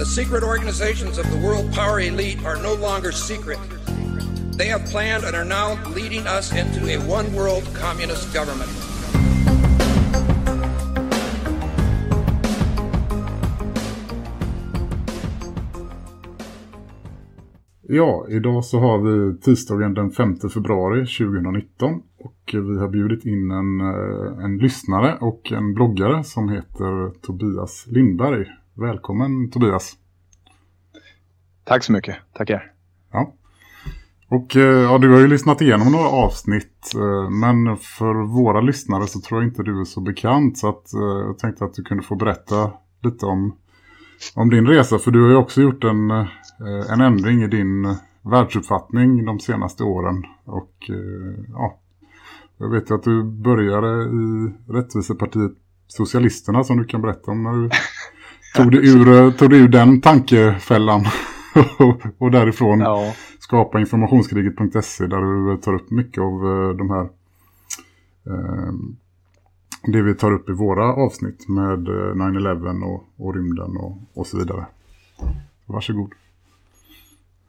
The secret organizations of the world power elite are no longer secret. They have planned and are now leading us into a one world communist government. Ja, idag så har vi tisdagen den 5 februari 2019 och vi har bjudit in en, eh, en lyssnare och en bloggare som heter Tobias Lindberg. Välkommen Tobias. Tack så mycket, tackar. Ja. Och eh, ja, du har ju lyssnat igenom några avsnitt eh, men för våra lyssnare så tror jag inte du är så bekant så att jag tänkte att du kunde få berätta lite om, om din resa för du har ju också gjort en Eh, en ändring i din eh, världsuppfattning de senaste åren. Och eh, ja, jag vet ju att du började i Rättvisepartiet Socialisterna som du kan berätta om när du tog dig ur, tog dig ur den tankefällan och därifrån ja. skapa informationskriget.se där du tar upp mycket av de här det vi tar upp i våra avsnitt med 9-11 och, och rymden och, och så vidare. Varsågod.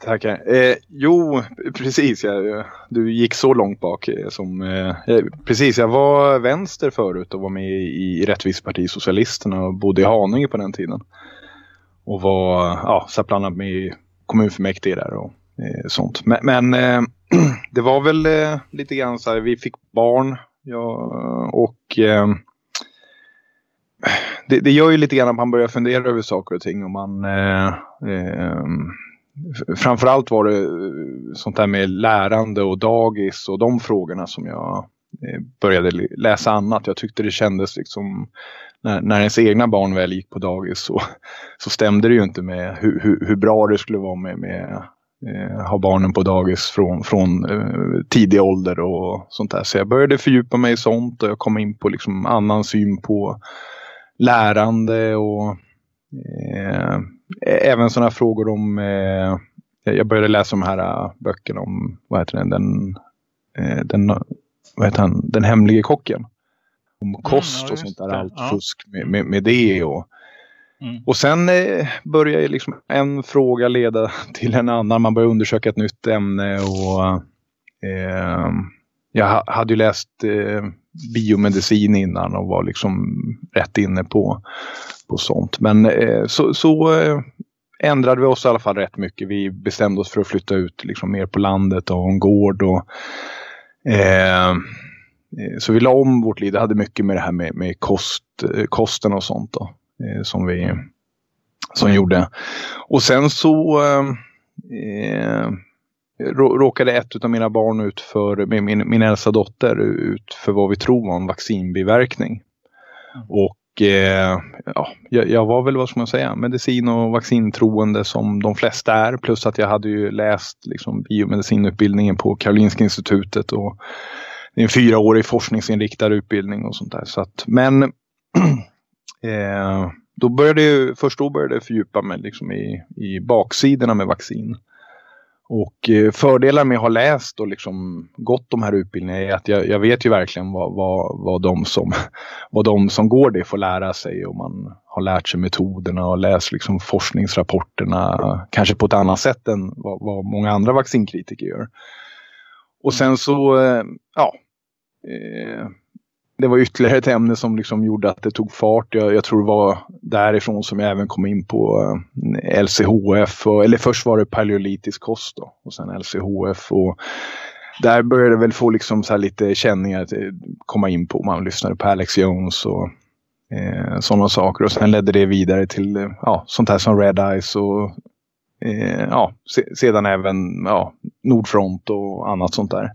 Tackar. Eh, jo, precis. Jag, du gick så långt bak. Eh, som, eh, eh, precis, jag var vänster förut och var med i, Rättvisepartiet Socialisterna och bodde i Haninge på den tiden. Och var, ja, satt bland annat med i kommunfullmäktige där och eh, sånt. Men, men eh, det var väl eh, lite grann så här, vi fick barn ja, och eh, det, det, gör ju lite grann att man börjar fundera över saker och ting och man eh, framförallt var det eh, sånt där med lärande och dagis och de frågorna som jag eh, började läsa annat. Jag tyckte det kändes liksom när, när ens egna barn väl gick på dagis så, så stämde det ju inte med hur, hur, hur bra det skulle vara med, med eh, ha barnen på dagis från, från eh, tidig ålder och sånt där. Så jag började fördjupa mig i sånt och jag kom in på liksom annan syn på lärande och eh, även sådana frågor om eh, jag började läsa de här uh, böckerna om vad heter den, den, eh, den, vad heter han, den hemlige kocken. Om mm, kost mm, ja, och sånt där, det. allt ja. fusk med, med, med det och Mm. Och sen eh, börjar liksom en fråga leda till en annan. Man börjar undersöka ett nytt ämne och eh, jag hade ju läst eh, biomedicin innan och var liksom rätt inne på, på sånt. Men eh, så, så eh, ändrade vi oss i alla fall rätt mycket. Vi bestämde oss för att flytta ut liksom mer på landet och en gård. Och, eh, så vi la om vårt liv. Det hade mycket med det här med, med kost, eh, kosten och sånt då, eh, som vi som gjorde. Och sen så eh, råkade ett av mina barn ut för, min, min äldsta dotter, ut för vad vi tror var en vaccinbiverkning. Mm. Och eh, Eh, ja, jag, var väl, vad ska man säga, medicin och vaccintroende som de flesta är. Plus att jag hade ju läst liksom, biomedicinutbildningen på Karolinska institutet. Och det är en fyraårig forskningsinriktad utbildning och sånt där. Så att, men eh, då började jag, först då började jag fördjupa mig liksom i, i baksidorna med vaccin. Och eh, fördelar med att ha läst och liksom gått de här utbildningarna är att jag, jag vet ju verkligen vad, vad, vad, de som, vad de som går det får lära sig och man har lärt sig metoderna och läst liksom forskningsrapporterna kanske på ett annat sätt än vad, vad många andra vaccinkritiker gör. Och sen så, eh, ja, eh, det var ytterligare ett ämne som liksom gjorde att det tog fart. Jag, jag, tror det var därifrån som jag även kom in på eh, LCHF. Och, eller först var det paleolitisk kost då, och sen LCHF. Och där började jag väl få liksom så lite känningar att komma in på. Man lyssnade på Alex Jones och eh, sådana saker. Och sen ledde det vidare till eh, ja, sånt här som Red Eyes och eh, ja, se, sedan även ja, Nordfront och annat sånt där.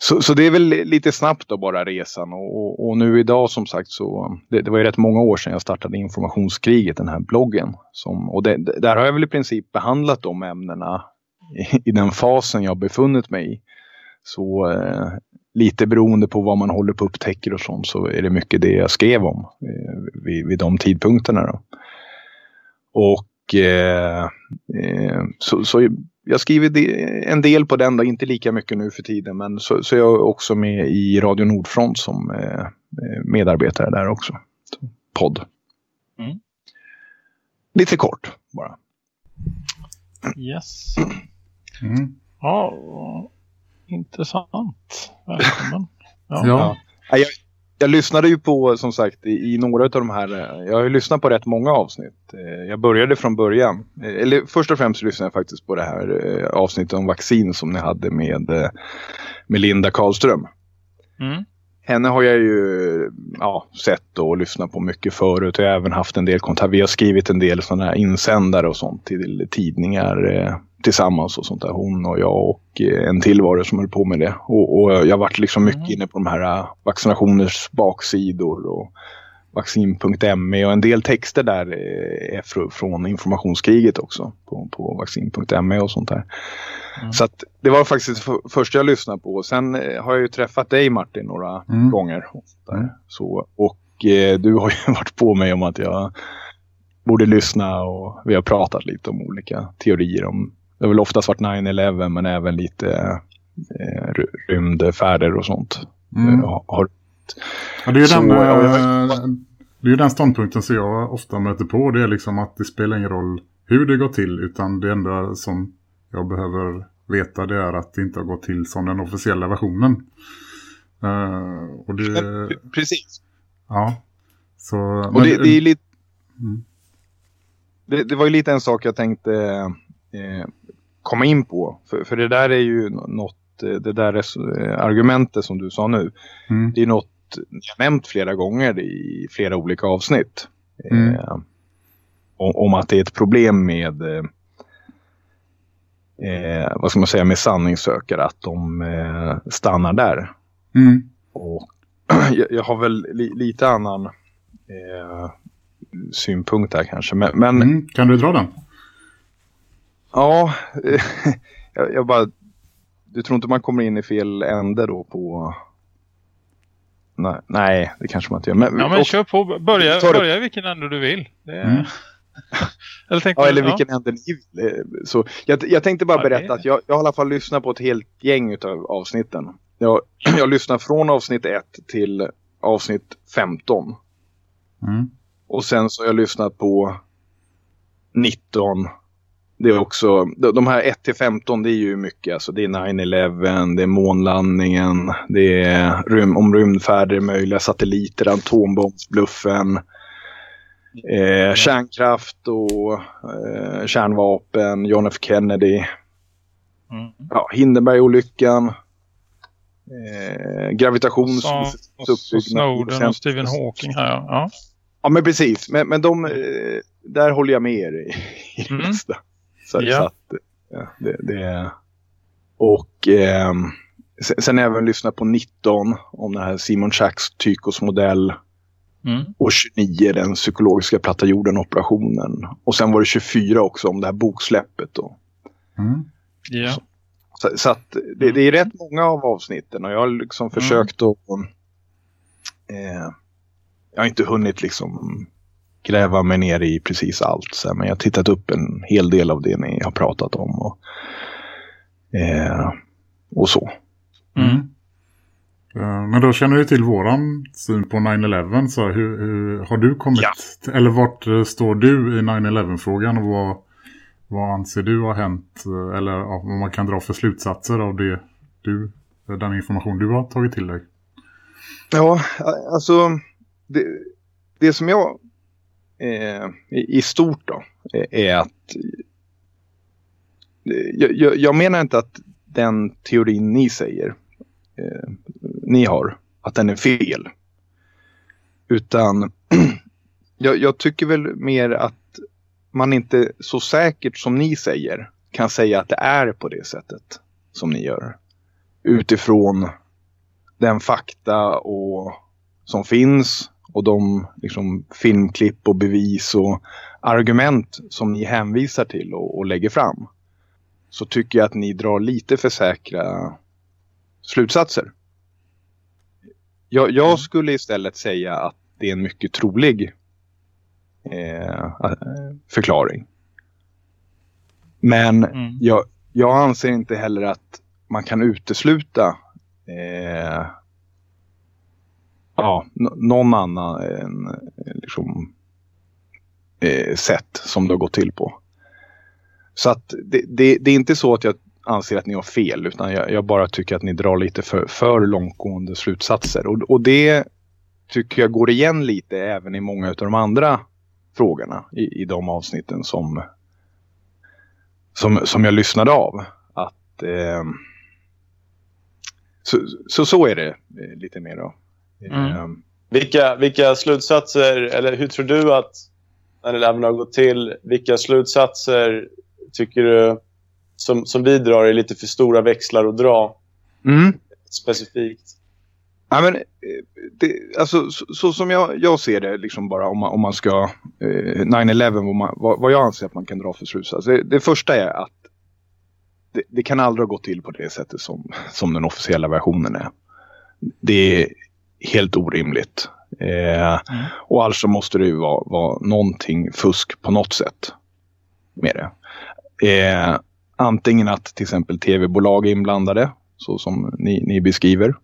Så, så det är väl lite snabbt då bara resan och, och nu idag som sagt så det, det, var ju rätt många år sedan jag startade informationskriget den här bloggen. Som, och det, där har jag väl i princip behandlat de ämnena i, i den fasen jag befunnit mig i. Så eh, lite beroende på vad man håller på upptäcker och sånt så är det mycket det jag skrev om eh, vid, vid de tidpunkterna. Då. Och eh, eh så, så jag skriver en del på den, då, inte lika mycket nu för tiden. Men så, så är jag också med i Radio Nordfront som eh, medarbetare där också. Podd. Mm. Lite kort bara. Yes. Mm. Ja, intressant. Välkommen. Ja. ja. ja. Jag, jag lyssnade ju på, som sagt, i, i, några av de här. Jag har ju lyssnat på rätt många avsnitt. Eh, jag började från början. Eh, eller först och främst lyssnade jag faktiskt på det här eh, avsnittet om vaccin som ni hade med, med Linda Karlström. Mm. Henne har jag ju ja, sett och lyssnat på mycket förut. Jag har även haft en del kontakt. Vi har skrivit en del sådana här insändare och sånt till tidningar tillsammans och sånt där. Hon och jag och eh, en till var det som höll på med det. Och, och jag varit liksom mycket mm. inne på de här uh, vaccinationers baksidor och vaccin.me och en del texter där är fr från informationskriget också på, på vaccin.me och sånt där. Mm. Så att det var faktiskt det första jag lyssnade på. Sen eh, har jag ju träffat dig Martin några mm. gånger. Och, där. Så, och eh, du har ju varit på mig om att jag borde lyssna och vi har pratat lite om olika teorier om det har väl oftast varit 9-11 men även lite eh, rymdfärder och sånt. Mm. Eh, har, ja, det, är så, den, det är den ståndpunkten som jag ofta möter på. Det är liksom att det spelar ingen roll hur det går till utan det enda som jag behöver veta det är att det inte har gått till som den officiella versionen. Uh, och det, Precis. Ja. Så, och det, det, är lite... Mm. Det, det, var ju lite en sak jag tänkte eh, komma in på. För, för det där är ju något, eh, det där eh, argumentet som du sa nu. Mm. Det är något jag nämnt flera gånger i flera olika avsnitt. Mm. Eh, om, om, att det är ett problem med eh, eh, vad ska man säga med sanningssökare att de eh, stannar där. Mm. Och jag, jag, har väl li, lite annan eh, synpunkt där kanske. Men, men mm. Kan du dra den? Ja, jag, jag, bara... Du tror inte man kommer in i fel ände då på... Nej, nej det kanske man inte gör. Men, ja, men och, kör på. Börja, börja i vilken ände du vill. Det är... mm. eller, ja, eller vilken ja. ände ni vill. Så, jag, jag tänkte bara ja, berätta att jag, jag har i alla fall lyssnat på ett helt gäng av avsnitten. Jag, jag lyssnar från avsnitt 1 till avsnitt 15. Mm. Och sen så har jag lyssnat på 19 det är också, de här 1 till 15 det är ju mycket. Alltså det är 9-11, det är månlandningen, det är rym, om rymdfärder, möjliga satelliter, atombombsbluffen, eh, kärnkraft och eh, kärnvapen, John F Kennedy, mm. ja, Hindenburgolyckan, eh, gravitations... Så, så Snowden och Stephen Hawking här, ja. Ja, men precis. Men, men de, eh, där håller jag med er i, i mm. Så, ja. så att, ja, det, det, och eh, sen, sen även lyssnat på 19 om den här Simon Schacks tykosmodell. Mm. Och 29 den psykologiska platta jorden-operationen. Och sen var det 24 också om det här boksläppet då. Mm. Ja. Så, så, så att det, det, är rätt många av avsnitten och jag har liksom mm. försökt att... Eh, jag har inte hunnit liksom gräva mig ner i precis allt. Så, men jag har tittat upp en hel del av det ni har pratat om. Och, eh, och så. Mm. Eh, men då känner du till våran syn på 9-11. Så hur, hur, har du kommit, ja. eller vart eh, står du i 9-11-frågan och vad, vad anser du har hänt? Eh, eller vad man kan dra för slutsatser av det du, den information du har tagit till dig? Ja, alltså det, det som jag Eh, i, stort då eh, är att eh, jag, jag, jag, menar inte att den teorin ni säger eh, ni har, att den är fel. Utan jag, jag, tycker väl mer att man inte så säkert som ni säger kan säga att det är på det sättet som ni gör. Utifrån den fakta och, som finns och de liksom, filmklipp och bevis och argument som ni hänvisar till och, och lägger fram så tycker jag att ni drar lite för säkra slutsatser. Jag, jag skulle istället säga att det är en mycket trolig eh, förklaring. Men mm. jag, jag anser inte heller att man kan utesluta eh, ja, någon annan än, eh, liksom, eh, sätt som det har gått till på. Så att det, det, det, är inte så att jag anser att ni har fel utan jag, jag bara tycker att ni drar lite för, för långtgående slutsatser. Och, och det tycker jag går igen lite även i många av de andra frågorna i, i de avsnitten som, som, som jag lyssnade av. Att, eh, så, så, så är det eh, lite mer då. Mm. Eh, vilka, vilka slutsatser, eller hur tror du att när det även har gått till, vilka slutsatser tycker du som, som vi drar är lite för stora växlar att dra mm. specifikt? Ja, men, eh, det, alltså, så, så, som jag, jag ser det, liksom bara om man, om man ska... Eh, 9-11, vad, vad, jag anser att man kan dra för slutsatser. Det, det första är att det, det, kan aldrig ha gått till på det sättet som, som den officiella versionen är. Det är helt orimligt. Eh, mm. Och alltså måste det ju vara, vara någonting fusk på något sätt med det. Eh, antingen att till exempel tv-bolag är inblandade, så som ni, ni beskriver.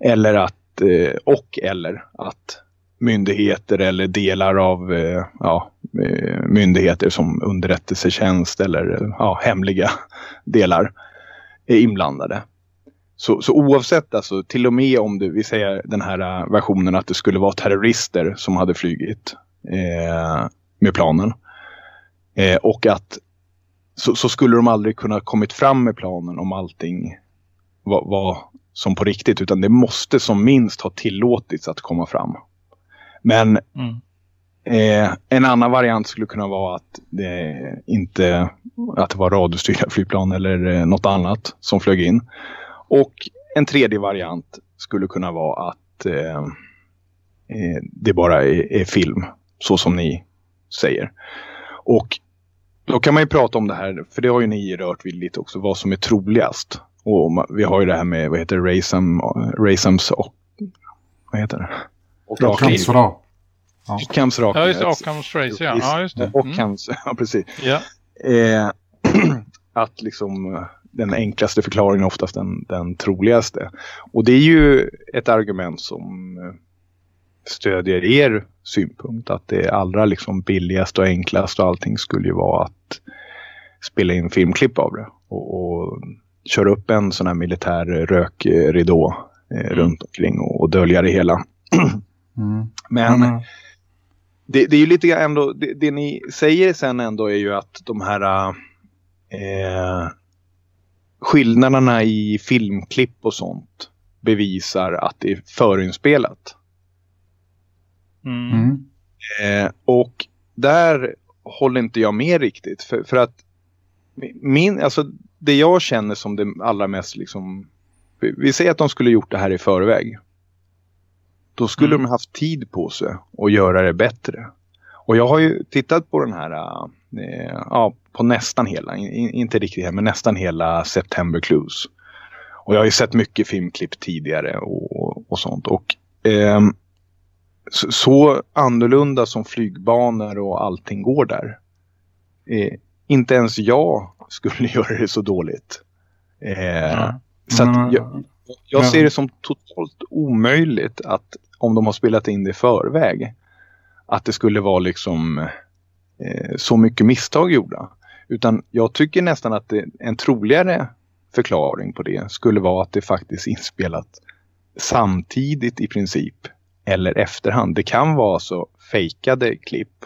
Eller att, eh, och eller att myndigheter eller delar av eh, ja, eh, myndigheter som underrättelsetjänst eller ja, hemliga delar är inblandade. Så, så oavsett, alltså, till och med om det, vi säger den här versionen att det skulle vara terrorister som hade flygit eh, med planen. Eh, och att så, så, skulle de aldrig kunna kommit fram med planen om allting var, var, som på riktigt. Utan det måste som minst ha tillåtits att komma fram. Men mm. eh, en annan variant skulle kunna vara att det inte att det var radiostyrda flygplan eller eh, något annat som flög in. Och en tredje variant skulle kunna vara att eh, eh det bara är, är film. Så som ni säger. Och då kan man ju prata om det här, för det har ju ni rört vid lite också, vad som är troligast. Och vi har ju det här med, vad heter det, Racem, Racams och, vad heter det? Ockhams rak. Ockhams rak. Ja, just det. Ockhams Race, ja. ja. just det. Mm. Ockhams, ja precis. Ja. Eh, att liksom den enklaste förklaringen är oftast den, den troligaste. Och det är ju ett argument som stödjer er synpunkt att det allra liksom billigaste och enklaste och allting skulle ju vara att spela in filmklipp av det och, och köra upp en sån här militär rökridå eh, mm. runt omkring och, och dölja det hela. mm. Men mm. Det, det, är ju lite grann ändå, det, det, ni säger sen ändå är ju att de här eh, skillnaderna i filmklipp och sånt bevisar att det är förinspelat. Mm. mm. Eh, och där håller inte jag med riktigt. För, för att min, alltså det jag känner som det allra mest liksom, vi säger att de skulle gjort det här i förväg. Då skulle mm. de haft tid på sig att göra det bättre. Och jag har ju tittat på den här, äh, ja, på nästan hela, in, inte riktigt men nästan hela September Clues. Och jag har ju sett mycket filmklipp tidigare och, och sånt. Och äh, så, så, annorlunda som flygbanor och allting går där. Eh, inte ens jag skulle göra det så dåligt. Eh, mm. Så jag, jag, ser det som totalt omöjligt att om de har spelat in det i förväg att det skulle vara liksom eh, så mycket misstag gjorda. Utan jag tycker nästan att det, en troligare förklaring på det skulle vara att det faktiskt inspelat samtidigt i princip eller efterhand. Det kan vara så fejkade klipp.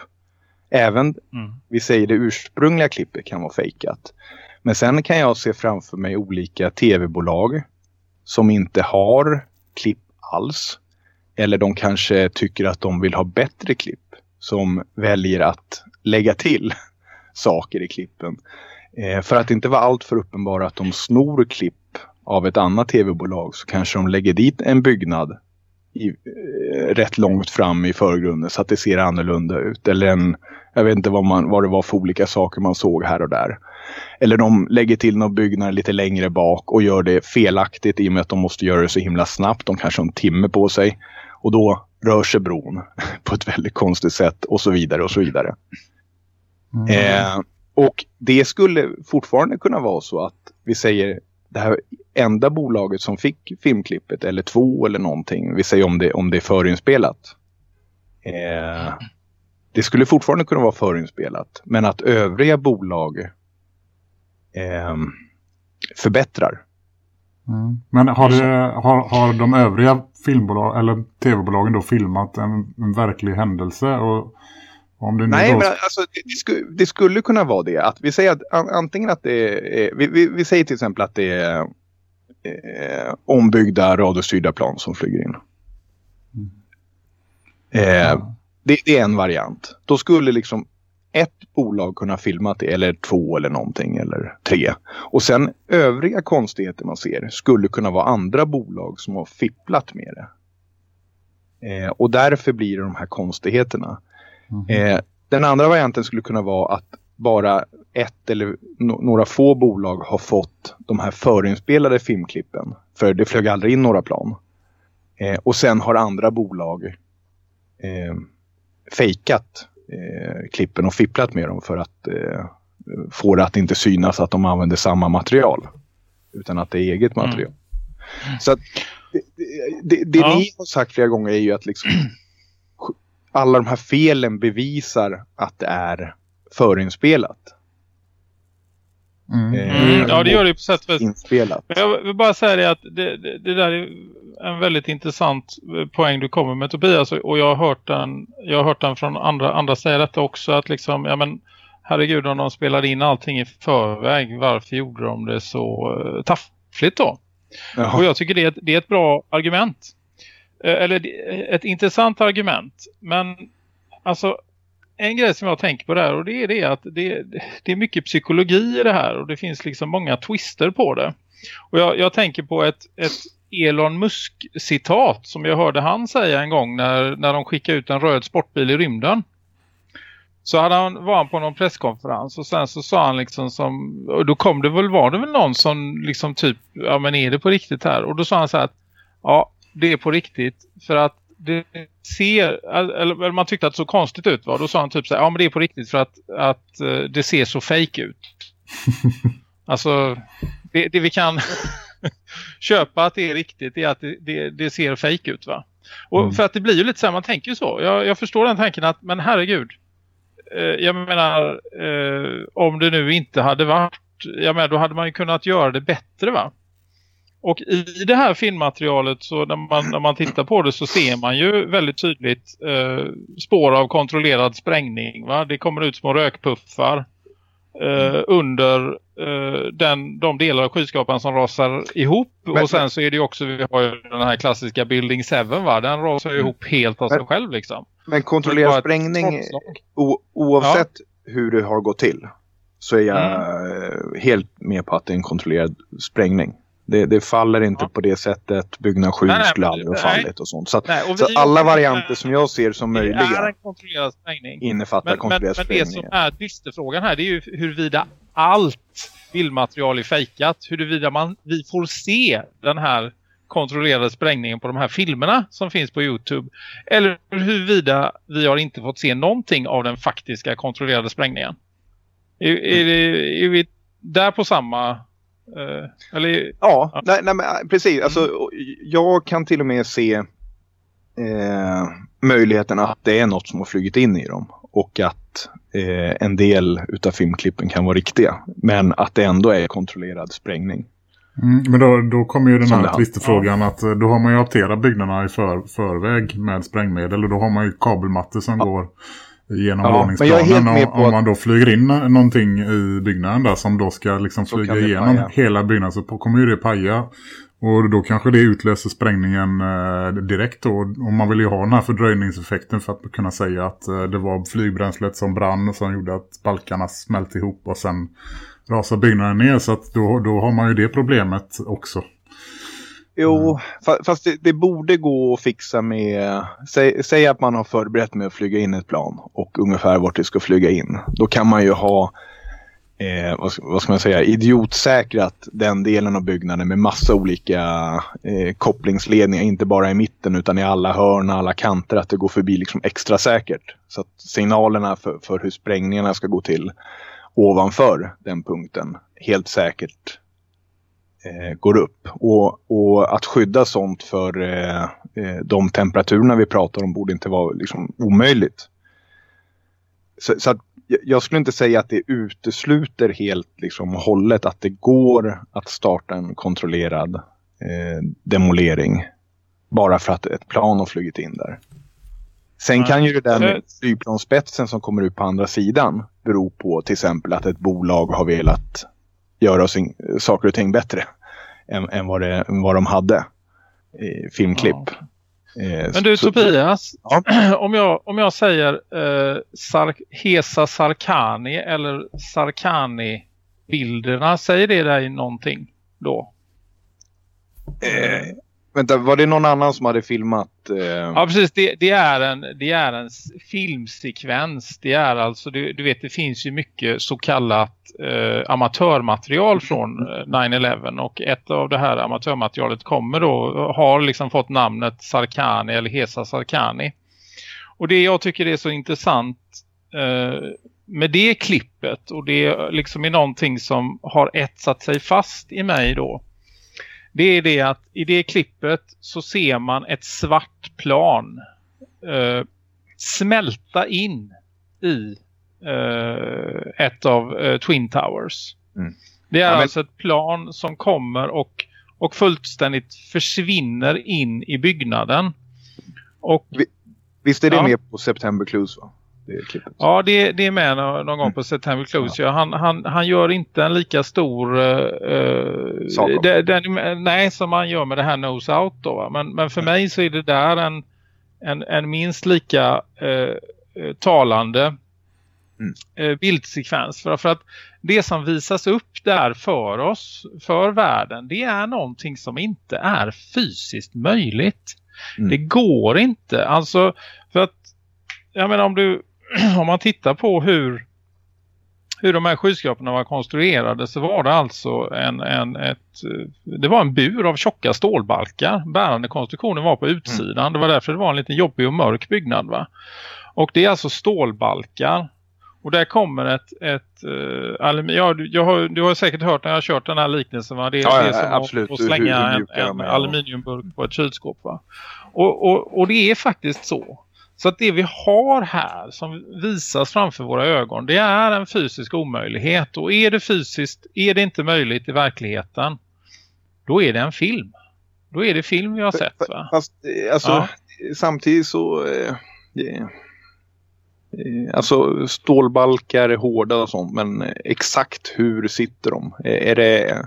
Även, mm. vi säger det ursprungliga klippet kan vara fejkat. Men sen kan jag se framför mig olika tv-bolag som inte har klipp alls. Eller de kanske tycker att de vill ha bättre klipp. Som väljer att lägga till saker i klippen. Eh, för att inte vara allt för uppenbara att de snor klipp av ett annat tv-bolag så kanske de lägger dit en byggnad i, eh, rätt långt fram i förgrunden så att det ser annorlunda ut. Eller en, jag vet inte vad, man, vad det var för olika saker man såg här och där. Eller de lägger till någon byggnad lite längre bak och gör det felaktigt i och med att de måste göra det så himla snabbt. De kanske har en timme på sig. Och då rör sig bron på ett väldigt konstigt sätt och så vidare och så vidare. Mm. Eh, och det skulle fortfarande kunna vara så att vi säger det här enda bolaget som fick filmklippet eller två eller någonting. Vi säger om det, om det är förinspelat. Eh, det skulle fortfarande kunna vara förinspelat. Men att övriga bolag eh, förbättrar. Mm. Men har, det, har, har de övriga filmbolag eller tv-bolagen då filmat en, en verklig händelse och om det Nej, då... men alltså, det, skulle, det, skulle kunna vara det. Att vi säger att antingen att det är, vi, vi, vi säger till exempel att det är eh, ombyggda radiostyrda plan som flyger in. Mm. Eh, det, det, är en variant. Då skulle liksom ett bolag kunna filma det eller två eller någonting eller tre. Och sen övriga konstigheter man ser skulle kunna vara andra bolag som har fipplat med det. Eh, och därför blir det de här konstigheterna. Mm. Eh, den andra varianten skulle kunna vara att bara ett eller no några få bolag har fått de här förinspelade filmklippen. För det flög aldrig in några plan. Eh, och sen har andra bolag eh, fejkat eh, klippen och fipplat med dem för att eh, få det att inte synas att de använder samma material. Utan att det är eget mm. material. Mm. Så att, det, det, det ja. ni har sagt flera gånger är ju att liksom alla de här felen bevisar att det är förinspelat. Mm. Eh, mm, ja, det gör det på sätt och Inspelat. Jag vill bara säga det att det, det, det, där är en väldigt intressant eh, poäng du kommer med Tobias. Och jag har hört den, jag har hört den från andra, andra säga detta också. Att liksom, ja men herregud om de spelade in allting i förväg. Varför gjorde de det så uh, taffligt då? Jaha. Och jag tycker det är, det är ett bra argument. eller ett intressant argument. Men alltså en grej som jag tänker på där och det är det att det, det är mycket psykologi i det här och det finns liksom många twister på det. Och jag, jag tänker på ett, ett Elon Musk-citat som jag hörde han säga en gång när, när de skickade ut en röd sportbil i rymden. Så hade han, var han på någon presskonferens och sen så sa han liksom som, och då kom det väl, var det väl någon som liksom typ, ja men är det på riktigt här? Och då sa han så här att, ja det är på riktigt för att det ser, eller man tyckte att det så konstigt ut va? Då sa han typ så här, ja men det är på riktigt för att, att eh, det ser så fake ut. alltså, det, det, vi kan köpa att det är riktigt är att det, det, det ser fake ut va? Och mm. för att det blir ju lite så här, man tänker ju så. Jag, jag förstår den tanken att, men herregud. Eh, jag menar, eh, om det nu inte hade varit, jag menar då hade man ju kunnat göra det bättre va? Och i det här filmmaterialet så när man, när man tittar på det så ser man ju väldigt tydligt eh, spår av kontrollerad sprängning. Va? Det kommer ut små rökpuffar eh, under eh, den, de delar av skyskrapan som rasar ihop. Men, och sen så är det ju också, vi har ju den här klassiska Building 7 va? Den rasar ju mm. ihop helt av sig själv liksom. Men kontrollerad sprängning oavsett ja. hur det har gått till så är jag mm. helt med på att det är en kontrollerad sprängning. Det, det faller inte ja. på det sättet. Byggnad 7 nej, skulle aldrig ha fallit och sånt. Så, att, nej, och så alla varianter som jag ser som möjliga innefattar men, kontrollerad men, sprängning. Men det som är dysterfrågan här det är ju huruvida allt bildmaterial är fejkat. Huruvida man, vi får se den här kontrollerade sprängningen på de här filmerna som finns på Youtube. Eller huruvida vi har inte fått se någonting av den faktiska kontrollerade sprängningen. Är, är, är, är vi där på samma eller, ja, ja. Nej, nej, men, äh, precis. Alltså, mm. jag kan till och med se eh, möjligheten att det är något som har flugit in i dem. Och att eh, en del utav filmklippen kan vara riktiga. Men att det ändå är kontrollerad sprängning. Mm, men då, då kommer ju den här tvistefrågan ja. att eh, då har man ju apterat byggnaderna i för, förväg med sprängmedel. Och då har man ju kabelmattor som ja. går genom ja, våningsplanen. Om, om man då flyger in någonting i byggnaden där som då ska liksom flyga igenom paja. hela byggnaden så kommer ju det paja. Och då kanske det utlöser sprängningen eh, direkt då. Och man vill ju ha den här fördröjningseffekten för att kunna säga att eh, det var flygbränslet som brann som gjorde att balkarna smälte ihop och sen rasar byggnaden ner. Så att då, då har man ju det problemet också. Jo, mm. fast det, det, borde gå att fixa med... Säg, säg, att man har förberett med att flyga in ett plan och ungefär vart det ska flyga in. Då kan man ju ha, eh, vad, vad, ska man säga, idiotsäkrat den delen av byggnaden med massa olika eh, kopplingsledningar. Inte bara i mitten utan i alla hörn och alla kanter. Att det går förbi liksom extra säkert. Så att signalerna för, för hur sprängningarna ska gå till ovanför den punkten helt säkert eh, går upp. Och, och, att skydda sånt för eh, eh, de temperaturerna vi pratar om borde inte vara liksom, omöjligt. Så, så att, jag skulle inte säga att det utesluter helt liksom, hållet att det går att starta en kontrollerad eh, demolering. Bara för att ett plan har flugit in där. Sen kan ju det där med flygplansspetsen som kommer ut på andra sidan bero på till exempel att ett bolag har velat göra sin, saker och ting bättre än, än, vad, det, vad de hade i filmklipp. Ja. Eh, Men du så, Tobias, ja. om, jag, om jag säger eh, Sar Hesa Sarkani eller Sarkani-bilderna, säger det dig någonting då? Eh, Vänta, var det någon annan som hade filmat? Eh... Ja, precis. Det, det, är en, det är en filmsekvens. Det är alltså, du, du vet, det finns ju mycket så kallat eh, amatörmaterial från eh, 9-11 och ett av det här amatörmaterialet kommer då, har liksom fått namnet Sarkani eller Hesa Sarkani. Och det jag tycker är så intressant eh, med det klippet och det liksom är någonting som har etsat sig fast i mig då det är det att i det klippet så ser man ett svart plan eh, smälta in i eh, ett av eh, Twin Towers. Mm. Det är ja, men... alltså ett plan som kommer och, och fullständigt försvinner in i byggnaden. Och, Visst är det ja. med på September Clues va? Det klippet. Ja, det, det är med någon gång på September Close. Ja. Han, han, han gör inte en lika stor uh, Sak det, den, nej, som han gör med det här Nose Out då. Va? Men, men för mig så är det där en, en, en minst lika uh, talande mm. bildsekvens. För, för att det som visas upp där för oss, för världen, det är någonting som inte är fysiskt möjligt. Mm. Det går inte. Alltså, för att jag menar om du om man tittar på hur hur de här skyskraporna var konstruerade så var det alltså en, en, ett, det var en bur av tjocka stålbalkar. Bärande konstruktionen var på utsidan. Mm. Det var därför det var en liten jobbig och mörk byggnad va. Och det är alltså stålbalkar. Och där kommer ett, ett aluminium, ja, du, jag har, du har säkert hört när jag har kört den här liknelsen va? Det, ja, det är som absolut. att, att slänga hur, hur en, en aluminiumburk på ett kylskåp va. Och, och, och det är faktiskt så. Så att det vi har här som visas framför våra ögon det är en fysisk omöjlighet. Och är det fysiskt, är det inte möjligt i verkligheten då är det en film. Då är det film vi har sett va? Fast alltså ja. samtidigt så... Eh, eh, alltså stålbalkar är hårda och sånt men exakt hur sitter de? Är det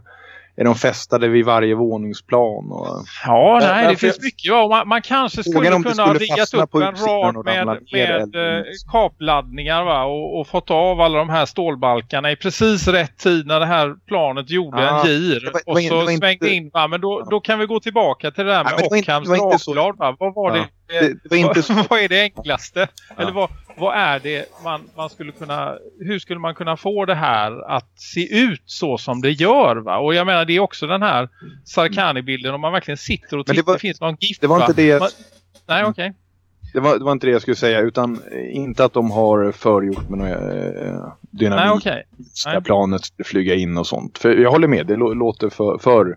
är de fästade vid varje våningsplan? Och... Ja, nej, det finns mycket. Ja, man, man kanske skulle kunna ha riggat upp en rad med, med eh, kapladdningar va? Och, och, fått av alla de här stålbalkarna i precis rätt tid när det här planet gjorde ah, en gir. Var, och så svängde inte... in. Va? Men då, då kan vi gå tillbaka till det där med ja, Ockhams drakblad. Vad var ja. det? Det, det var inte vad, vad är det enklaste? Ja. Eller vad, vad är det man, man skulle kunna, hur skulle man kunna få det här att se ut så som det gör va? Och jag menar det är också den här Sarkani-bilden om man verkligen sitter och tittar, det, var, finns någon gift Det var inte det man, Nej okej. Okay. Det var, det var inte det jag skulle säga utan inte att de har förgjort med några eh, dynamik. Nej. Okay. planet flyga in och sånt. För jag håller med, det låter för, för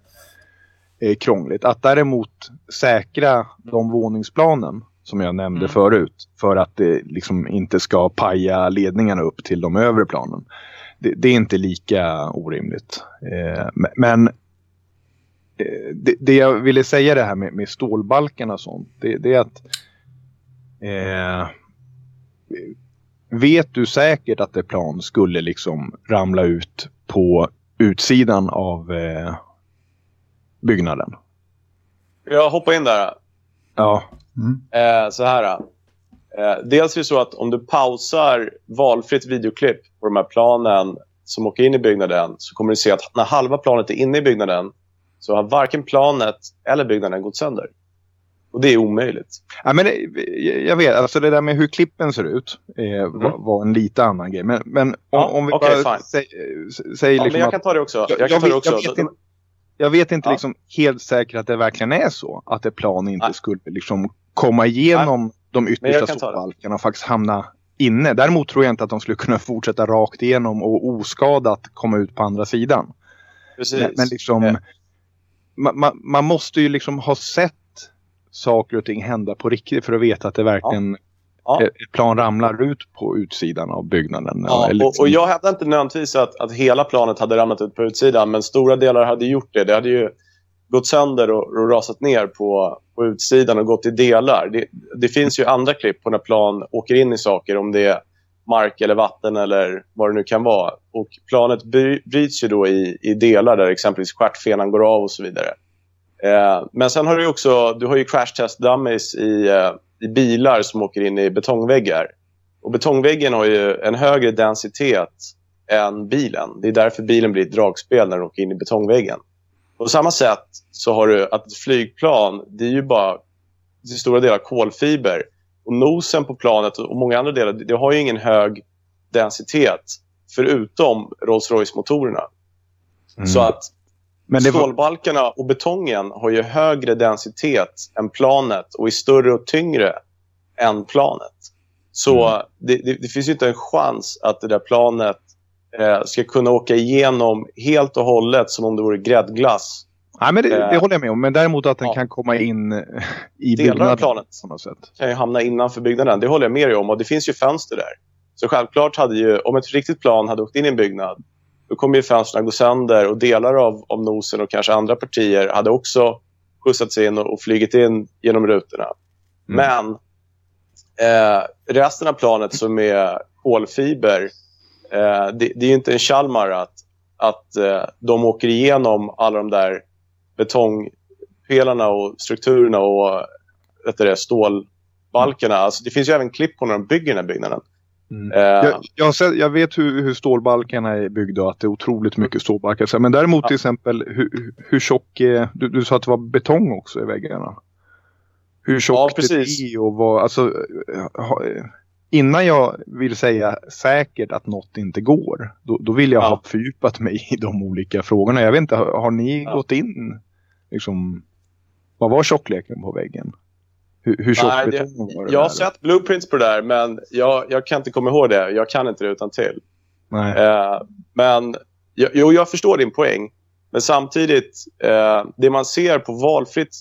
eh, krångligt. Att däremot säkra de våningsplanen som jag nämnde mm. förut. För att det liksom inte ska paja ledningarna upp till de övre planen. Det, det är inte lika orimligt. Eh, men eh, det, det, jag ville säga det här med, med stålbalkarna och sånt. Det, det är att eh, vet du säkert att ett plan skulle liksom ramla ut på utsidan av eh, byggnaden? Jag hoppar in där. Ja. Mm. Eh, så här. Eh, dels är det så att om du pausar valfritt videoklipp på de här planen som åker in i byggnaden så kommer du se att när halva planet är inne i byggnaden så har varken planet eller byggnaden gått sönder. Och det är omöjligt. Ja, men det, jag vet, alltså det där med hur klippen ser ut eh, mm. var, var, en lite annan grej. Men, men om, ja, om vi okay, bara säger... Säg, ja, liksom jag kan ta det också. Jag, jag, jag, vet, jag vet, inte, jag vet inte ja. liksom helt säkert att det verkligen är så. Att ett plan inte Nej. skulle liksom komma igenom Nej. de yttersta stålbalkarna och faktiskt hamna inne. Däremot tror jag inte att de skulle kunna fortsätta rakt igenom och oskadat komma ut på andra sidan. Precis. Men, men liksom, ja. man, man, man, måste ju liksom ha sett saker och ting hända på riktigt för att veta att det verkligen ja. Ja. ett plan ramlar ut på utsidan av byggnaden. Ja, liksom... och, och, jag hävdar inte nödvändigtvis att, att hela planet hade ramlat ut på utsidan men stora delar hade gjort det. Det hade ju gått sönder och, och rasat ner på, på utsidan och gått i delar. Det, det, finns ju andra klipp på när plan åker in i saker, om det är mark eller vatten eller vad det nu kan vara. Och planet bryts ju då i, i delar där exempelvis stjärtfenan går av och så vidare. Eh, men sen har du också, du har ju crash test dummies i, eh, i bilar som åker in i betongväggar. Och betongväggen har ju en högre densitet än bilen. Det är därför bilen blir ett dragspel när den åker in i betongväggen. På samma sätt så har du att ett flygplan, det är ju bara till stora delar kolfiber. Och nosen på planet och många andra delar, det har ju ingen hög densitet förutom Rolls-Royce-motorerna. Mm. Så att men det stålbalkarna och betongen har ju högre densitet än planet och är större och tyngre än planet. Så mm. det, det, det, finns ju inte en chans att det där planet eh, ska kunna åka igenom helt och hållet som om det vore gräddglass. Nej, men det, det eh, håller jag med om. Men däremot att den ja. kan komma in i Delar av planet på något sätt. kan ju hamna innanför byggnaden. Det håller jag med dig om. Och det finns ju fönster där. Så självklart hade ju, om ett riktigt plan hade åkt in i en byggnad då kommer ju fönstren gå sönder och delar av, av nosen och kanske andra partier hade också skjutsats in och, och flygit in genom rutorna. Mm. Men eh, resten av planet som är kolfiber Eh, det, det, är inte en Chalmar att, att eh, de åker igenom alla de där betongpelarna och strukturerna och vet det, stålbalkarna. Alltså, det finns ju även klipp på när de bygger den här byggnaden. Mm. Uh, jag, jag, sett, jag, vet hur, hur stålbalkarna är byggda och att det är otroligt mycket stålbalkar. Men däremot ja. till exempel hur, hur tjock är, du, du sa att det var betong också i väggarna. Hur tjockt ja, det är och vad, alltså, innan jag vill säga säkert att något inte går, då, då vill jag ja. ha fördjupat mig i de olika frågorna. Jag vet inte, har, har ni ja. gått in, liksom, vad var tjockleken på väggen? Hur, hur tjock Nej, det, var det Jag har sett blueprints på det där, men jag, jag kan inte komma ihåg det. Jag kan inte det utan till. Eh, men jo, jag förstår din poäng. Men samtidigt, eh, det man ser på valfritt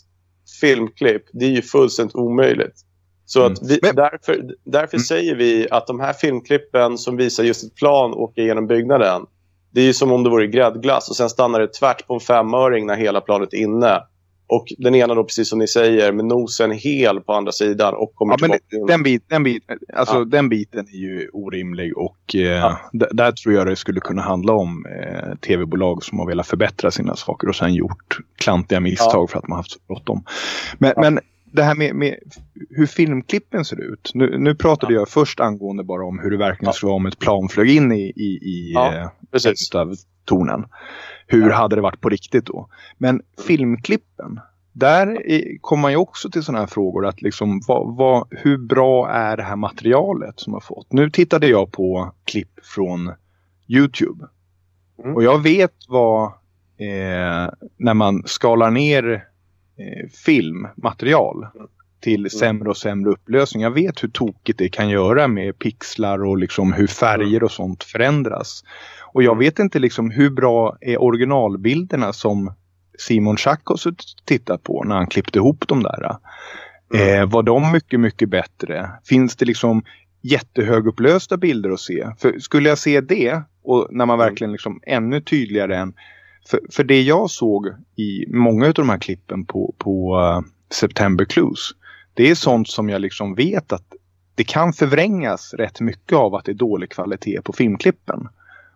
filmklipp, det är ju fullständigt omöjligt. Så att mm. vi, därför, därför mm. säger vi att de här filmklippen som visar just ett plan åka genom byggnaden det är som om det vore gräddglass och sen stannar det tvärt på en femöring när hela planet är inne. Och den ena då, precis som ni säger, med nosen hel på andra sidan och kommer ja, men den, bit, den, bit, alltså, ja. den biten är ju orimlig och eh, ja. där tror jag det skulle kunna handla om eh, tv-bolag som har velat förbättra sina saker och sen gjort klantiga misstag för att man haft så bråttom. Men, men det här med, med, hur filmklippen ser ut. Nu, nu pratade ja. jag först angående bara om hur det verkligen ja. skulle vara om ett plan flög in i, i, i ja, eh, av tornen. Hur ja. hade det varit på riktigt då? Men filmklippen, där kommer man ju också till sådana här frågor. att liksom, vad, vad, Hur bra är det här materialet som har fått? Nu tittade jag på klipp från Youtube. Mm. Och jag vet vad, eh, när man skalar ner eh, filmmaterial till mm. sämre och sämre upplösning. Jag vet hur tokigt det kan göra med pixlar och liksom hur färger och sånt förändras. Och jag mm. vet inte liksom hur bra är originalbilderna som Simon Schackos tittat på när han klippte ihop de där. Mm. Eh, var de mycket, mycket bättre? Finns det liksom jättehögupplösta bilder att se? För skulle jag se det och när man verkligen liksom ännu tydligare än för, för det jag såg i många av de här klippen på, på uh, September Clues. Det är sånt som jag liksom vet att det kan förvrängas rätt mycket av att det är dålig kvalitet på filmklippen.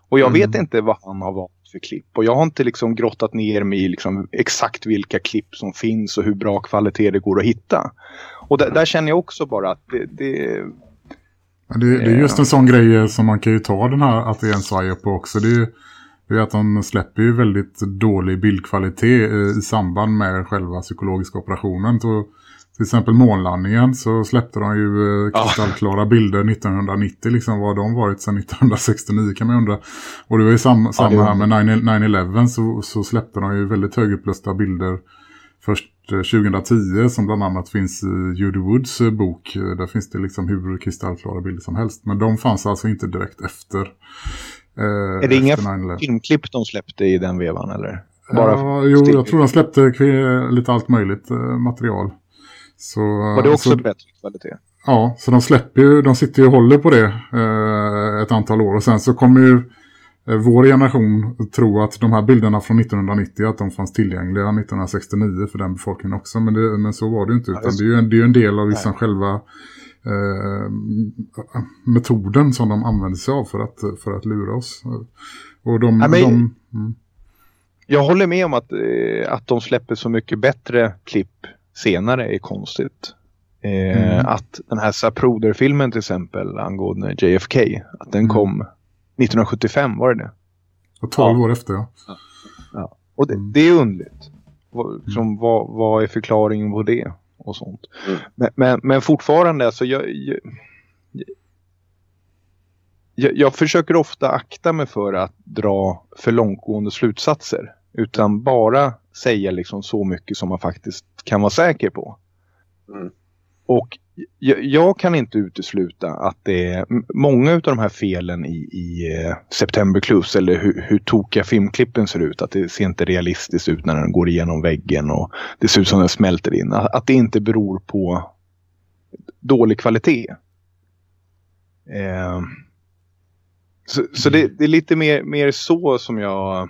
Och jag mm. vet inte vad han har valt för klipp. Och jag har inte liksom grottat ner mig i liksom exakt vilka klipp som finns och hur bra kvalitet det går att hitta. Och där, där känner jag också bara att det... det det, det, är just en sån grej som man kan ju ta den här att det är en svajer på också. Det är det är att de släpper ju väldigt dålig bildkvalitet i samband med själva psykologiska operationen. Så till exempel månlandningen så släppte de ju eh, kristallklara bilder 1990 liksom vad de varit sedan 1969 kan man undra. Och det var ju sam samma ja, här med 9-11 så, så släppte de ju väldigt högupplösta bilder först 2010 eh, som bland annat finns i Judy Woods eh, bok. Där finns det liksom hur kristallklara bilder som helst. Men de fanns alltså inte direkt efter. Eh, är det inga filmklipp de släppte i den vevan eller? Bara ja, jo, jag tror de släppte lite allt möjligt material. Så, Var det också så, bättre kvalitet? Ja, så de släpper ju, de sitter ju och håller på det eh, ett antal år. Och sen så kommer ju eh, vår generation tro att de här bilderna från 1990 att de fanns tillgängliga 1969 för den befolkningen också. Men, det, men så var det inte. Utan ja, det, är ju en, det är en del av liksom själva eh, metoden som de använder sig av för att, för att lura oss. Och de, ja, men... de mm. Jag håller med om att, eh, att de släpper så mycket bättre klipp senare är konstigt. Eh, mm. Att den här Zapruder-filmen till exempel angående JFK, att den mm. kom 1975, var det det? Och 12 ja. år efter, ja. ja. Och det, mm. det är underligt. Liksom, mm. vad, vad är förklaringen på det? Och sånt. Mm. Men, men, men, fortfarande, alltså jag, jag, jag, jag försöker ofta akta mig för att dra för långtgående slutsatser. Utan bara säga liksom så mycket som man faktiskt kan vara säker på. Mm. Och jag, jag, kan inte utesluta att det är många av de här felen i, i uh, September Clues eller hur, hur tokiga filmklippen ser ut. Att det ser inte realistiskt ut när den går igenom väggen och det ser ut som den smälter in. Att, att det inte beror på dålig kvalitet. Uh, så, så det, det, är lite mer, mer så som jag...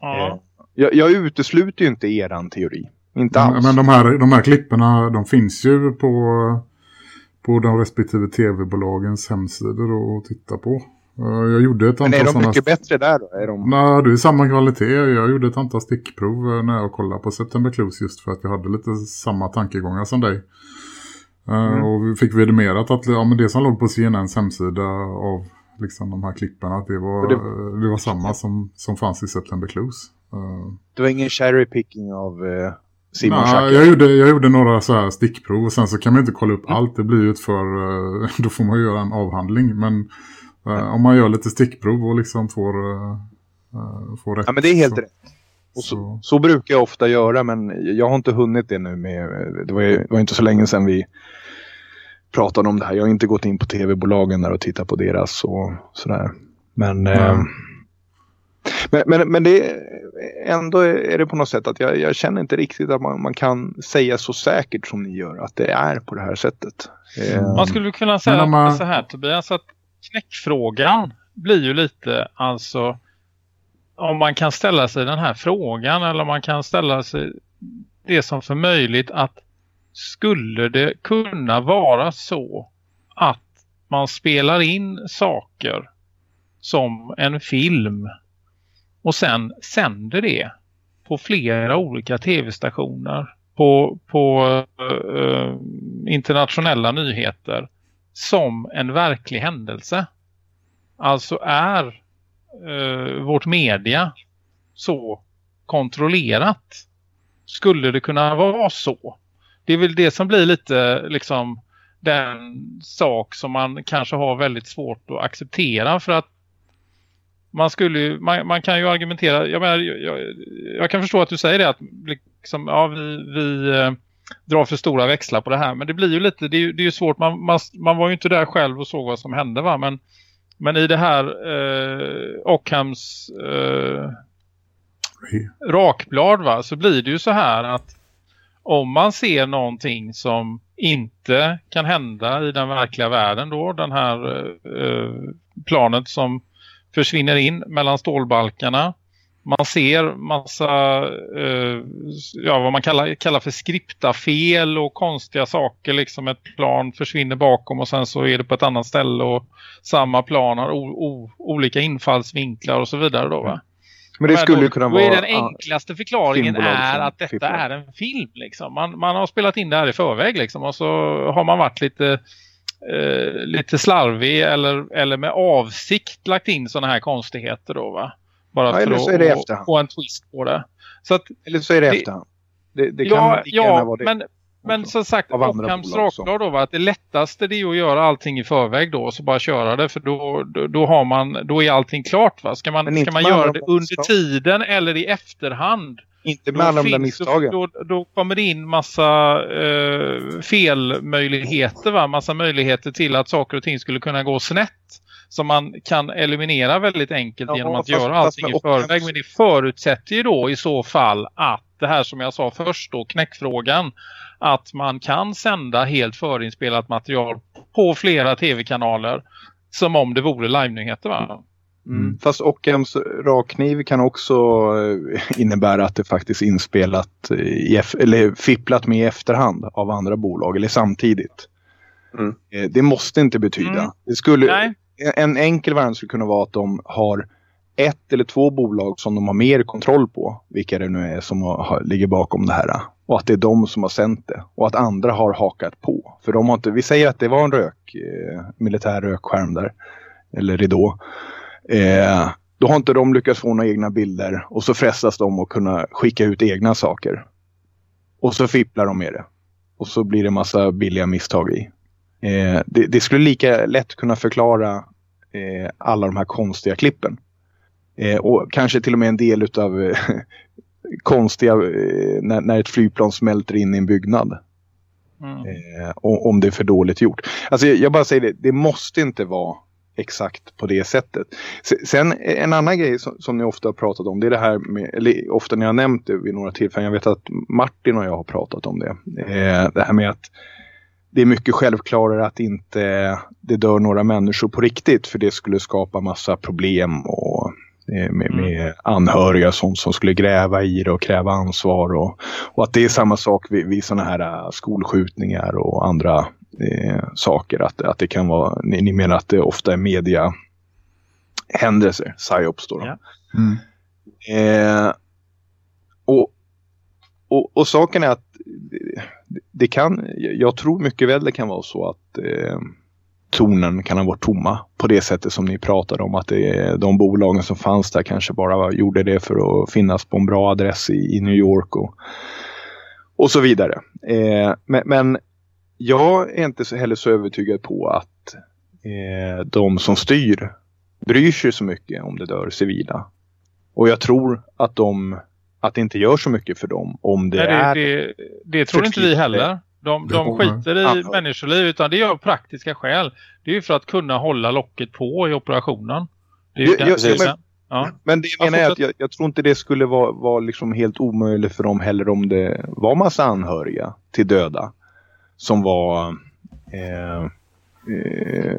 Ja. Uh, jag, jag utesluter ju inte eran teori. Inte alls. Men de här, de här klipperna, de finns ju på, på de respektive tv-bolagens hemsidor att titta på. Jag gjorde ett antal Men är de sådana... mycket bättre där då? Är de... Nej, det är samma kvalitet. Jag gjorde ett antal stickprov eh, när jag kollade på September Clues just för att jag hade lite samma tankegångar som dig. Eh, mm. Och vi fick vidimerat att ja, men det som låg på CNNs hemsida av liksom, de här klipparna, att det var, det... det var samma som, som fanns i September Clues. Det var ingen cherry picking av Simon Nej, jag gjorde, jag gjorde några så här stickprov och sen så kan man inte kolla upp mm. allt. Det blir ju för, uh, då får man göra en avhandling. Men uh, om man gör lite stickprov och liksom får, får rätt. Ja men det är helt så, rätt. Och så, så, så, brukar jag ofta göra men jag har inte hunnit det nu med, det var, det var inte så länge sedan vi pratade om det här. Jag har inte gått in på tv-bolagen där och tittat på deras och sådär. Men mm. Men, men, men det ändå är det på något sätt att jag, jag känner inte riktigt att man, man, kan säga så säkert som ni gör att det är på det här sättet. Mm. Man skulle kunna säga man... så här Tobias att knäckfrågan blir ju lite alltså om man kan ställa sig den här frågan eller om man kan ställa sig det som för möjligt att skulle det kunna vara så att man spelar in saker som en film och sen sänder det på flera olika tv-stationer på, på eh, internationella nyheter som en verklig händelse. Alltså är eh, vårt media så kontrollerat? Skulle det kunna vara så? Det är väl det som blir lite liksom den sak som man kanske har väldigt svårt att acceptera för att man skulle man, man, kan ju argumentera. Jag, menar, jag, jag, kan förstå att du säger det att liksom, ja, vi, vi eh, drar för stora växlar på det här. Men det blir ju lite, det är, det är ju svårt. Man, man, man, var ju inte där själv och såg vad som hände va? Men, men i det här eh, Ockhams eh, rakblad va så blir det ju så här att om man ser någonting som inte kan hända i den verkliga världen då, den här eh, eh planet som försvinner in mellan stålbalkarna. Man ser massa, eh, ja vad man kallar, kallar för skriptafel och konstiga saker. Liksom ett plan försvinner bakom och sen så är det på ett annat ställe och samma plan har olika infallsvinklar och så vidare då va? Men det skulle ju kunna vara... Då är den enklaste förklaringen är att detta är en film liksom. Man, man har spelat in det här i förväg liksom och så har man varit lite eh, lite slarvig eller, eller med avsikt lagt in sådana här konstigheter då va? Bara ja, för att få en twist på det. Så att, eller så är det, det efterhand. Det, det kan ja, ja vara det. Men, men som sagt, Ockhams rakblad då var att det lättaste det är att göra allting i förväg då och så bara köra det för då, då, då, har man, då är allting klart va? Ska man, ska man göra det under tiden eller i efterhand? Inte med alla de där misstagen. Då, då, kommer det in massa eh, felmöjligheter va? Massa möjligheter till att saker och ting skulle kunna gå snett. Som man kan eliminera väldigt enkelt ja, genom att fast, göra allting i förväg. Men det förutsätter ju då i så fall att det här som jag sa först då, knäckfrågan. Att man kan sända helt förinspelat material på flera tv-kanaler. Som om det vore live-nyheter va? Mm. mm. Fast Ockhams rakkniv kan också eh, innebära att det faktiskt är inspelat i, eller fipplat med i efterhand av andra bolag eller samtidigt. Mm. Eh, det måste inte betyda. Mm. Det skulle, en enkel variant skulle kunna vara att de har ett eller två bolag som de har mer kontroll på. Vilka det nu är som har, ligger bakom det här. Och att det är de som har sänt det. Och att andra har hakat på. För de har inte, vi säger att det var en rök, eh, militär rökskärm där. Eller ridå. Eh, då har inte de lyckats få några egna bilder och så frestas de att kunna skicka ut egna saker. Och så fipplar de med det. Och så blir det massa billiga misstag i. Eh, det, det, skulle lika lätt kunna förklara eh, alla de här konstiga klippen. Eh, och kanske till och med en del utav eh, konstiga eh, när, när, ett flygplan smälter in i en byggnad. Mm. om det är för dåligt gjort. Alltså jag, jag bara säger det, det måste inte vara exakt på det sättet. Sen en annan grej som, som, ni ofta har pratat om, det är det här med, eller ofta ni har nämnt det vid några tillfällen, jag vet att Martin och jag har pratat om det. Eh, det här med att det är mycket självklarare att inte det dör några människor på riktigt för det skulle skapa massa problem och eh, med, mm. med anhöriga som, som skulle gräva i det och kräva ansvar och, och att det är samma sak vid, vid sådana här äh, skolskjutningar och andra eh, saker. Att, att det kan vara, ni, ni menar att det ofta är media händelser, psyops då. Ja. Mm. Eh, och, och, och saken är att det, det, kan, jag tror mycket väl det kan vara så att eh, tornen kan ha varit tomma på det sättet som ni pratade om. Att det, de bolagen som fanns där kanske bara gjorde det för att finnas på en bra adress i, i New York och, och så vidare. Eh, men, men, jag är inte så heller så övertygad på att eh, de som styr bryr sig så mycket om det dör civila. Och jag tror att de att det inte gör så mycket för dem om det, Nej, det är... Det, det tror inte vi heller. De, de skiter i Aha. människoliv utan det gör praktiska skäl. Det är ju för att kunna hålla locket på i operationen. Det är ju jag, jag, men, ja. men det menar jag att jag, jag, tror inte det skulle vara, vara liksom helt omöjligt för dem heller om det var massa anhöriga till döda som var, eh, eh,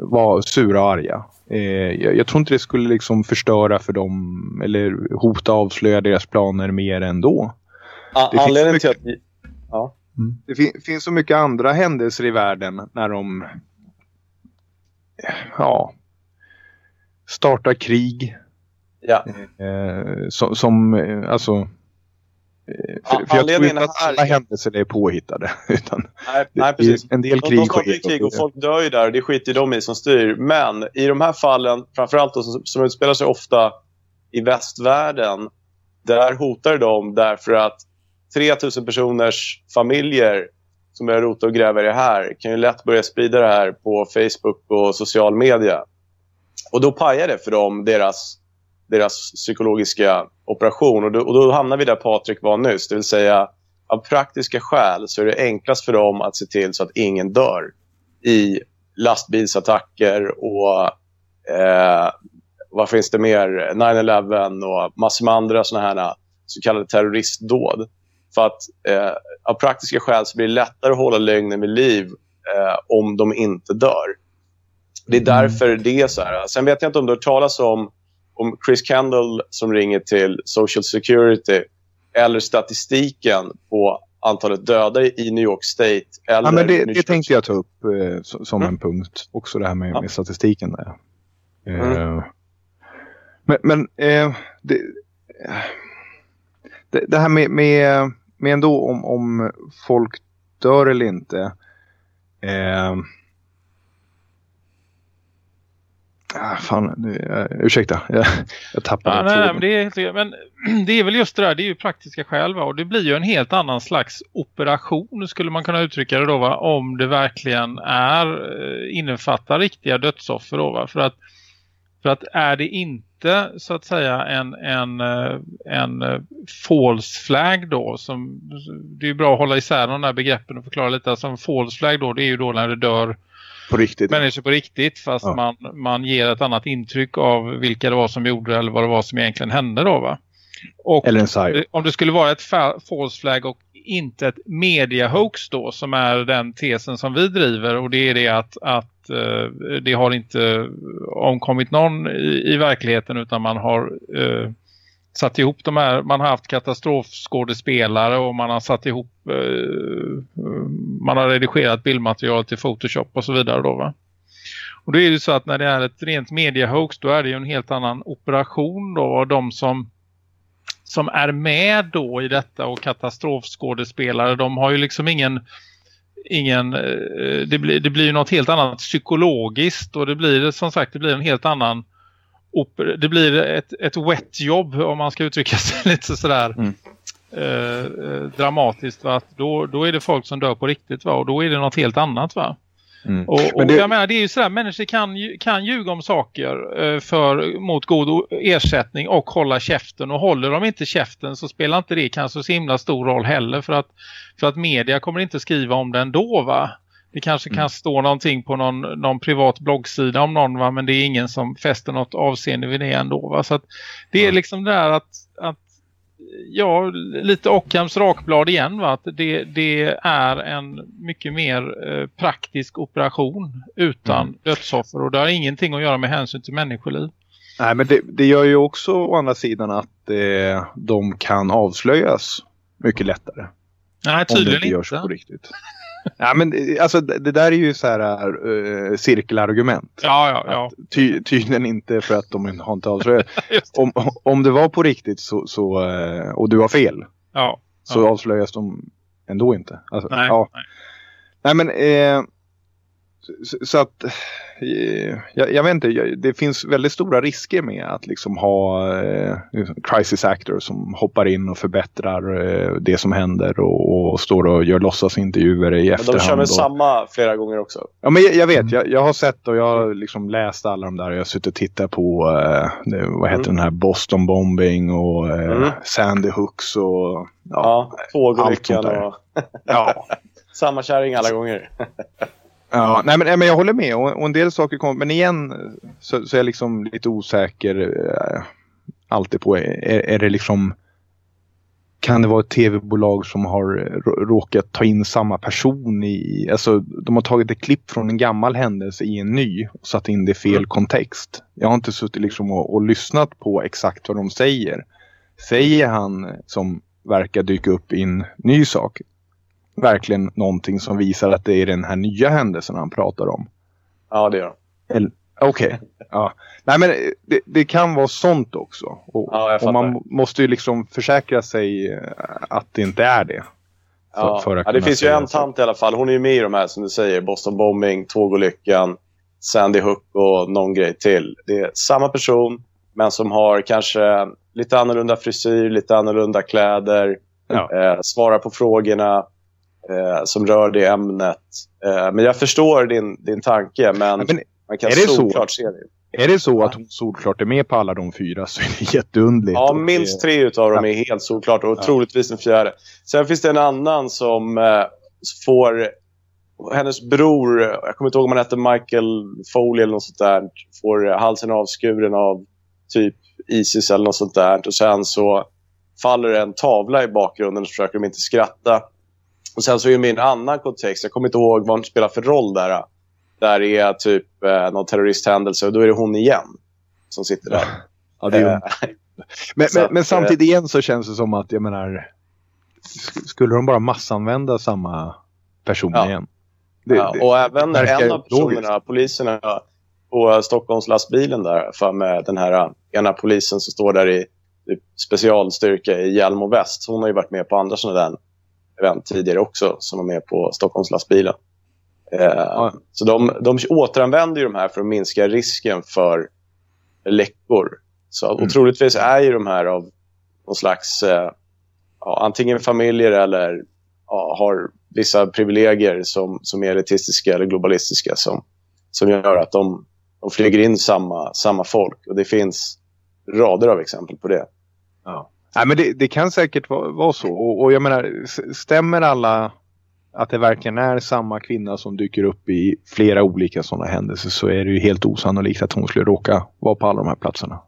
var sura och arga. Eh, jag, jag, tror inte det skulle liksom förstöra för dem eller hota avslöja deras planer mer ändå. A anledningen till att... Ja. Mm. Det fin finns så mycket andra händelser i världen när de ja, startar krig. Ja. Eh, som, som, eh, alltså för, för jag tror inte att alla händelser är påhittade. Utan nej, nej, precis. En del krig, de, de sker. krig och folk dör ju där och det skiter de i som styr. Men i de här fallen, framförallt då, som, som utspelar sig ofta i västvärlden, där hotar de därför att 3000 personers familjer som börjar rota och gräva i det här kan ju lätt börja sprida det här på Facebook och social media. Och då pajar det för dem deras deras psykologiska operation. Och då, och då hamnar vi där Patrik var nyss. Det vill säga, av praktiska skäl så är det enklast för dem att se till så att ingen dör i lastbilsattacker och eh, vad finns det mer? 9-11 och massor med andra såna här så kallade terroristdåd. För att eh, av praktiska skäl så blir det lättare att hålla lögnen vid liv eh, om de inte dör. Det är mm. därför det är så här. Sen vet jag inte om du har talas om om Chris Kendall som ringer till Social Security eller statistiken på antalet döda i New York State. Eller ja, men det, det tänkte jag ta upp eh, som mm. en punkt. Också det här med, ja. med statistiken. Där. Mm. Eh, men men eh, det, det, det, här med, med, med ändå om, om folk dör eller inte. Eh, Ah, fan, uh, ursäkta, jag, jag tappade ja, nej, men det, är, men det är väl just det där, det är ju praktiska skäl va? och det blir ju en helt annan slags operation skulle man kunna uttrycka det då va? om det verkligen är eh, innefattar riktiga dödsoffer då va? För att, för att är det inte så att säga en, en, eh, en false flag då som det är bra att hålla isär de där begreppen och förklara lite. Alltså en false flag då det är ju då när det dör på riktigt. människor på riktigt fast ja. man, man ger ett annat intryck av vilka det var som gjorde eller vad det var som egentligen hände då va? Och eller en side. om det skulle vara ett false flag och inte ett media hoax då som är den tesen som vi driver och det är det att, att uh, det har inte omkommit någon i, i verkligheten utan man har uh, satt ihop de här, man har haft katastrofskådespelare och man har satt ihop eh, man har redigerat bildmaterial till Photoshop och så vidare då va. Och det är ju så att när det är ett rent mediehoax då är det ju en helt annan operation då och de som som är med då i detta och katastrofskådespelare de har ju liksom ingen ingen eh, det blir, det blir ju något helt annat psykologiskt och det blir som sagt det blir en helt annan det blir ett, ett wet jobb om man ska uttrycka sig lite sådär mm. eh, eh dramatiskt va? Att då, då är det folk som dör på riktigt va? och då är det något helt annat va Mm. Och, och det... jag menar, det är ju sådär, människor kan, kan ljuga om saker eh, för, mot god ersättning och hålla käften. Och håller de inte käften så spelar inte det kanske så himla stor roll heller. För att, för att media kommer inte skriva om det ändå va? Det kanske mm. kan stå någonting på någon, någon privat bloggsida om någon va? Men det är ingen som fäster något avseende vid det ändå va? Så det är liksom det där att, att ja, lite Ockhams rakblad igen va? Att det, det är en mycket mer eh, praktisk operation utan mm. dödsoffer och det har ingenting att göra med hänsyn till människoliv. Nej men det, det gör ju också å andra sidan att eh, de kan avslöjas mycket lättare. Nej tydligen om det inte. görs på riktigt ja, men alltså det där är ju så här uh, cirkelargument. Ja, ja, ja. Ty, tydligen inte för att de har inte avslöjat. om, om det var på riktigt så, så uh, och du har fel. Ja. Så ja. avslöjas de ändå inte. Alltså, nej, ja. nej. nej. men eh, så, att Eh, jag, jag, vet inte, det finns väldigt stora risker med att liksom ha eh, crisis actors som hoppar in och förbättrar eh, det som händer och, och, står och gör låtsasintervjuer i efterhand. De kör med och... samma flera gånger också. Ja, men jag, jag vet, mm. jag, jag, har sett och jag har liksom läst alla de där. Jag har suttit och tittat på, eh, vad heter mm. den här, Boston Bombing och eh, mm. Sandy Hooks och ja, ja tågolyckan och... ja. samma kärring alla gånger. Ja, nej men, men jag håller med. Och, och en del saker kommer. Men igen så, så är jag liksom lite osäker äh, alltid på. Är, är det liksom. Kan det vara ett tv-bolag som har råkat ta in samma person i, alltså de har tagit ett klipp från en gammal händelse i en ny och satt in det i fel mm. kontext. Jag har inte suttit liksom och, och lyssnat på exakt vad de säger. Säger han som verkar dyka upp i en ny sak verkligen någonting som visar att det är den här nya händelsen han pratar om? Ja, det gör han. Okej. Okay. Ja. Nej, men det, det, kan vara sånt också. Och, ja, och, man måste ju liksom försäkra sig eh, att det inte är det. För, ja. För ja, det finns ju en tant i alla fall. Hon är ju med i de här som du säger. Boston Bombing, Tågolyckan, Sandy Hook och någon grej till. Det är samma person men som har kanske lite annorlunda frisyr, lite annorlunda kläder. Ja. Eh, svarar på frågorna eh, som rör det ämnet. Eh, men jag förstår din, din tanke, men, men man kan solklart se det. Är det så att hon solklart är med på alla de fyra så är det jätteundligt. Ja, minst tre utav dem är helt solklart och ja. troligtvis den fjärde. Sen finns det en annan som eh, får... Hennes bror, jag kommer inte ihåg om han hette Michael Foley eller något sånt där, får halsen avskuren av typ Isis eller något sånt där. Och sen så faller en tavla i bakgrunden och så försöker de inte skratta. Och sen så är det min annan kontext, jag kommer inte ihåg vad hon spelar för roll där. Där är typ eh, någon terroristhändelse och då är det hon igen som sitter där. Ja, det är eh, men, men, men, samtidigt igen så känns det som att, jag menar, skulle de bara massanvända samma person ja. igen? Det, ja, och även en av personerna, logiskt. poliserna på Stockholms lastbilen där, för med den här eh, ena polisen som står där i typ specialstyrka i hjälm och väst. Hon har ju varit med på andra sådana där event tidigare också som var med på Stockholmslastbilen. Eh, så de, de återanvänder de här för att minska risken för läckor. Så mm. otroligtvis är ju de här av någon slags eh, ja, antingen familjer eller ja, har vissa privilegier som, som är elitistiska eller globalistiska som, som gör att de, de flyger in samma, samma folk. Och det finns rader av exempel på det. Ja. Nej, men det, det kan säkert vara, vara så. Och, och, jag menar, stämmer alla att det verkligen är samma kvinna som dyker upp i flera olika sådana händelser så är det ju helt osannolikt att hon skulle råka vara på alla de här platserna.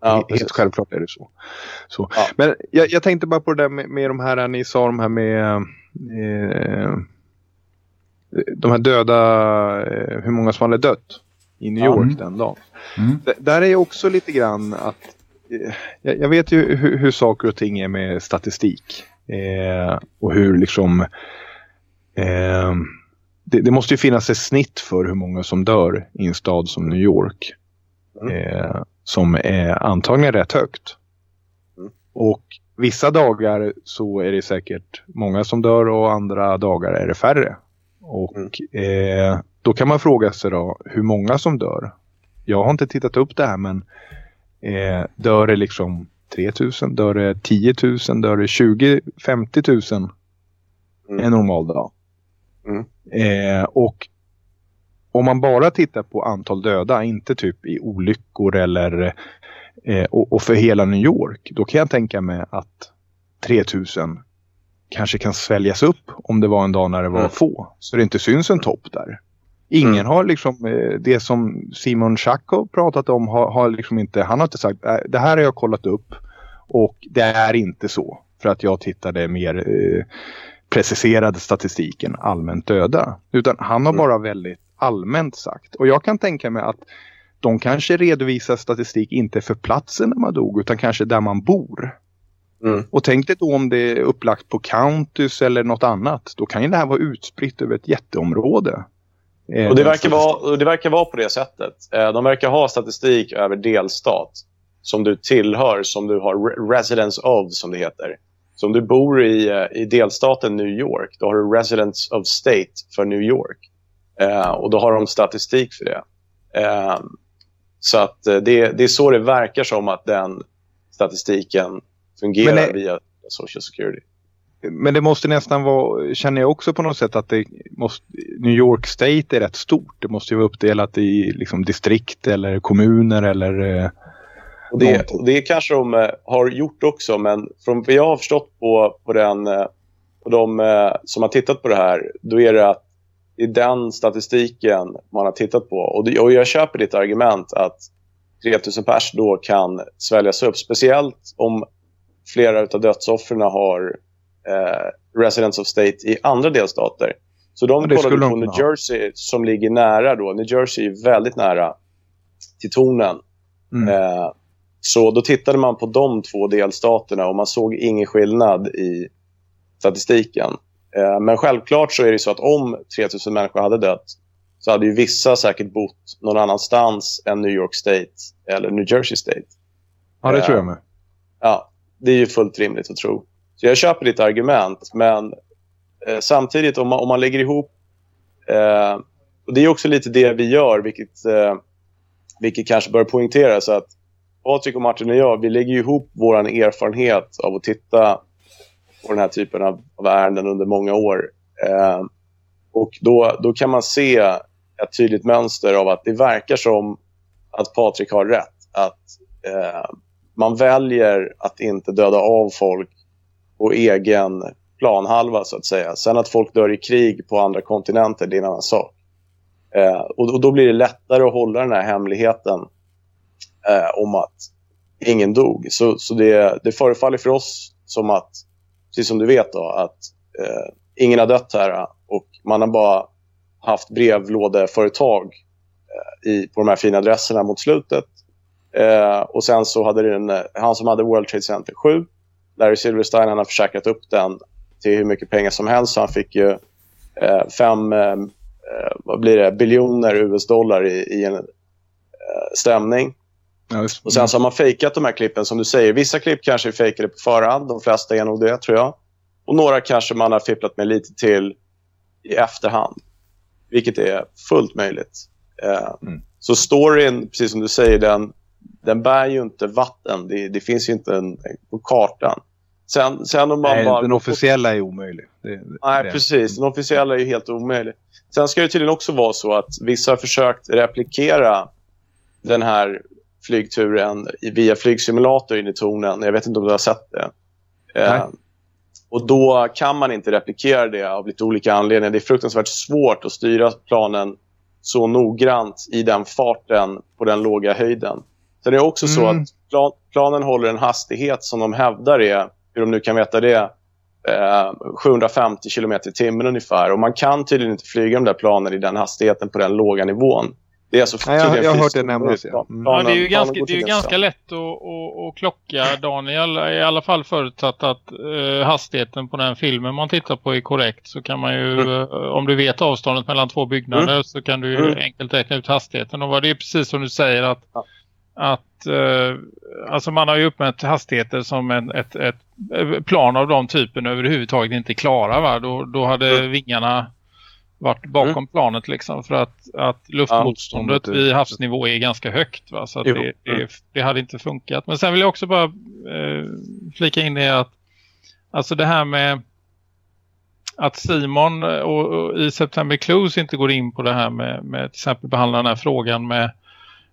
Ja, helt självklart är det så. så. Ja. Men jag, jag, tänkte bara på det där med, med de här, ni sa de här med eh, de här döda, eh, hur många som hade dött i New York mm. den dagen. Mm. Där är också lite grann att eh, jag, jag, vet ju hur, hur, saker och ting är med statistik. Eh, och hur liksom eh, det, det, måste ju finnas ett snitt för hur många som dör i en stad som New York. Mm. Eh, som är antagligen rätt högt. Mm. Och vissa dagar så är det säkert många som dör och andra dagar är det färre. Och mm. eh, då kan man fråga sig då hur många som dör. Jag har inte tittat upp det här men eh, dör det liksom 3000, dör det 10 000, dör det 20 50 000 mm. en normal dag. Mm. Eh, och om man bara tittar på antal döda, inte typ i olyckor eller eh, och, och, för hela New York, då kan jag tänka mig att 3000 kanske kan sväljas upp om det var en dag när det var mm. få. Så det inte syns en topp där. Ingen mm. har liksom, eh, det som Simon Schack har pratat om har, har liksom inte, han har inte sagt äh, det här har jag kollat upp och det är inte så. För att jag tittade mer eh, preciserade statistiken allmänt döda. Utan han har mm. bara väldigt allmänt sagt. Och jag kan tänka mig att de kanske redovisar statistik inte för platsen där man dog utan kanske där man bor. Mm. Och tänk dig då om det är upplagt på counties eller något annat. Då kan ju det här vara utspritt över ett jätteområde. Och det, verkar vara, det verkar vara på det sättet. Eh, de verkar ha statistik över delstat som du tillhör, som du har residence of, som det heter. Så om du bor i, eh, i delstaten New York, då har du residence of state för New York. Eh, och då har de statistik för det. Eh, så att eh, det, det är så det verkar som att den statistiken fungerar det, via Social Security. Men det måste nästan vara, känner jag också på något sätt att det måste, New York State är rätt stort. Det måste ju vara uppdelat i liksom, distrikt eller kommuner eller... Eh, det, det kanske de eh, har gjort också men från vad jag har förstått på, på, den, på de som har tittat på det här då är det att är den statistiken man har tittat på. Och, det, och jag köper ditt argument att 3000 pers då kan sväljas upp. Speciellt om flera av dödsoffren har eh, residence of state i andra delstater. Så de ja, kollade på New Jersey som ligger nära då. New Jersey är väldigt nära till tornen. Mm. Eh, så då tittade man på de två delstaterna och man såg ingen skillnad i statistiken. Eh, men självklart så är det så att om 3000 människor hade dött så hade ju vissa säkert bott någon annanstans än New York State eller New Jersey State. Ja, det tror jag med. Ja, det är ju fullt rimligt att tro. Så jag köper ditt argument, men eh, samtidigt om man, om man lägger ihop... Eh, och Det är också lite det vi gör, vilket, eh, vilket kanske bör poängteras. Att Patrik och Martin och jag, vi lägger ihop vår erfarenhet av att titta på den här typen av, av ärenden under många år. Eh, och då, då kan man se ett tydligt mönster av att det verkar som att Patrik har rätt. Att eh, man väljer att inte döda av folk på egen planhalva så att säga. Sen att folk dör i krig på andra kontinenter, det är en annan sak. Eh, och, och, då blir det lättare att hålla den här hemligheten eh, om att ingen dog. Så, så det, det förefaller för oss som att precis som du vet, då, att eh, ingen har dött här och man har bara haft brevlådeföretag eh, i, på de här fina adresserna mot slutet. Eh, och sen så hade den, eh, han som hade World Trade Center 7, Larry Silverstein, han har försäkrat upp den till hur mycket pengar som helst. Så han fick ju eh, fem eh, vad blir det, biljoner US-dollar i, i en stämning. Ja, och sen så har man fejkat de här klippen som du säger. Vissa klipp kanske är fejkade på förhand. De flesta är nog det tror jag. Och några kanske man har fipplat med lite till i efterhand. vilket är fullt möjligt. Eh, mm. Så storyn, precis som du säger, den, den bär ju inte vatten. Det, det finns ju inte en, på kartan. Sen, sen om man Nej, bara... den officiella är omöjlig. Det, Nej, det. precis. Den officiella är helt omöjlig. Sen ska det tydligen också vara så att vissa har försökt replikera den här flygturen via flygsimulator in i tornen. Jag vet inte om du har sett det. Eh, och då kan man inte replikera det av lite olika anledningar. Det är fruktansvärt svårt att styra planen så noggrant i den farten på den låga höjden. Det är också mm. så att plan, planen håller en hastighet som de hävdar är, hur de nu kan veta det, eh, 750 km i timmen ungefär. Och man kan tydligen inte flyga de där planen i den hastigheten på den låga nivån. Det är alltså Nej, jag, jag har hört det nämnas. Ja. Mm. ja, det är ju ganska, det är ganska lätt att, att, att, klocka Daniel. I alla fall förutsatt att uh, hastigheten på den filmen man tittar på är korrekt. Så kan man ju, mm. uh, om du vet avståndet mellan två byggnader mm. så kan du mm. enkelt räkna ut hastigheten. Och det är precis som du säger att, ja. Att uh, alltså man har ju uppmätt hastigheter som en, ett, ett, plan av de typen överhuvudtaget inte klarar. Va? Då, då hade mm. vingarna varit bakom mm. planet liksom för att, att luftmotståndet ja, vid havsnivå är ganska högt va? så det, det, det, hade inte funkat. Men sen vill jag också bara eh, flika in det att alltså det här med att Simon och, och, i September Clues inte går in på det här med, med till exempel behandla den här frågan med eh,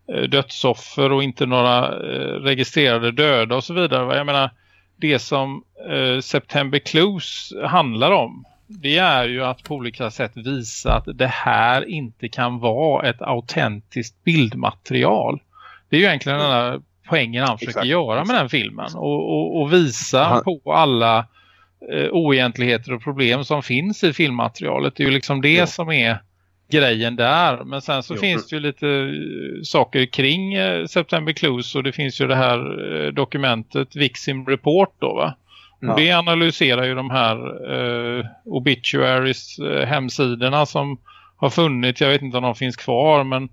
dödsoffer och inte några eh, registrerade döda och så vidare. Jag menar, det som eh, September Clues handlar om det är ju att på olika sätt visa att det här inte kan vara ett autentiskt bildmaterial. Det är ju egentligen den där poängen han försöker Exakt. göra med den filmen. Och, och, och visa han... på alla eh, oegentligheter och problem som finns i filmmaterialet. Det är ju liksom det ja. som är grejen där. Men sen så jo. finns det ju lite eh, saker kring eh, September Clues och det finns ju det här eh, dokumentet Vixim Report då va? Ja. Det analyserar ju de här eh, obituaries hemsidorna som har funnits. Jag vet inte om de finns kvar men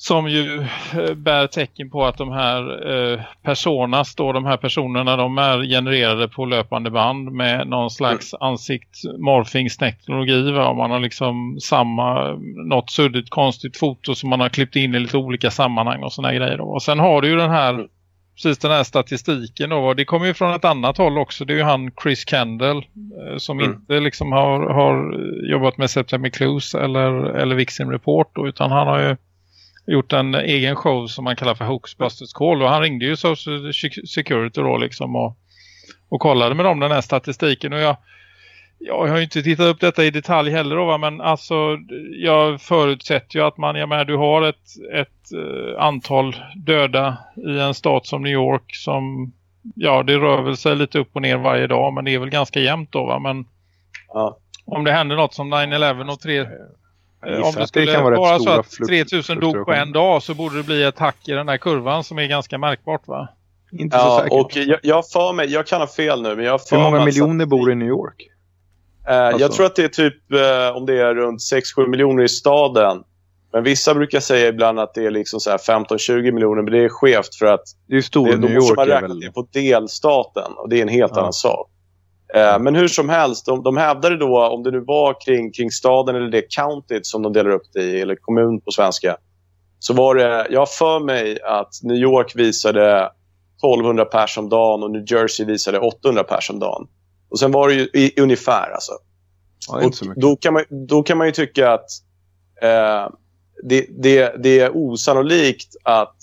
som ju eh, bär tecken på att de här eh, personas då, de här personerna de är genererade på löpande band med någon slags mm. ansikt morphingsteknologi va? man har liksom samma, något suddigt konstigt foto som man har klippt in i lite olika sammanhang och såna grejer då. Och sen har du ju den här mm precis den här statistiken då. Det kommer ju från ett annat håll också. Det är ju han Chris Kendall eh, som mm. inte liksom har, har jobbat med September Clues eller, eller Vixen Report då, utan han har ju gjort en egen show som man kallar för Hoaxbusters Call. Och han ringde ju Social Security då liksom och, och kollade med dem den här statistiken. Och jag jag har ju inte tittat upp detta i detalj heller då, va? men alltså jag förutsätter ju att man, jag menar, du har ett, ett uh, antal döda i en stat som New York som, ja det rör väl sig lite upp och ner varje dag men det är väl ganska jämnt då va, men ja. om det händer något som 9-11 och tre eh, om det skulle det vara så att 3000 dog på en dag så borde det bli ett hack i den här kurvan som är ganska märkbart va? Inte ja, så säkert. Och jag, jag för mig, jag kan ha fel nu men jag Hur många miljoner bor i New York? Eh, alltså. Jag tror att det är typ eh, om det är runt 6-7 miljoner i staden. Men vissa brukar säga ibland att det är liksom 15-20 miljoner. Men det är skevt för att det är, stor, det är New York man räknar väl... det på delstaten. Och det är en helt ja. annan sak. Eh, men hur som helst, de, de hävdade då, om det nu var kring, kring staden eller det countyt som de delar upp det i, eller kommun på svenska. Så var det, jag för mig att New York visade 1200 pers om dagen och New Jersey visade 800 pers om dagen. Och sen var det ju i, ungefär alltså. Ja, då, kan man, då kan man ju tycka att eh, det, det, det är osannolikt att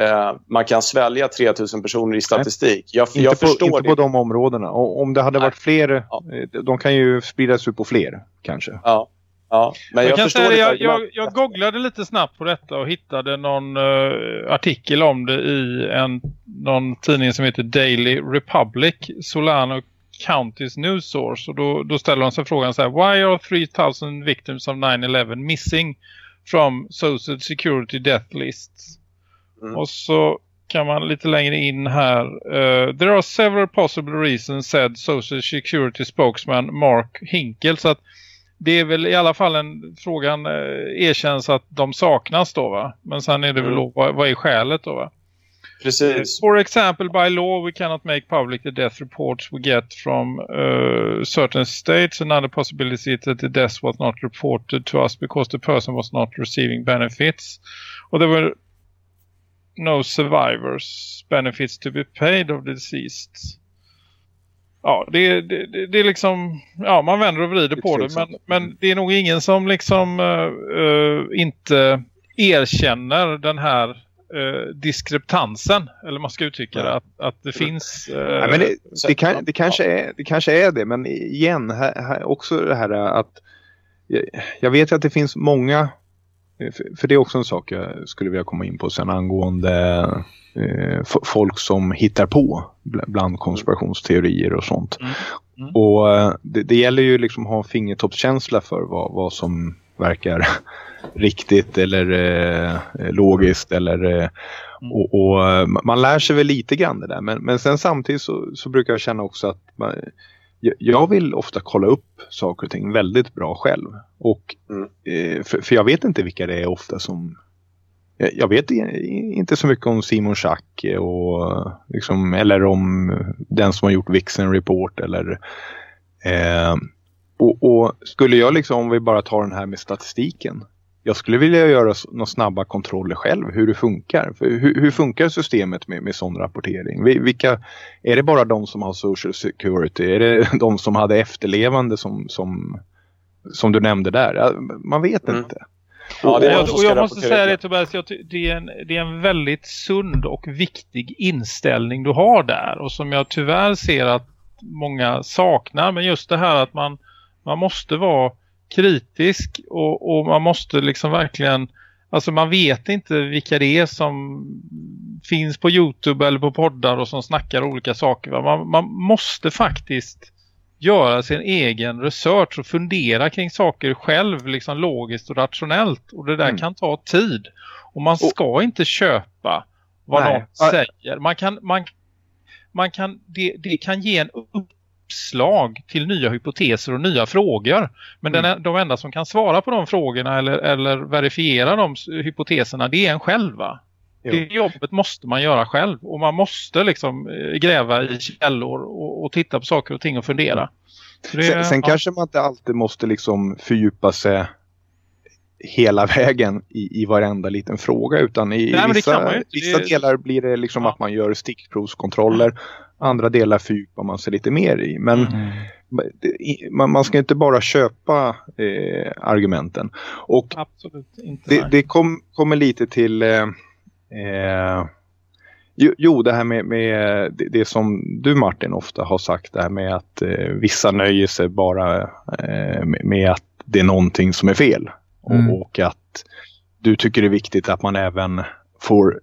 eh, man kan svälja 3000 personer i statistik. Jag, inte jag på, förstår inte det. på de områdena. Och om det hade varit fler, ja. Eh, de kan ju spridas ut på fler kanske. Ja. Ja, men jag, jag, förstår säga, jag, jag, jag googlade lite snabbt på detta och hittade någon uh, artikel om det i en, någon tidning som heter Daily Republic. Solano County's news source. Och då, då ställer de sig frågan så här. Why are 3000 victims of 9-11 missing from social security death lists? Mm. Och så kan man lite längre in här. Uh, there are several possible reasons said social security spokesman Mark Hinkel. Så att det är väl i alla fall en frågan uh, erkänns att de saknas då va? Men sen är det mm. väl då, vad, vad är skälet då va? Precis. For example, by law we cannot make public the death reports we get from uh, certain states. Another possibility is that the death was not reported to us because the person was not receiving benefits. Or there were no survivors benefits to be paid of the deceased. Ja, det, det, det är liksom, ja man vänder och vrider på det. Men, men det är nog ingen som liksom uh, inte erkänner den här uh, diskreptansen. Eller man ska uttrycka det. Att, att det finns... Ja, men det, det, kan, det, kanske är, det kanske är det. Men igen, här, här också det här att jag vet att det finns många för det är också en sak jag skulle vilja komma in på sen angående eh, folk som hittar på bland konspirationsteorier och sånt. Mm. Mm. Och eh, det, det, gäller ju liksom att ha fingertoppskänsla för vad, vad som verkar riktigt eller eh, logiskt eller eh, mm. och, och, eh, man lär sig väl lite grann det där men, men sen samtidigt så, så brukar jag känna också att man, jag vill ofta kolla upp saker och ting väldigt bra själv. Och, mm. eh, för, för, jag vet inte vilka det är ofta som... Jag vet inte så mycket om Simon Schack och, liksom, eller om den som har gjort Vixen Report. Eller, eh, och, och, skulle jag liksom, om vi bara tar den här med statistiken jag skulle vilja göra några snabba kontroller själv hur det funkar. För hur, hur funkar systemet med, med sån rapportering? Vilka, är det bara de som har social security? Är det de som hade efterlevande som, som, som du nämnde där? Man vet mm. inte. Ja, det och, och jag måste säga det Tobias, jag det, är en, det är en väldigt sund och viktig inställning du har där. Och som jag tyvärr ser att många saknar. Men just det här att man, man måste vara kritisk och, och, man måste liksom verkligen alltså man vet inte vilka det är som finns på Youtube eller på poddar och som snackar olika saker. Man, man måste faktiskt göra sin egen research och fundera kring saker själv liksom logiskt och rationellt och det där mm. kan ta tid och man ska och, inte köpa vad nej. någon säger. Man kan, man, man kan, det, det kan ge en upp uppslag till nya hypoteser och nya frågor. Men mm. den, de enda som kan svara på de frågorna eller, eller verifiera de hypoteserna det är en själva. Jo. Det jobbet måste man göra själv och man måste liksom eh, gräva i källor och, och titta på saker och ting och fundera. Det, sen, sen ja. kanske man inte alltid måste liksom fördjupa sig hela vägen i, i varenda liten fråga utan i Nej, vissa, vissa det... delar blir det liksom ja. att man gör stickprovskontroller andra delar fördjupar man sig lite mer i. Men mm. man, man, ska inte bara köpa eh, argumenten. Och Absolut inte. Det, det kom, kommer lite till... Eh, eh, jo, det här med, med det, det, som du Martin ofta har sagt. Det här med att eh, vissa nöjer sig bara eh, med, med, att det är någonting som är fel. Mm. Och, och att du tycker det är viktigt att man även får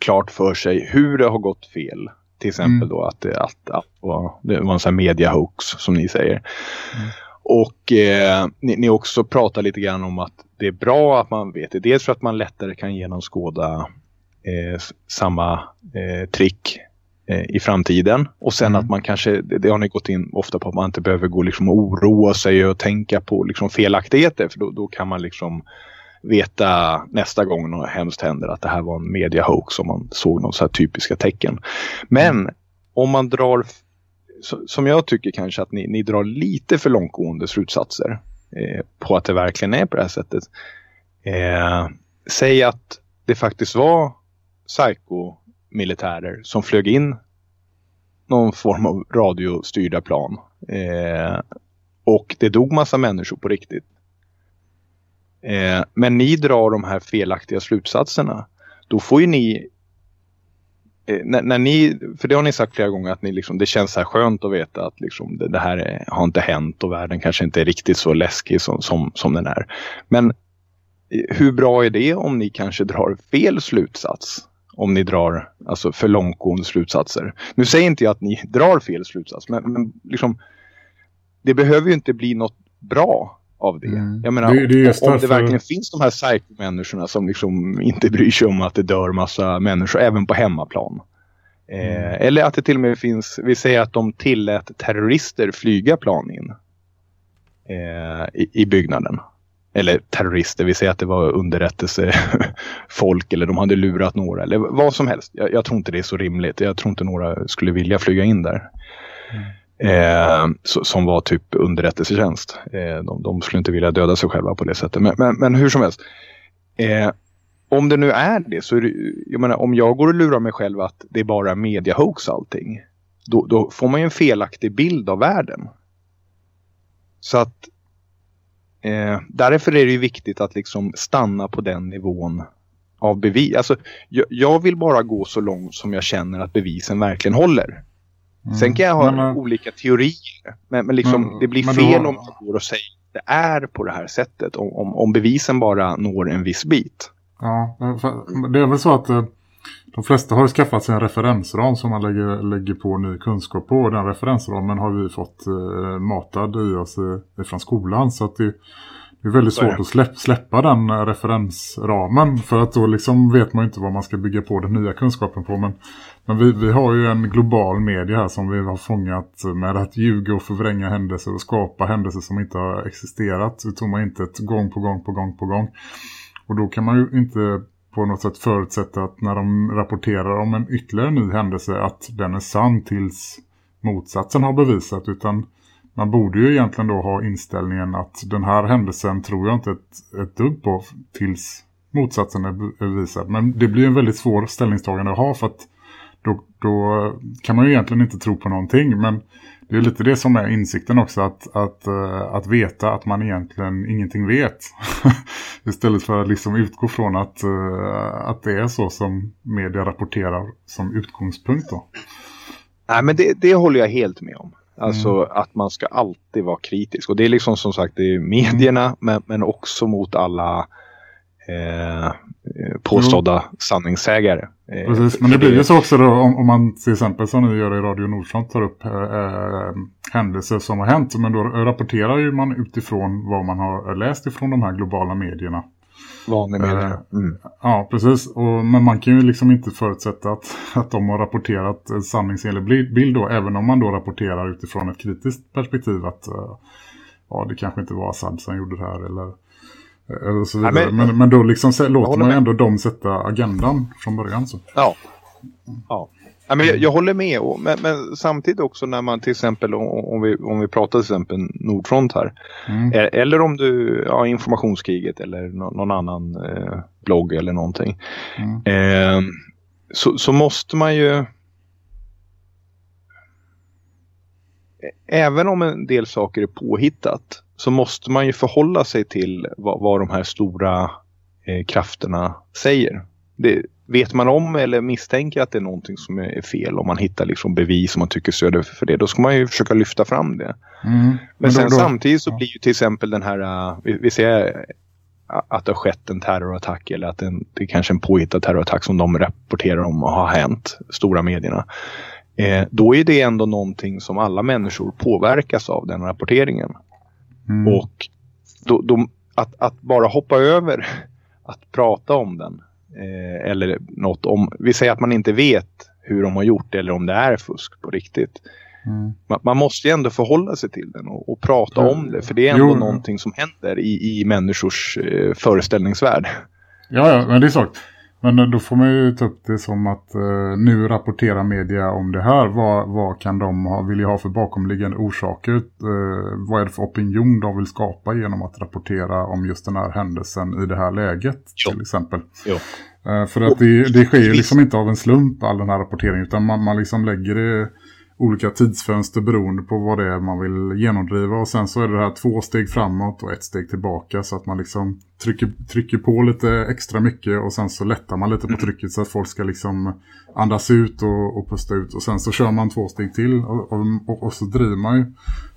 klart för sig hur det har gått fel till exempel mm. då att, det, att, att, det var en sån här media hoax som ni säger. Mm. Och eh, ni, ni, också pratar lite grann om att det är bra att man vet det. Dels för att man lättare kan genomskåda eh, samma eh, trick eh, i framtiden. Och sen mm. att man kanske, det, det, har ni gått in ofta på att man inte behöver gå liksom och oroa sig och tänka på liksom felaktigheter. För då, då kan man liksom veta nästa gång något hemskt händer att det här var en media hoax om man såg några så här typiska tecken. Men mm. om man drar, som jag tycker kanske att ni, ni drar lite för långtgående slutsatser eh, på att det verkligen är på det här sättet. Eh, säg att det faktiskt var psykomilitärer som flög in någon form av radiostyrda plan. Eh, och det dog massa människor på riktigt. Eh, men ni drar de här felaktiga slutsatserna. Då får ju ni eh, när, när, ni, för det har ni sagt flera gånger att ni liksom, det känns så här skönt att veta att liksom det, det här är, har inte hänt och världen kanske inte är riktigt så läskig som, som, som den är. Men eh, hur bra är det om ni kanske drar fel slutsats? Om ni drar alltså för långtgående slutsatser. Nu säger inte jag att ni drar fel slutsats men, men liksom, det behöver ju inte bli något bra av det. Mm. Jag menar, det, det om, om det verkligen finns de här psycho-människorna som liksom inte bryr sig om att det dör massa människor, även på hemmaplan. Eh, mm. eller att det till och med finns, vi säger att de tillät terrorister flyga plan in eh, i, i, byggnaden. eller terrorister, vi säger att det var underrättelsefolk eller de hade lurat några eller vad som helst. Jag, jag, tror inte det är så rimligt. Jag tror inte några skulle vilja flyga in där. Mm. Eh, som var typ underrättelsetjänst. Eh, de, de, skulle inte vilja döda sig själva på det sättet. Men, men, men hur som helst. Eh, om det nu är det så är det, jag menar om jag går och lurar mig själv att det är bara mediahoax allting. Då, då får man ju en felaktig bild av världen. Så att eh, därför är det ju viktigt att liksom stanna på den nivån av bevis. Alltså, jag, jag, vill bara gå så långt som jag känner att bevisen verkligen håller. Mm. Sen kan jag ha men, olika teorier. Men, men liksom, men, det blir fel då... om man går och säger att det är på det här sättet. Om, om, om bevisen bara når en viss bit. Ja, det är väl så att eh, de flesta har skaffat sig en referensram som man lägger, lägger på ny kunskap på. Den referensramen har vi fått eh, matad i oss från skolan. Så att det, det är väldigt svårt att släpp, släppa den eh, referensramen. För att då liksom vet man inte vad man ska bygga på den nya kunskapen på. Men, men vi, vi har ju en global media här som vi har fångat med att ljuga och förvränga händelser och skapa händelser som inte har existerat. Vi tog man inte ett gång på gång på gång på gång. Och då kan man ju inte på något sätt förutsätta att när de rapporterar om en ytterligare ny händelse att den är sann tills motsatsen har bevisat utan man borde ju egentligen då ha inställningen att den här händelsen tror jag inte ett, ett dugg på tills motsatsen är bevisad. Men det blir en väldigt svår ställningstagande att ha för att då, då kan man ju egentligen inte tro på någonting men det är lite det som är insikten också att, att, uh, att veta att man egentligen ingenting vet istället för att liksom utgå från att, uh, att det är så som media rapporterar som utgångspunkt då. Nej men det, det håller jag helt med om. Alltså mm. att man ska alltid vara kritisk och det är liksom som sagt det är medierna men, men också mot alla eh, påstådda mm. sanningssägare. Eh, Precis, men det blir ju så också då om, om, man till exempel som ni gör i Radio Nordstrand tar upp eh, eh, händelser som har hänt. Men då rapporterar ju man utifrån vad man har läst ifrån de här globala medierna. Vanliga medier. Eh, mm. Ja, precis. Och, men man kan ju liksom inte förutsätta att, att de har rapporterat sanningsenlig bild då. Även om man då rapporterar utifrån ett kritiskt perspektiv att ja, det kanske inte var Assad som gjorde det här eller eller så vidare. Ja, men, men, men, då liksom låter man ju ändå dem sätta agendan från början. Så. Ja. ja. Ja, men jag, jag håller med, och, men, men, samtidigt också när man till exempel, om vi, om vi pratar till exempel Nordfront här, mm. eller om du, ja, informationskriget eller någon annan eh, blogg eller någonting, mm. eh, så, så måste man ju, även om en del saker är påhittat, så måste man ju förhålla sig till vad, vad de här stora eh, krafterna säger. Det, vet man om eller misstänker att det är någonting som är fel om man hittar liksom bevis som man tycker stöder för det, då ska man ju försöka lyfta fram det. Mm. Men, Men då, sen då, samtidigt så ja. blir ju till exempel den här, uh, vi, vi ser att det har skett en terrorattack eller att en, det är kanske en påhittad terrorattack som de rapporterar om och har hänt, stora medierna. Eh, då är det ändå någonting som alla människor påverkas av den rapporteringen. Mm. Och då, då, att, att, bara hoppa över att prata om den. Eh, eller något om, vi säger att man inte vet hur de har gjort det eller om det är fusk på riktigt. Mm. Man, man, måste ju ändå förhålla sig till den och, och prata mm. om det. För det är ändå jo. någonting som händer i, i människors eh, föreställningsvärld. Ja, ja, men det är så. Men eh, då får man ju ta upp det som att eh, nu rapporterar media om det här. Vad, vad kan de ha, vilja ha för bakomliggande orsaker? Eh, vad är det för opinion de vill skapa genom att rapportera om just den här händelsen i det här läget jo. till exempel? Jo. Eh, för att det, det sker ju liksom inte av en slump all den här rapporteringen utan man, man liksom lägger det olika tidsfönster beroende på vad det är man vill genomdriva. Och sen så är det här två steg framåt och ett steg tillbaka så att man liksom trycker, trycker på lite extra mycket och sen så lättar man lite på trycket så att folk ska liksom andas ut och, och pusta ut. Och sen så kör man två steg till och, och, och så driver man ju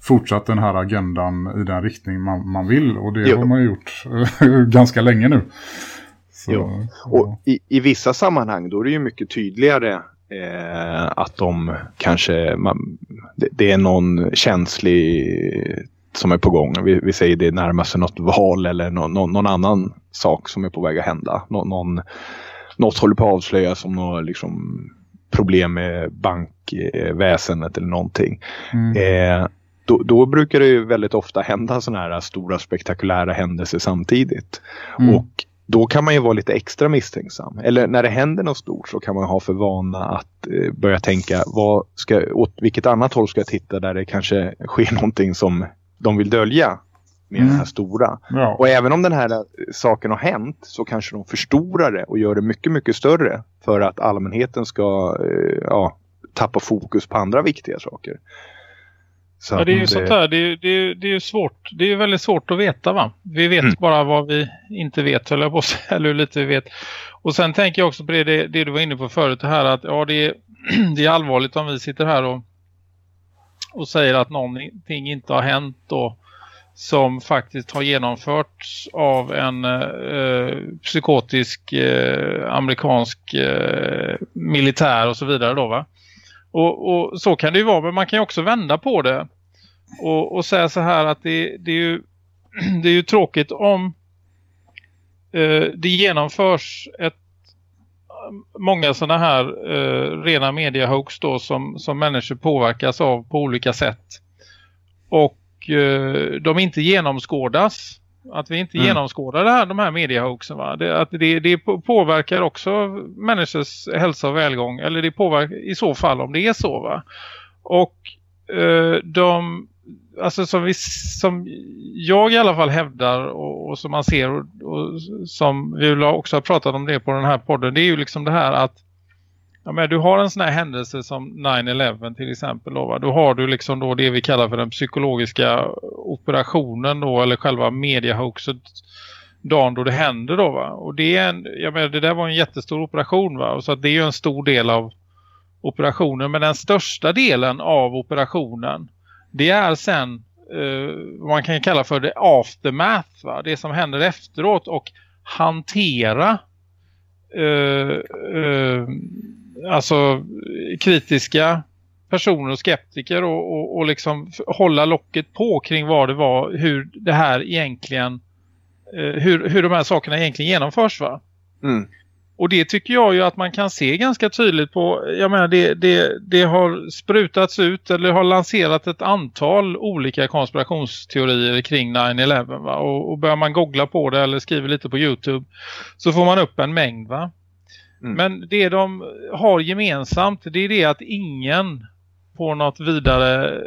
fortsatt den här agendan i den riktning man, man vill. Och det jo. har man gjort ganska länge nu. Så, jo. Och i, i vissa sammanhang då är det ju mycket tydligare Eh, att de kanske, man, det, det, är någon känslig som är på gång. Vi, vi säger det närmar sig något val eller no, no, någon annan sak som är på väg att hända. Nå, någon, något håller på att avslöjas som något liksom, problem med bankväsendet eller någonting. Mm. Eh, då, då, brukar det ju väldigt ofta hända sådana här stora spektakulära händelser samtidigt. Mm. Och då kan man ju vara lite extra misstänksam. Eller när det händer något stort så kan man ha för vana att eh, börja tänka vad ska, åt vilket annat håll ska jag titta där det kanske sker någonting som de vill dölja med mm. den här stora. Ja. Och även om den här eh, saken har hänt så kanske de förstorar det och gör det mycket, mycket större för att allmänheten ska eh, ja, tappa fokus på andra viktiga saker. Ja, det är ju det... sånt här. Det är, det, är, det är svårt. Det är väldigt svårt att veta va? Vi vet mm. bara vad vi inte vet, eller, på, eller hur lite vi vet. Och sen tänker jag också på det, det, det du var inne på förut här att ja, det är, det är allvarligt om vi sitter här och, och säger att någonting inte har hänt då som faktiskt har genomförts av en eh, psykotisk eh, amerikansk eh, militär och så vidare då va. Och, och, så kan det ju vara, men man kan ju också vända på det och, och säga så här att det, det, är, ju, det är ju tråkigt om eh, det genomförs ett många sådana här eh, rena mediahoax då som, som människor påverkas av på olika sätt. Och eh, de inte genomskådas. Att vi inte mm. genomskådar det här, de här mediahoaxen va? Det, att det, det påverkar också människors hälsa och välgång. Eller det påverkar i så fall om det är så va. Och eh, de alltså som, vi, som jag i alla fall hävdar och, och som man ser och, och, som vi också har pratat om det på den här podden det är ju liksom det här att ja, men du har en sån här händelse som 9-11 till exempel då, va? då har du liksom då det vi kallar för den psykologiska operationen då eller själva mediahoaxet dagen då det händer då va och det är en, jag menar det där var en jättestor operation va och så att det är ju en stor del av operationen men den största delen av operationen det är sen eh, vad man kan kalla för det aftermath va? det som händer efteråt och hantera eh, eh, alltså kritiska personer och skeptiker och, och, och liksom hålla locket på kring vad det var, hur det här egentligen eh, hur, hur de här sakerna egentligen genomförs va? Mm. Och det tycker jag ju att man kan se ganska tydligt på, jag menar det, det, det har sprutats ut eller har lanserat ett antal olika konspirationsteorier kring 9-11 va? Och, och börjar man googla på det eller skriver lite på Youtube så får man upp en mängd va. Mm. Men det de har gemensamt det är det att ingen på något vidare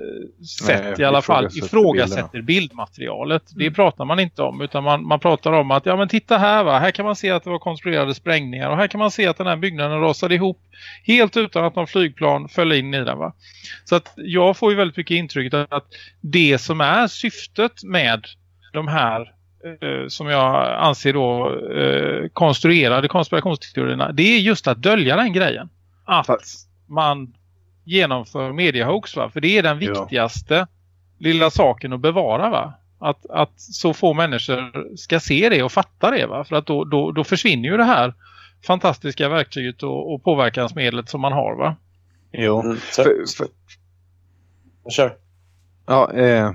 sätt Nej, i alla fall ifrågasätter bildmaterialet. Det mm. pratar man inte om utan man, man pratar om att ja men titta här va, här kan man se att det var konstruerade sprängningar och här kan man se att den här byggnaden rasade ihop helt utan att någon flygplan föll in i den va. Så att jag får ju väldigt mycket intryck att det som är syftet med de här som jag anser då eh, konstruerade konspirationsteorierna det är just att dölja den grejen. Att man genomför mediahoax va? För det är den viktigaste ja. lilla saken att bevara va? Att, att så få människor ska se det och fatta det va? För att då, då, då försvinner ju det här fantastiska verktyget och, och påverkansmedlet som man har va? Jo. Mm, för, för... Kör. Ja, eh,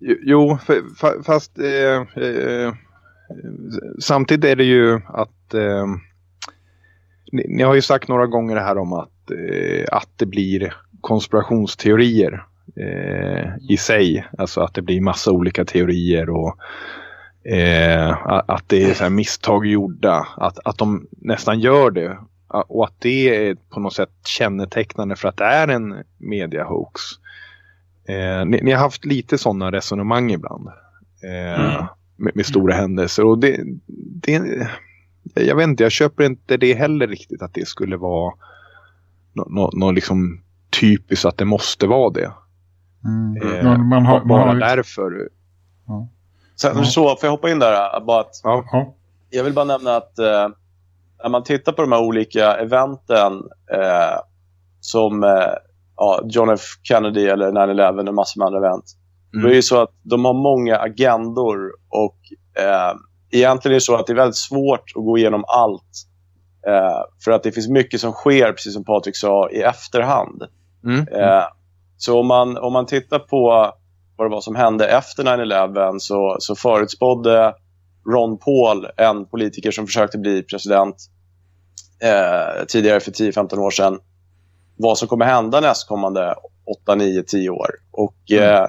jo, fast eh, eh, samtidigt är det ju att eh, ni, ni, har ju sagt några gånger här om att eh, att det blir konspirationsteorier eh, i sig. Alltså att det blir massa olika teorier och eh, att det är så misstag gjorda. Att, att de nästan gör det. Och att det är på något sätt kännetecknande för att det är en mediahoax. Eh, ni, ni, har haft lite sådana resonemang ibland. Eh, mm. med, med, stora händelser. Och det, det, jag vet inte, jag köper inte det heller riktigt att det skulle vara något no, no, liksom typiskt att det måste vara det. Mm. Eh, man, man har, bara man har... därför. Ja. Sen, ja. så, får jag hoppa in där? Bara att, ja. Jag vill bara nämna att eh, när man tittar på de här olika eventen eh, som eh, ja, John F. Kennedy eller 9-11 och massor med andra event. Mm. Det är ju så att de har många agendor och eh, egentligen är det så att det är väldigt svårt att gå igenom allt Eh, för att det finns mycket som sker, precis som Patrik sa, i efterhand. Mm. Eh, så om man, om man tittar på vad det var som hände efter 9-11 så, så förutspådde Ron Paul, en politiker som försökte bli president eh, tidigare för 10-15 år sedan, vad som kommer hända nästkommande 8, 9, 10 år. Och mm. eh,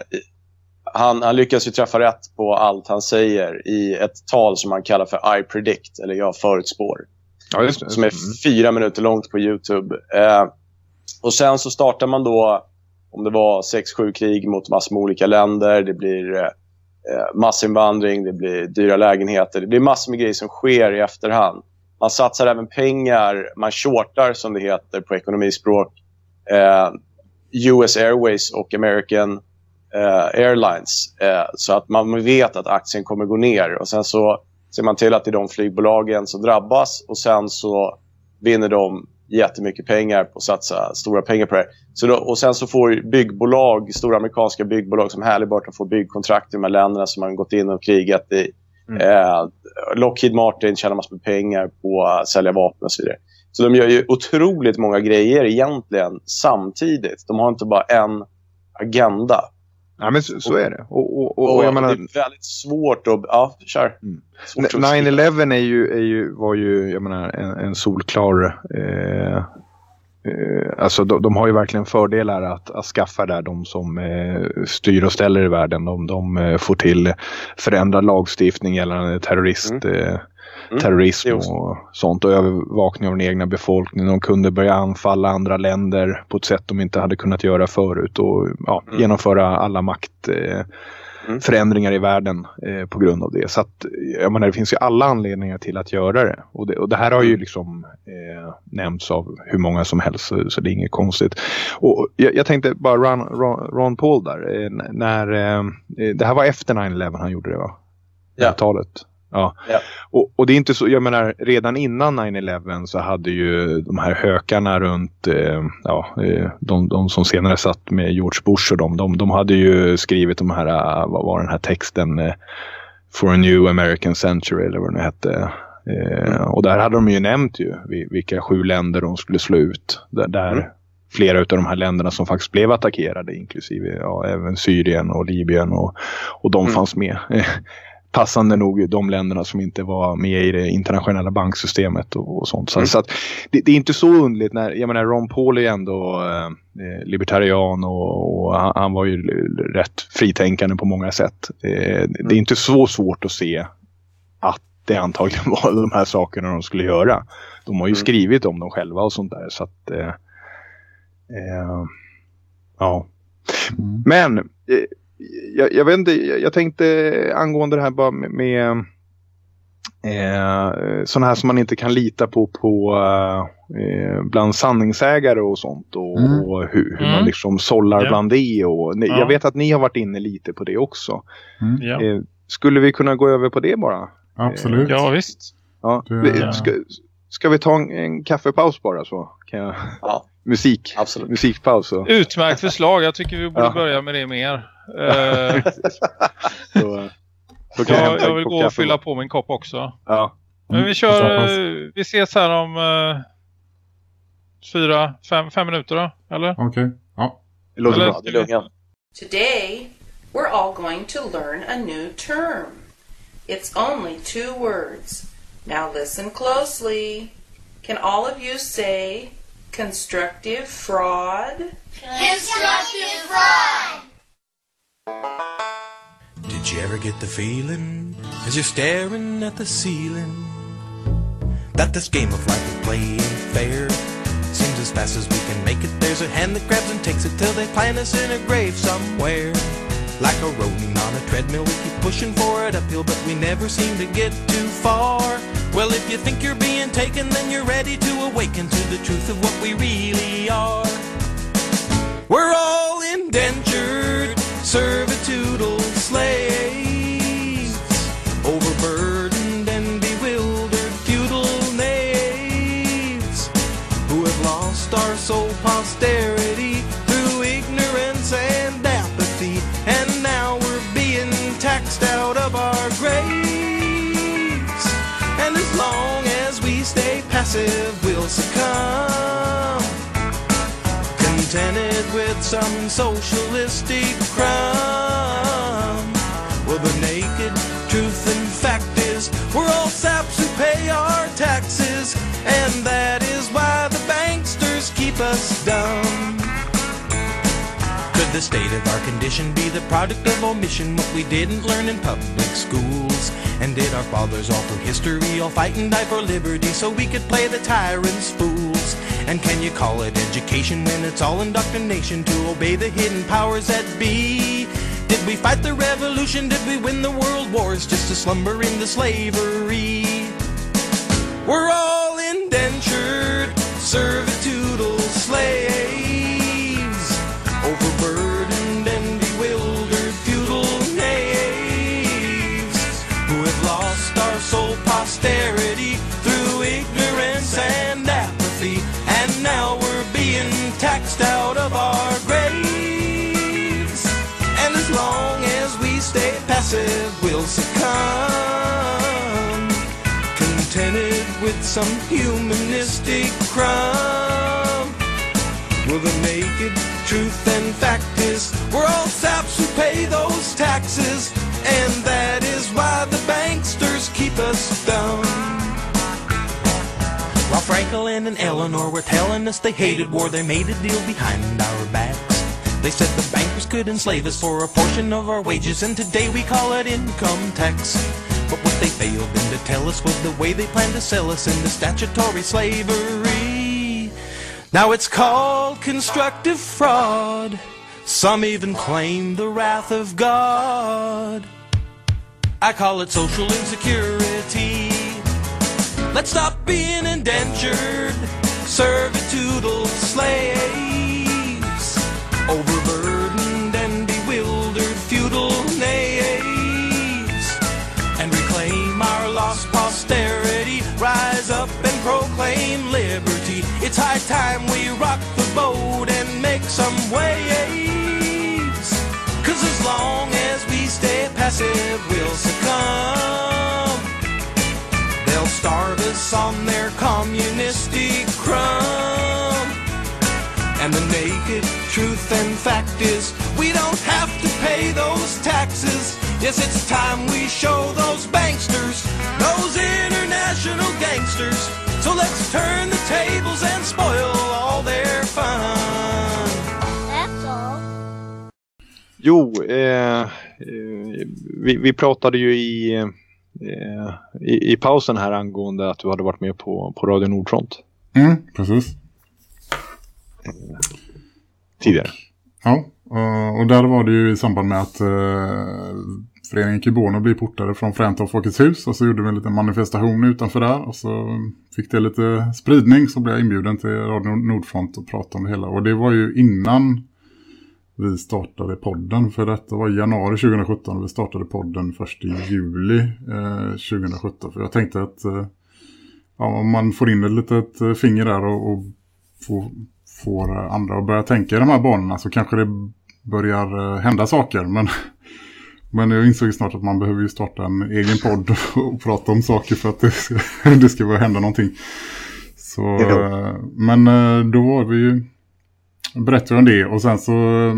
han, han lyckas ju träffa rätt på allt han säger i ett tal som han kallar för I predict, eller jag förutspår. Ja, just det. Som är mm. fyra minuter långt på Youtube. Eh, och sen så startar man då, om det var sex, sju krig mot massor med olika länder. Det blir eh, massinvandring, det blir dyra lägenheter. Det blir massor med grejer som sker i efterhand. Man satsar även pengar, man shortar som det heter på ekonomispråk. Eh, US Airways och American eh, Airlines. Eh, så att man vet att aktien kommer gå ner. Och Sen så ser man till att det är de flygbolagen som drabbas och sen så vinner de jättemycket pengar på att satsa stora pengar på det så då, och Sen så får byggbolag, stora amerikanska byggbolag som Halliburton får byggkontrakt i de här länderna som man gått in och krigat i. Mm. Eh, Lockheed Martin tjänar massor med pengar på att sälja vapen och så vidare. Så de gör ju otroligt många grejer egentligen samtidigt. De har inte bara en agenda. Ja, men så, så är det. Och, och, och, och jag menar... Det är väldigt svårt att... Ja, kör. Mm. 9-11 är ju, är ju, var ju jag menar, en, en solklar... Eh, alltså de, de, har ju verkligen fördelar att, att skaffa där de som eh, styr och ställer i världen. De, de eh, får till förändrad lagstiftning gällande terrorist... Mm. Eh, Mm. terrorism och sånt och övervakning av den egna befolkningen. De kunde börja anfalla andra länder på ett sätt de inte hade kunnat göra förut och ja, mm. genomföra alla maktförändringar eh, mm. i världen eh, på grund av det. Så att, jag menar, det finns ju alla anledningar till att göra det. Och det, och det här har ju mm. liksom eh, nämnts av hur många som helst så, så det är inget konstigt. Och jag, jag tänkte bara Ron, Ron, Ron Paul där, eh, när, eh, det här var efter 9-11 han gjorde det va? Ja. Talet. Ja. ja. Och, och, det är inte så, jag menar redan innan 9-11 så hade ju de här hökarna runt, eh, ja, eh, de, de, som senare satt med George Bush och dem, de, de hade ju skrivit de här, eh, vad var den här texten, eh, For a New American Century eller vad det nu hette. Eh, mm. Och där hade de ju nämnt ju vilka sju länder de skulle slå ut. Där, där mm. flera av de här länderna som faktiskt blev attackerade, inklusive ja, även Syrien och Libyen och, och de mm. fanns med passande nog de länderna som inte var med i det internationella banksystemet och, och sånt. Så, mm. så att, det, det, är inte så underligt när, jag menar Ron Paul är ändå eh, libertarian och, och han, han, var ju rätt fritänkande på många sätt. Eh, mm. Det är inte så svårt att se att det antagligen var de här sakerna de skulle göra. De har ju mm. skrivit om dem själva och sånt där. Så att, eh, eh ja. Mm. Men eh, jag, jag, vet inte, jag tänkte angående det här bara med, med eh, sådana här som man inte kan lita på, på eh, bland sanningsägare och sånt och, mm. och hur, hur mm. man liksom sållar ja. bland det. Och, ni, ja. Jag vet att ni har varit inne lite på det också. Mm. Ja. Eh, skulle vi kunna gå över på det bara? Absolut. ja, visst. Ja. Det, ska, ska, vi ta en, en kaffepaus bara så? Kan jag... Ja. Musik. Absolut. Musikpaus. Så. Utmärkt förslag. Jag tycker vi borde börja med det mer. Eh, så, så jag, jag vill gå och fylla på min kopp också. Ja. Men vi kör, vi ses här om uh, fyra, fem, fem minuter då, eller? Okej, okay. ja. Det låter bra, det lugnar. Today we're all going to learn a new term. It's only two words. Now listen closely. Can all of you say constructive fraud? Constructive fraud! Did you ever get the feeling as you're staring at the ceiling that this game of life is playing fair? Seems as fast as we can make it, there's a hand that grabs and takes it till they plant us in a grave somewhere. Like a rodent on a treadmill, we keep pushing for it uphill, but we never seem to get too far. Well, if you think you're being taken, then you're ready to awaken to the truth of what we really are. We're all indentured servitudal slaves, overburdened and bewildered feudal knaves, who have lost our sole posterity passive, we'll succumb contented with some socialistic crime. Well, the naked truth and fact is we're all saps who pay our taxes, and that is why the banksters keep us dumb. Could the state of our condition be the product of omission, what we didn't learn in public schools? And did our fathers all through history all fight and die for liberty so we could play the tyrants fools? And can you call it education when it's all indoctrination to obey the hidden powers that be? Did we fight the revolution? Did we win the world wars just to slumber into slavery? We're all indentured, servitudal slaves, posterity through ignorance and apathy, and now we're being taxed out of our graves. And as long as we stay passive, we'll succumb, contented with some humanistic crumb. Well, the naked truth and fact is, we're all saps who pay those taxes, and that is why the banksters keep us dumb. While Franklin and Eleanor were telling us they hated war, they made a deal behind our backs. They said the bankers could enslave us for a portion of our wages, and today we call it income tax. But what they failed then to tell us was the way they planned to sell us into statutory slavery. Now it's called constructive fraud. Some even claim the wrath of God. I call it social insecurity. Let's stop being indentured, servitudal slaves, overburdened and bewildered feudal knaves, and reclaim our lost posterity. Rise up and proclaim liberty. It's high time we rock the boat and make some waves. Long as we stay passive, we'll succumb. They'll starve us on their communistic crumb. And the naked truth and fact is, we don't have to pay those taxes. Yes, it's time we show those banksters, those international gangsters. So let's turn the tables and spoil all their fun. Jo, eh, eh, vi, vi pratade ju i, eh, i, i pausen här angående att du hade varit med på, på Radio Nordfront Mm, precis. tidigare. Ja, eh, och där var det ju i samband med att eh, föreningen Kibono blev portade från Främta och Folkets hus och så gjorde vi en liten manifestation utanför där och så fick det lite spridning så blev jag inbjuden till Radio Nordfront och pratade om det hela och det var ju innan vi startade podden för detta var i januari 2017 och vi startade podden först i juli eh, 2017 för jag tänkte att eh, ja, om man får in ett litet eh, finger där och, och får, får andra att börja tänka i de här banorna så kanske det börjar eh, hända saker. Men men jag insåg snart att man behöver ju starta en egen podd och prata om saker för att det ska, det ska börja hända någonting. Så, eh, men då var vi ju, berättade om det och sen så, eh,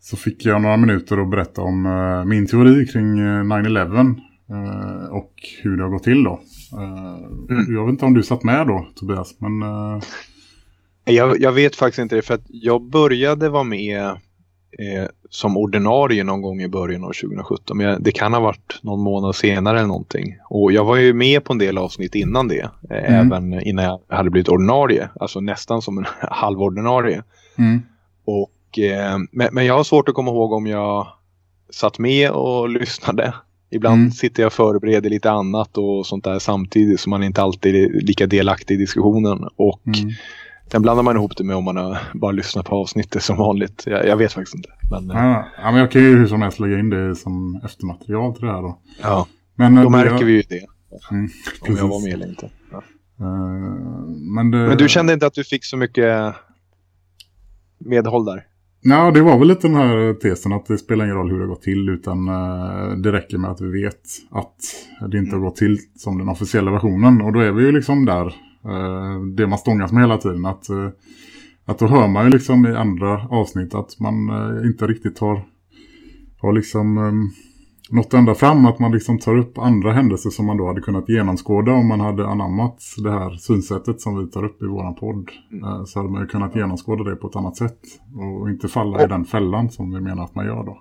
så fick jag några minuter att berätta om eh, min teori kring eh, 9-11 eh, och hur det har gått till då. Eh, Jag vet inte om du satt med då Tobias, men eh, Jag, jag vet faktiskt inte det för att jag började vara med eh, som ordinarie någon gång i början av 2017. Men det kan ha varit någon månad senare eller någonting. Och jag var ju med på en del avsnitt innan det. Eh, Mm. Även innan jag hade blivit ordinarie. Alltså nästan som en halvordinarie. mm, Och, eh, men, men jag har svårt att komma ihåg om jag satt med och lyssnade. Ibland Mm. sitter jag och förbereder lite annat och sånt där samtidigt så man inte alltid är lika delaktig i diskussionen. Och mm. Sen blandar man ihop det med om man bara lyssnat på avsnittet som vanligt. Jag, jag vet faktiskt inte. Men, eh, Ja, ja, men jag kan ju hur som helst lägga in det som eftermaterial till det här då. ja, Men, eh, då det- märker vi ju det. Mm, Om precis. jag var med eller inte. Ja. Eh, men, det, Men du kände inte att du fick så mycket medhåll där? Ja, det var väl lite den här tesen att det spelar ingen roll hur det gått till utan eh, det räcker med att vi vet att det inte har gått till som den officiella versionen. Och då är vi ju liksom där, det man stångas med hela tiden. Att, eh, att då hör man ju liksom i andra avsnitt att man eh, inte riktigt har, har liksom... eh, nått ända fram att man liksom tar upp andra händelser som man då hade kunnat genomskåda om man hade anammat det här synsättet som vi tar upp i våran podd. Mm. Eh, så hade man ju kunnat genomskåda det på ett annat sätt och inte falla i den fällan som vi menar att man gör då.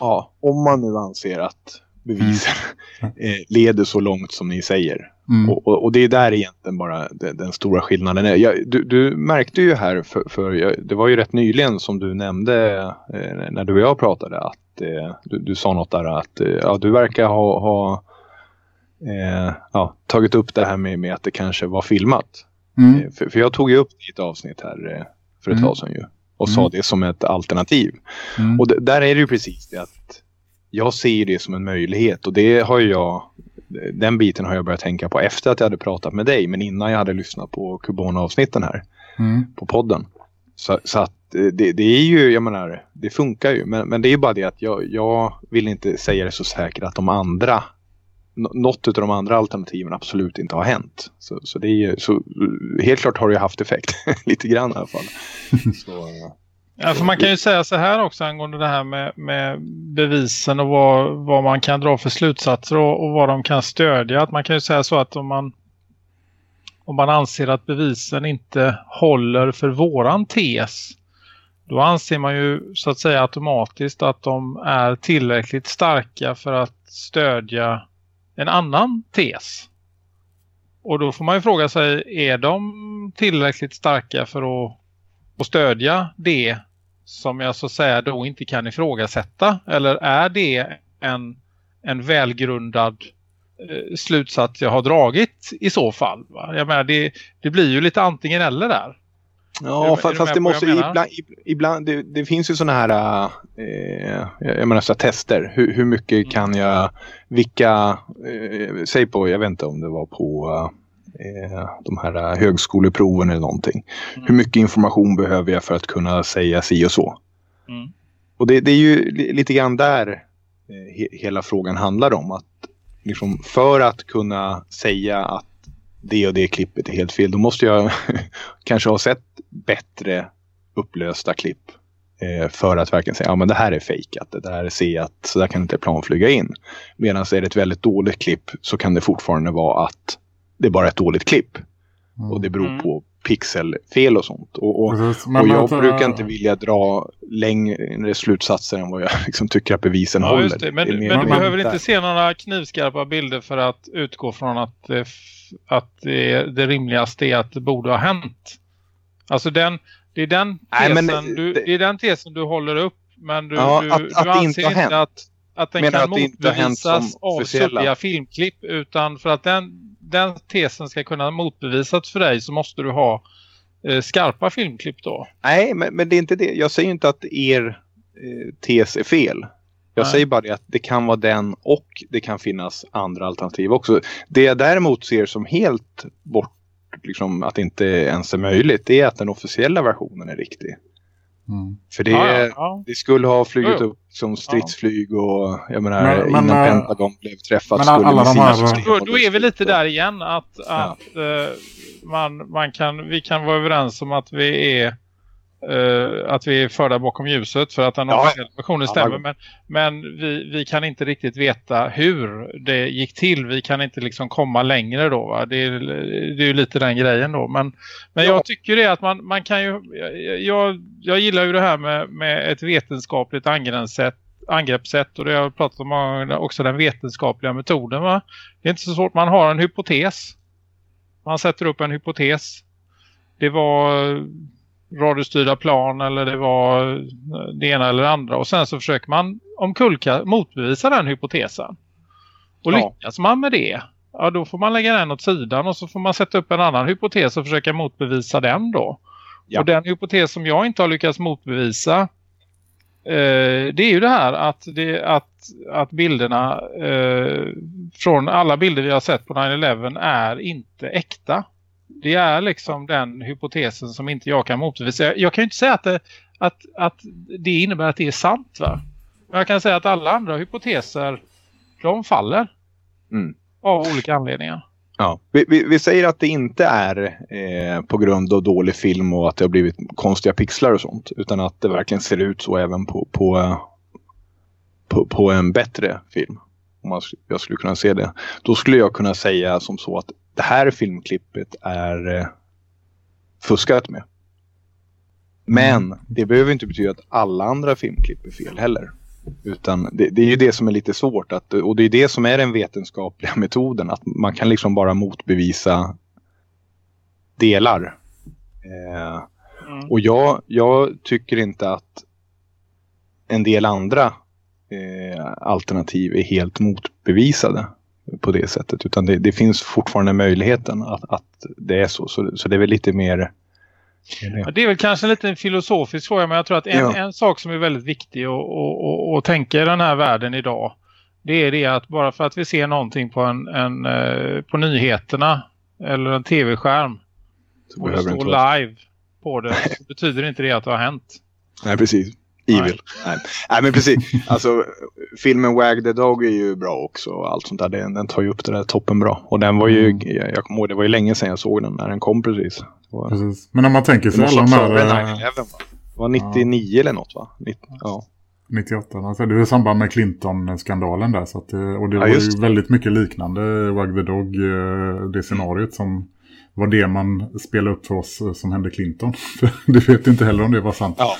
Ja, om man nu anser att bevisen mm. Eh, leder så långt som ni säger. Mm. Och, och, och, det är där egentligen bara den, den stora skillnaden är. Jag, du, du, märkte ju här, för, för jag, det var ju rätt nyligen som du nämnde eh, när du och jag pratade att eh, du, du, sa något där att eh, ja, du verkar ha, ha eh, ja, tagit upp det här med, med att det kanske var filmat. Mm. Eh, för, för, jag tog ju upp det i ett avsnitt här för ett mm. tag sedan ju. Och sa mm. det som ett alternativ. Mm. Och där är det ju precis det att jag ser det som en möjlighet och det har jag den biten har jag börjat tänka på efter att jag hade pratat med dig men innan jag hade lyssnat på Kubona-avsnitten här mm. på podden. Så, så att eh, det, det, är ju, jag menar, det funkar ju men, men det är ju bara det att jag, jag vill inte säga det så säkert att de andra något av de andra alternativen absolut inte har hänt. Så, så det är ju, så helt klart har det haft effekt. Lite grann i alla fall. Så, Alltså man kan ju säga så här också angående det här med, med bevisen och vad, vad man kan dra för slutsatser och, och vad de kan stödja. Att man kan ju säga så att om man, om man anser att bevisen inte håller för våran tes då anser man ju så att säga automatiskt att de är tillräckligt starka för att stödja en annan tes. Och då får man ju fråga sig, är de tillräckligt starka för att, att stödja det som jag så att säga då inte kan ifrågasätta? Eller är det en, en välgrundad eh, slutsats jag har dragit i så fall? Va? Jag menar, det, det blir ju lite antingen eller där. Ja, fast, fast det måste ibland, ibland det, det, finns ju sådana här eh, jag menar så tester. Hur, hur mycket mm. kan jag, vilka, eh, säg på, jag vet inte om det var på eh, de här högskoleproven eller någonting. Mm. Hur mycket information behöver jag för att kunna säga si och så? Mm. Och det, det, är ju lite grann där eh, he, hela frågan handlar om. Att liksom, för att kunna säga att det och det klippet är helt fel, då måste jag kanske ha sett bättre upplösta klipp eh, för att verkligen säga att ja, det här är fejkat, det där ser jag att så där kan inte plan flyga in. Medan är det ett väldigt dåligt klipp så kan det fortfarande vara att det är bara ett dåligt klipp. Mm. Och det beror mm. på pixelfel och sånt. Och, och, och jag brukar inte vilja dra längre slutsatser än vad jag liksom tycker att bevisen ja, håller. Det. Men, det men du behöver inte se några knivskarpa bilder för att utgå från att, att det, det rimligaste är att det borde ha hänt. Alltså den, det, är den tesen, Nej, men, du, det är den tesen du håller upp men du, ja, du, att, du att anser inte, inte att, att den kan motbevisas av suddiga filmklipp utan för att den den tesen ska kunna motbevisas för dig så måste du ha eh, skarpa filmklipp då. Nej, men, men, det är inte det. Jag säger inte att er eh, tes är fel. Jag Nej. säger bara det att det kan vara den och det kan finnas andra alternativ också. Det jag däremot ser som helt bort, liksom, att det inte ens är möjligt, det är att den officiella versionen är riktig. Mm. För det, ja, ja. det skulle ha flugit upp som stridsflyg och jag menar men, men, innan äh, Pentagon blev träffat men skulle alla de här, då, då är vi lite där igen att, att uh, man, man kan, vi kan vara överens om att vi är Uh, att vi är förda bakom ljuset för att den ja. officiella versionen stämmer. Ja. Men, men vi, vi kan inte riktigt veta hur det gick till. Vi kan inte liksom komma längre då. Va? Det, är, det är ju lite den grejen då. Men, men ja. jag tycker det att man, man kan ju... Jag, jag gillar ju det här med, med ett vetenskapligt angreppssätt angreppssätt och det har jag pratat om också den vetenskapliga metoden va? Det är inte så svårt, man har en hypotes. Man sätter upp en hypotes. Det var radiostyrda plan eller det var det ena eller det andra. Och sen så försöker man omkullka, motbevisa den hypotesen. Och ja. lyckas man med det, ja då får man lägga den åt sidan och så får man sätta upp en annan hypotes och försöka motbevisa den då. Ja. Och den hypotes som jag inte har lyckats motbevisa eh, det är ju det här att, det, att, att bilderna eh, från alla bilder vi har sett på 9-11 är inte äkta. Det är liksom den hypotesen som inte jag kan motbevisa. Jag kan ju inte säga att det, att, att det innebär att det är sant va? Men jag kan säga att alla andra hypoteser de faller. Mm. Av olika anledningar. Ja. Vi, vi, vi, säger att det inte är eh, på grund av dålig film och att det har blivit konstiga pixlar och sånt. Utan att det verkligen ser ut så även på, på, på, på, en bättre film. Om man, jag skulle kunna se det. Då skulle jag kunna säga som så att det här filmklippet är eh, fuskat med. Men mm. det behöver inte betyda att alla andra filmklipp är fel heller. Utan det, det, är ju det som är lite svårt. Att, och det är det som är den vetenskapliga metoden. Att man kan liksom bara motbevisa delar. Eh, mm. Och jag, jag tycker inte att en del andra eh, alternativ är helt motbevisade på det sättet. Utan det, det finns fortfarande möjligheten att, att det är så. så. Så det är väl lite mer Ja, det är väl kanske en liten filosofisk fråga men jag tror att en, ja. en sak som är väldigt viktig att, att, att, tänka i den här världen idag det är det att bara för att vi ser någonting på, en, en eh, på nyheterna eller en tv-skärm och det står live på det så betyder inte det att det har hänt. Nej, precis. Evil. Nej. Nej. men precis. Alltså, filmen Wag the Dog är ju bra också. Och allt sånt där. Den, den tar ju upp det där toppen bra. Och den var ju, mm. jag, jag kommer ihåg, det var ju länge sedan jag såg den när den kom precis. Var, precis. Men om man tänker sig alla de här... Det var 99 ja. eller något va? 90, ja. 98. Alltså det var i samband med Clinton-skandalen där. Så att, och det ja, var ju väldigt mycket liknande Wag the Dog, eh, det scenariot som var det man spelade upp för oss eh, som hände Clinton. det vet inte heller om det var sant. Ja.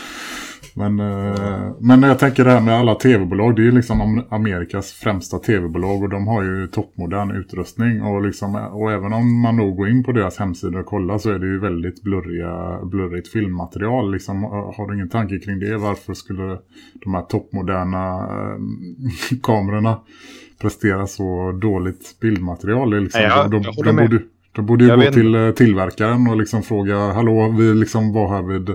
Men, eh, men jag tänker det här med alla tv-bolag. Det är ju liksom Amerikas främsta tv-bolag. Och de har ju toppmodern utrustning. Och, liksom, och även om man nog går in på deras hemsida och kollar så är det ju väldigt blurriga, blurrigt filmmaterial. Liksom, har du ingen tanke kring det? Varför skulle de här toppmoderna äh, kamerorna prestera så dåligt bildmaterial? Liksom, ja, de, de, de, borde, de borde ju jag gå till eh, tillverkaren och liksom fråga, hallå, vi liksom var här vid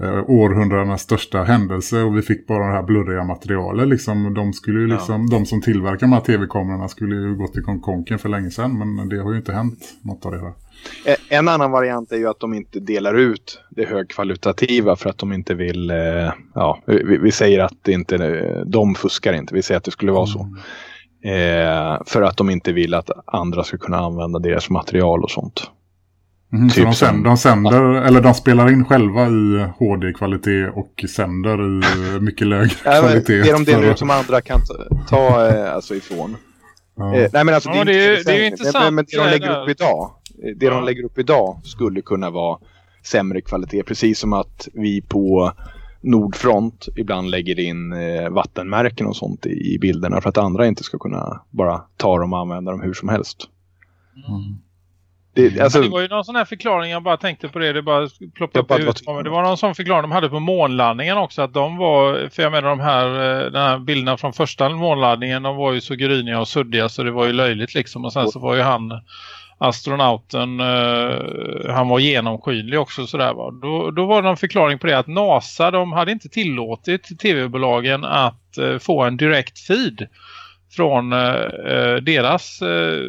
eh, århundradenas största händelse och vi fick bara det här blurriga materialet. Liksom, de, skulle ju liksom, ja. de som tillverkar de här tv-kamerorna skulle ju gått i konken för länge sedan men det har ju inte hänt något av det här. Eh, en annan variant är ju att de inte delar ut det högkvalitativa för att de inte vill, eh, ja, vi, vi, säger att det inte, de fuskar inte, vi säger att det skulle vara så. Mm. Eh, för att de inte vill att andra ska kunna använda deras material och sånt. Mm, typ de, sänder, de sänder, eller de spelar in själva i HD-kvalitet och sänder i mycket lägre ja, kvalitet. Det är de delar ut som andra kan ta, ta eh, alltså ifrån. Ja. Eh, nej men alltså ja, det, är, det är ju intressant. Men, men det de lägger upp idag, det ja. de lägger upp idag skulle kunna vara sämre kvalitet. Precis som att vi på Nordfront ibland lägger in eh, vattenmärken och sånt i, i, bilderna för att andra inte ska kunna bara ta dem och använda dem hur som helst. Mm. Det, alltså, det var ju någon sån här förklaring, jag bara tänkte på det, det bara ploppade upp ut. Det var någon sån förklaring de hade på månlandningen också, att de var, för jag menar de här, eh, den här bilderna från första månlandningen, de var ju så gryniga och suddiga så det var ju löjligt liksom. Och sen så var ju han, astronauten, eh, han var genomskinlig också sådär va. Då, då var det en förklaring på det att NASA, de hade inte tillåtit tv-bolagen att eh, få en direkt feed från eh, deras eh,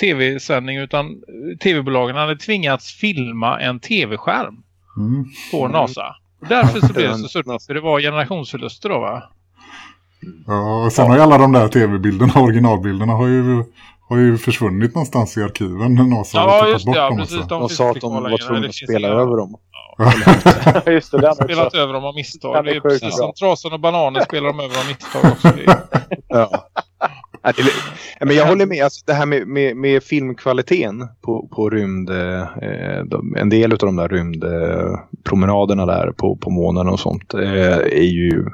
tv-sändning utan tv-bolagen hade tvingats filma en tv-skärm mm. på NASA. Och därför så blev det så surt för det var generationsförluster då va? Ja, och sen har ju alla de där tv-bilderna, originalbilderna har ju, har ju försvunnit någonstans i arkiven när NASA ja, har tagit bort ja, dem. Precis, de, de sa att de var tvungna att spela över dem. Ja. Just det, de har spelat över dem av misstag. Det är precis som Trasan och Bananer spelar de över av misstag också. ja men jag håller med. Alltså, det här med, med, med filmkvaliteten på, på rymd, eh, de, en del av de där rymdpromenaderna där på, på månen och sånt eh, är ju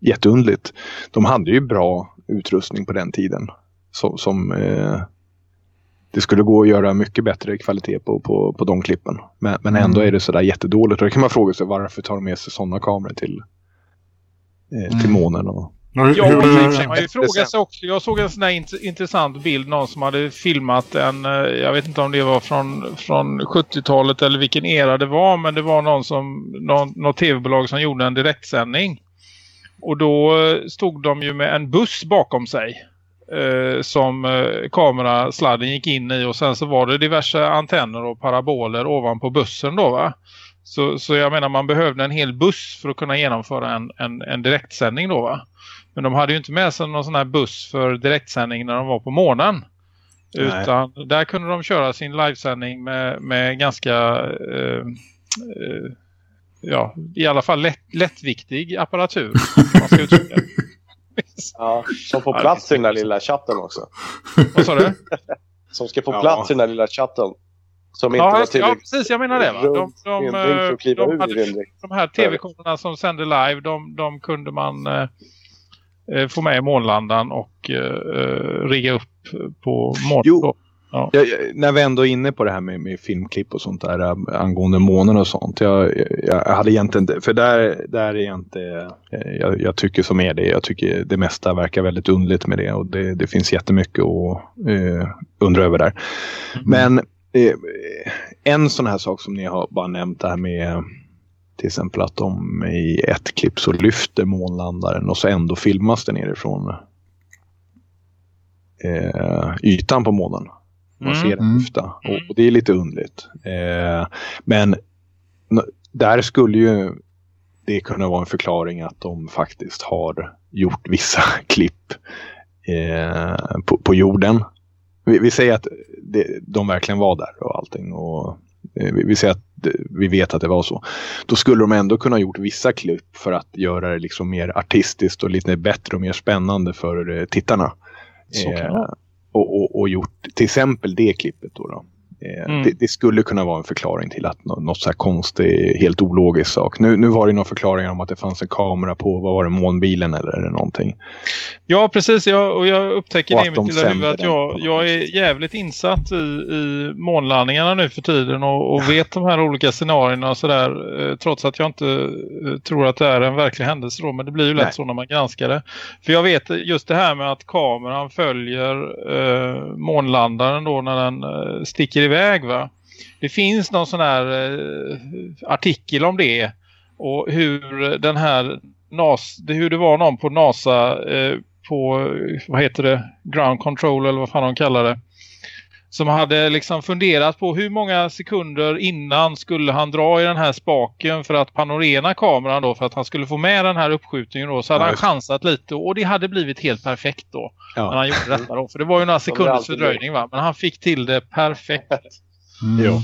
jätteundligt. De hade ju bra utrustning på den tiden. Så, som eh, det skulle gå att göra mycket bättre kvalitet på, på, på de klippen. Men, men ändå mm. är det sådär jättedåligt. Och då kan man fråga sig varför tar de med sig sådana kameror till, eh, till mm. månen. Och, Ja, hur, hur, man ju fråga sig också. Jag såg en sån där int intressant bild. Någon som hade filmat en, eh, jag vet inte om det var från, från 70-talet eller vilken era det var. Men det var någon som, någon, något tv-bolag som gjorde en direktsändning. Och då eh, stod de ju med en buss bakom sig. Eh, som eh, kamerasladden gick in i. Och sen så var det diverse antenner och paraboler ovanpå bussen då va. Så, så jag menar man behövde en hel buss för att kunna genomföra en, en, en direktsändning då va. Men de hade ju inte med sig någon sån här buss för direktsändning när de var på månen. Nej. Utan där kunde de köra sin livesändning med, med ganska eh, eh, ja, i alla fall lätt, lättviktig apparatur. man ska ja, som får plats i den där lilla chatten också. Vad sa du? Som ska få plats i den där lilla chatten. Som inte ja, var ja, precis. Jag menar det. Va? De, de, de, de, hade, de här tv-kamerorna som sände live, de, de kunde man eh, eh få med i månlandaren och eh, rigga upp på månen. Ja. Jag, när vi ändå är inne på det här med, med filmklipp och sånt där äh, angående månen och sånt. Jag, jag, jag, hade egentligen, för där, där är jag inte, jag, jag tycker som är det. Jag tycker det mesta verkar väldigt undligt med det och det, det finns jättemycket att äh, undra över där. Mm. Men äh, en sån här sak som ni har bara nämnt det här med till exempel att de i ett klipp så lyfter månlandaren och så ändå filmas det nerifrån eh, ytan på månen. Man mm. ser den ofta och, mm. och, det är lite undligt. Eh, men där skulle ju det kunna vara en förklaring att de faktiskt har gjort vissa klipp eh, på, på, jorden. Vi, vi, säger att det, de verkligen var där och allting. Och, vi, vi, säger att vi vet att det var så. Då skulle de ändå kunna gjort vissa klipp för att göra det liksom mer artistiskt och lite bättre och mer spännande för eh, tittarna. Eh, och, och, och, gjort till exempel det klippet då. då. Eh, mm. Det, det, skulle kunna vara en förklaring till att något, något så här konstigt, helt ologiskt sak. Nu, nu var det några förklaringar om att det fanns en kamera på, vad var det, månbilen eller, eller någonting. Ja, precis. Jag, och jag upptäcker det i mitt lilla huvud att jag, jag är jävligt insatt i, i månlandningarna nu för tiden och, och vet de här olika scenarierna och sådär. Eh, trots att jag inte eh, tror att det är en verklig händelse då, men det blir ju lätt Nej. så när man granskar det. För jag vet just det här med att kameran följer eh, månlandaren då när den eh, sticker iväg va. Det finns någon sån här eh, artikel om det och hur den här NAS, det, hur det var någon på NASA eh, på, vad heter det, ground control eller vad fan de kallar det. Som hade liksom funderat på hur många sekunder innan skulle han dra i den här spaken för att panorera kameran då för att han skulle få med den här uppskjutningen då. Så hade ja, han chansat lite och det hade blivit helt perfekt då. Ja. När han gjorde detta då. För det var ju några sekunders fördröjning va. Men han fick till det perfekt. Mm. Jo.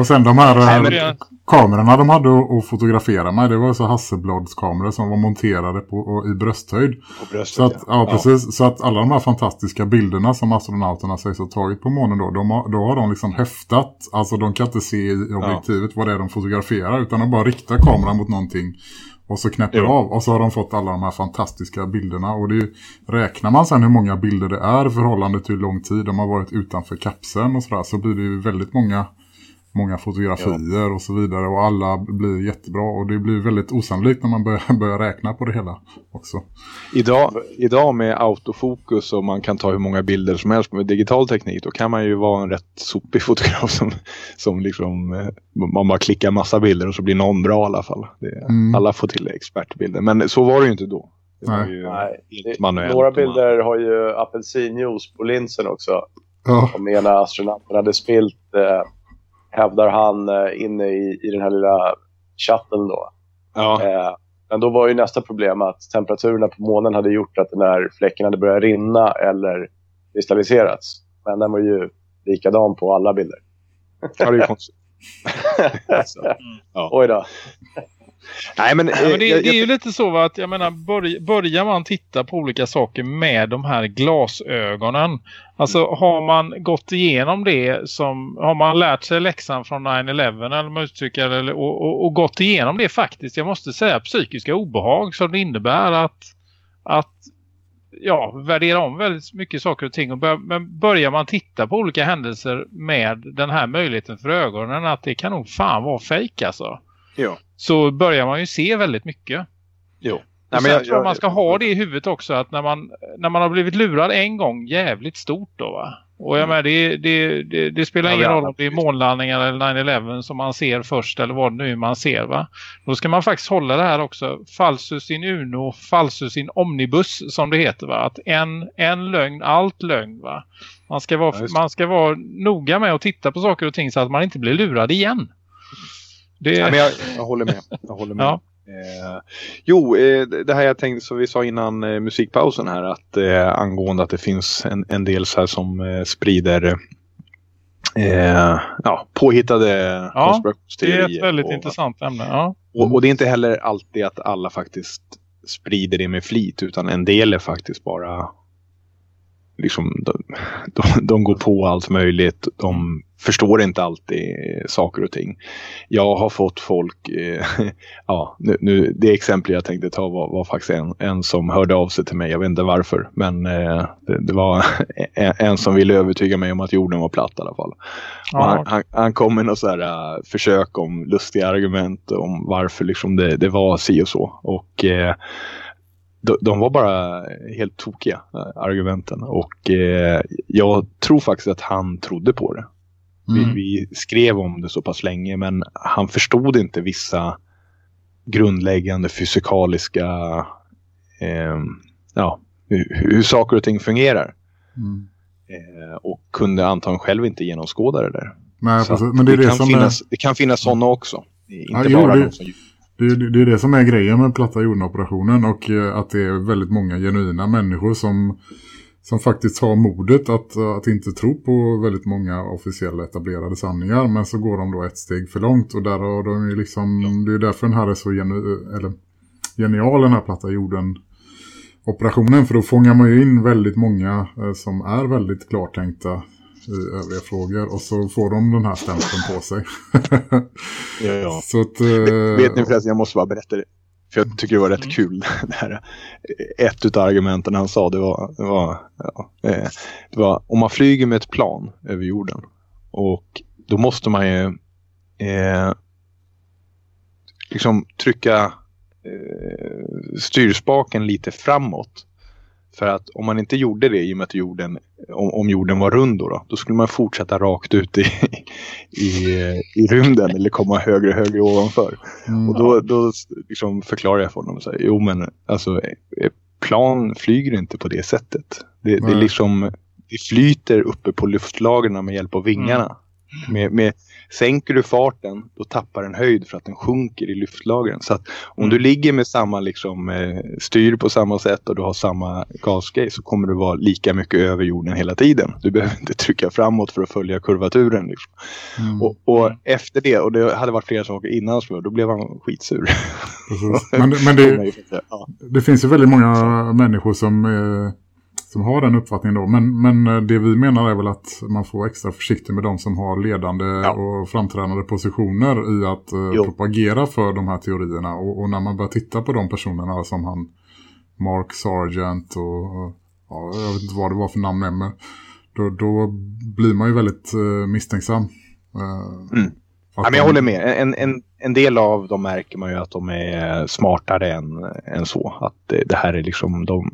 Och sen de här Nej, kamerorna de hade att fotografera med, det var så Hasselblads kameror som var monterade på, i brösthöjd. Bröstet, så att, ja. ja. precis. Så att alla de här fantastiska bilderna som astronauterna sägs ha tagit på månen då, de har, då har de liksom häftat. Alltså de kan inte se i objektivet ja. vad det är de fotograferar utan de bara riktar kameran mot någonting och så knäpper jo. av och så har de fått alla de här fantastiska bilderna. Och det är, räknar man sen hur många bilder det är förhållande till hur lång tid de har varit utanför kapseln och sådär så blir det ju väldigt många många fotografier ja. och så vidare och alla blir jättebra och det blir väldigt osannolikt när man börjar, börjar räkna på det hela också. Idag, idag med autofokus och man kan ta hur många bilder som helst med digital teknik då kan man ju vara en rätt sopig fotograf som, som liksom eh, man bara klickar massa bilder och så blir någon bra i alla fall. Det, mm. Alla får till expertbilder men så var det ju inte då. Nej. Ju Nej. Några bilder har ju apelsinjuice på linsen också. Ja. Om ena astronauten hade spilt eh, hävdar han eh, inne i, i den här lilla chatten då. Ja. Eh, men då var ju nästa problem att temperaturerna på månen hade gjort att den här fläcken hade börjat rinna eller kristalliserats. Men den var ju likadan på alla bilder. Ja, det är ju konstigt. alltså, ja. Oj då. Nej, men, ja, men det, jag, det, är ju lite så att jag menar, börj, börjar man titta på olika saker med de här glasögonen. Alltså mm. har man gått igenom det som, har man lärt sig läxan från 9-11 eller man uttrycker eller, och, och, och, gått igenom det faktiskt, jag måste säga psykiska obehag som det innebär att, att ja, värdera om väldigt mycket saker och ting. Och bör, men börjar man titta på olika händelser med den här möjligheten för ögonen att det kan nog fan vara fejk alltså. Ja. Så börjar man ju se väldigt mycket. Jo. Nej, men jag, tror man ska ha det i huvudet också att när man, när man har blivit lurad en gång jävligt stort då va. Och jag mm. menar, det, det, det, det spelar ja, ingen roll om det är månlandningar eller 9-11 som man ser först eller vad det nu man ser va. Då ska man faktiskt hålla det här också. Falsus in uno, falsus in omnibus som det heter va. Att en, en lögn, allt lögn va. Man ska, vara, ja, man ska vara noga med att titta på saker och ting så att man inte blir lurad igen. Det... Ja, men jag, jag håller med. Jag håller med. ja. Eh, jo, eh, det här jag tänkte som vi sa innan eh, musikpausen här att eh, angående att det finns en, en del så här som eh, sprider eh, ja, påhittade ja, det är ett väldigt och, intressant ämne. Ja. Och, och, det är inte heller alltid att alla faktiskt sprider det med flit utan en del är faktiskt bara liksom, de, de, de, går på allt möjligt. De förstår inte alltid saker och ting. Jag har fått folk, eh, ja, nu, nu, det exempel jag tänkte ta var, var faktiskt en, en, som hörde av sig till mig. Jag vet inte varför, men eh, det, det, var en, som ville övertyga mig om att jorden var platt i alla fall. Ja. Han, han, han, kom med något så här, uh, försök om lustiga argument om varför liksom det, det var si och så. Och eh, de, de var bara helt tokiga, eh, argumenten. Och eh, jag tror faktiskt att han trodde på det. Mm. Vi, vi, skrev om det så pass länge men han förstod inte vissa grundläggande fysikaliska eh, ja, hur, hur, saker och ting fungerar. Mm. Eh, och kunde antagligen själv inte genomskåda det där. Nej, men det, är det, det, kan finnas, är... det kan finnas sådana också. Inte ja, bara jo, det, som... det, det, är det som är grejen med platta jorden-operationen och eh, att det är väldigt många genuina människor som som faktiskt har modet att, att inte tro på väldigt många officiella etablerade sanningar. Men så går de då ett steg för långt och där har de ju liksom, det är därför den här är så genu, eller, genial den här platta jorden operationen. För då fångar man ju in väldigt många eh, som är väldigt klartänkta i övriga frågor och så får de den här stämpeln på sig. ja, ja. Att, eh, Vet ni förresten, jag måste bara berätta det. För jag tycker det var rätt mm. kul. Det här. Ett av argumenten han sa det var, det var, ja, eh, det var om man flyger med ett plan över jorden och då måste man ju eh, liksom trycka eh, styrspaken lite framåt för att om man inte gjorde det i och med att jorden, om, om jorden var rund då, då, då, skulle man fortsätta rakt ut i, i, i rymden eller komma högre och högre ovanför. Mm. Och då, då liksom förklarar jag för honom och säger, jo men alltså plan flyger inte på det sättet. Det, det, liksom, det flyter uppe på luftlagren med hjälp av vingarna. Mm. Med, med, sänker du farten, då tappar den höjd för att den sjunker i lyftlagren. Så att om du mm. ligger med samma liksom, eh, styr på samma sätt och du har samma gasgrej så kommer du vara lika mycket över jorden hela tiden. Du behöver inte trycka framåt för att följa kurvaturen. Liksom. Mm. Och, och, efter det, och det hade varit flera saker innan som då blev han skitsur. men, men det, det, finns ju väldigt många människor som... Eh som har den uppfattningen då. Men, men eh, det vi menar är väl att man får extra försiktig med de som har ledande ja. och framträdande positioner i att uh, propagera för de här teorierna. Och, och, när man börjar titta på de personerna som han Mark Sargent och, och ja, jag vet inte vad det var för namn men då, då blir man ju väldigt uh, misstänksam. Uh, mm. Ja, men jag håller med. En, en, en del av dem märker man ju att de är smartare än, än så. Att det, det här är liksom, de,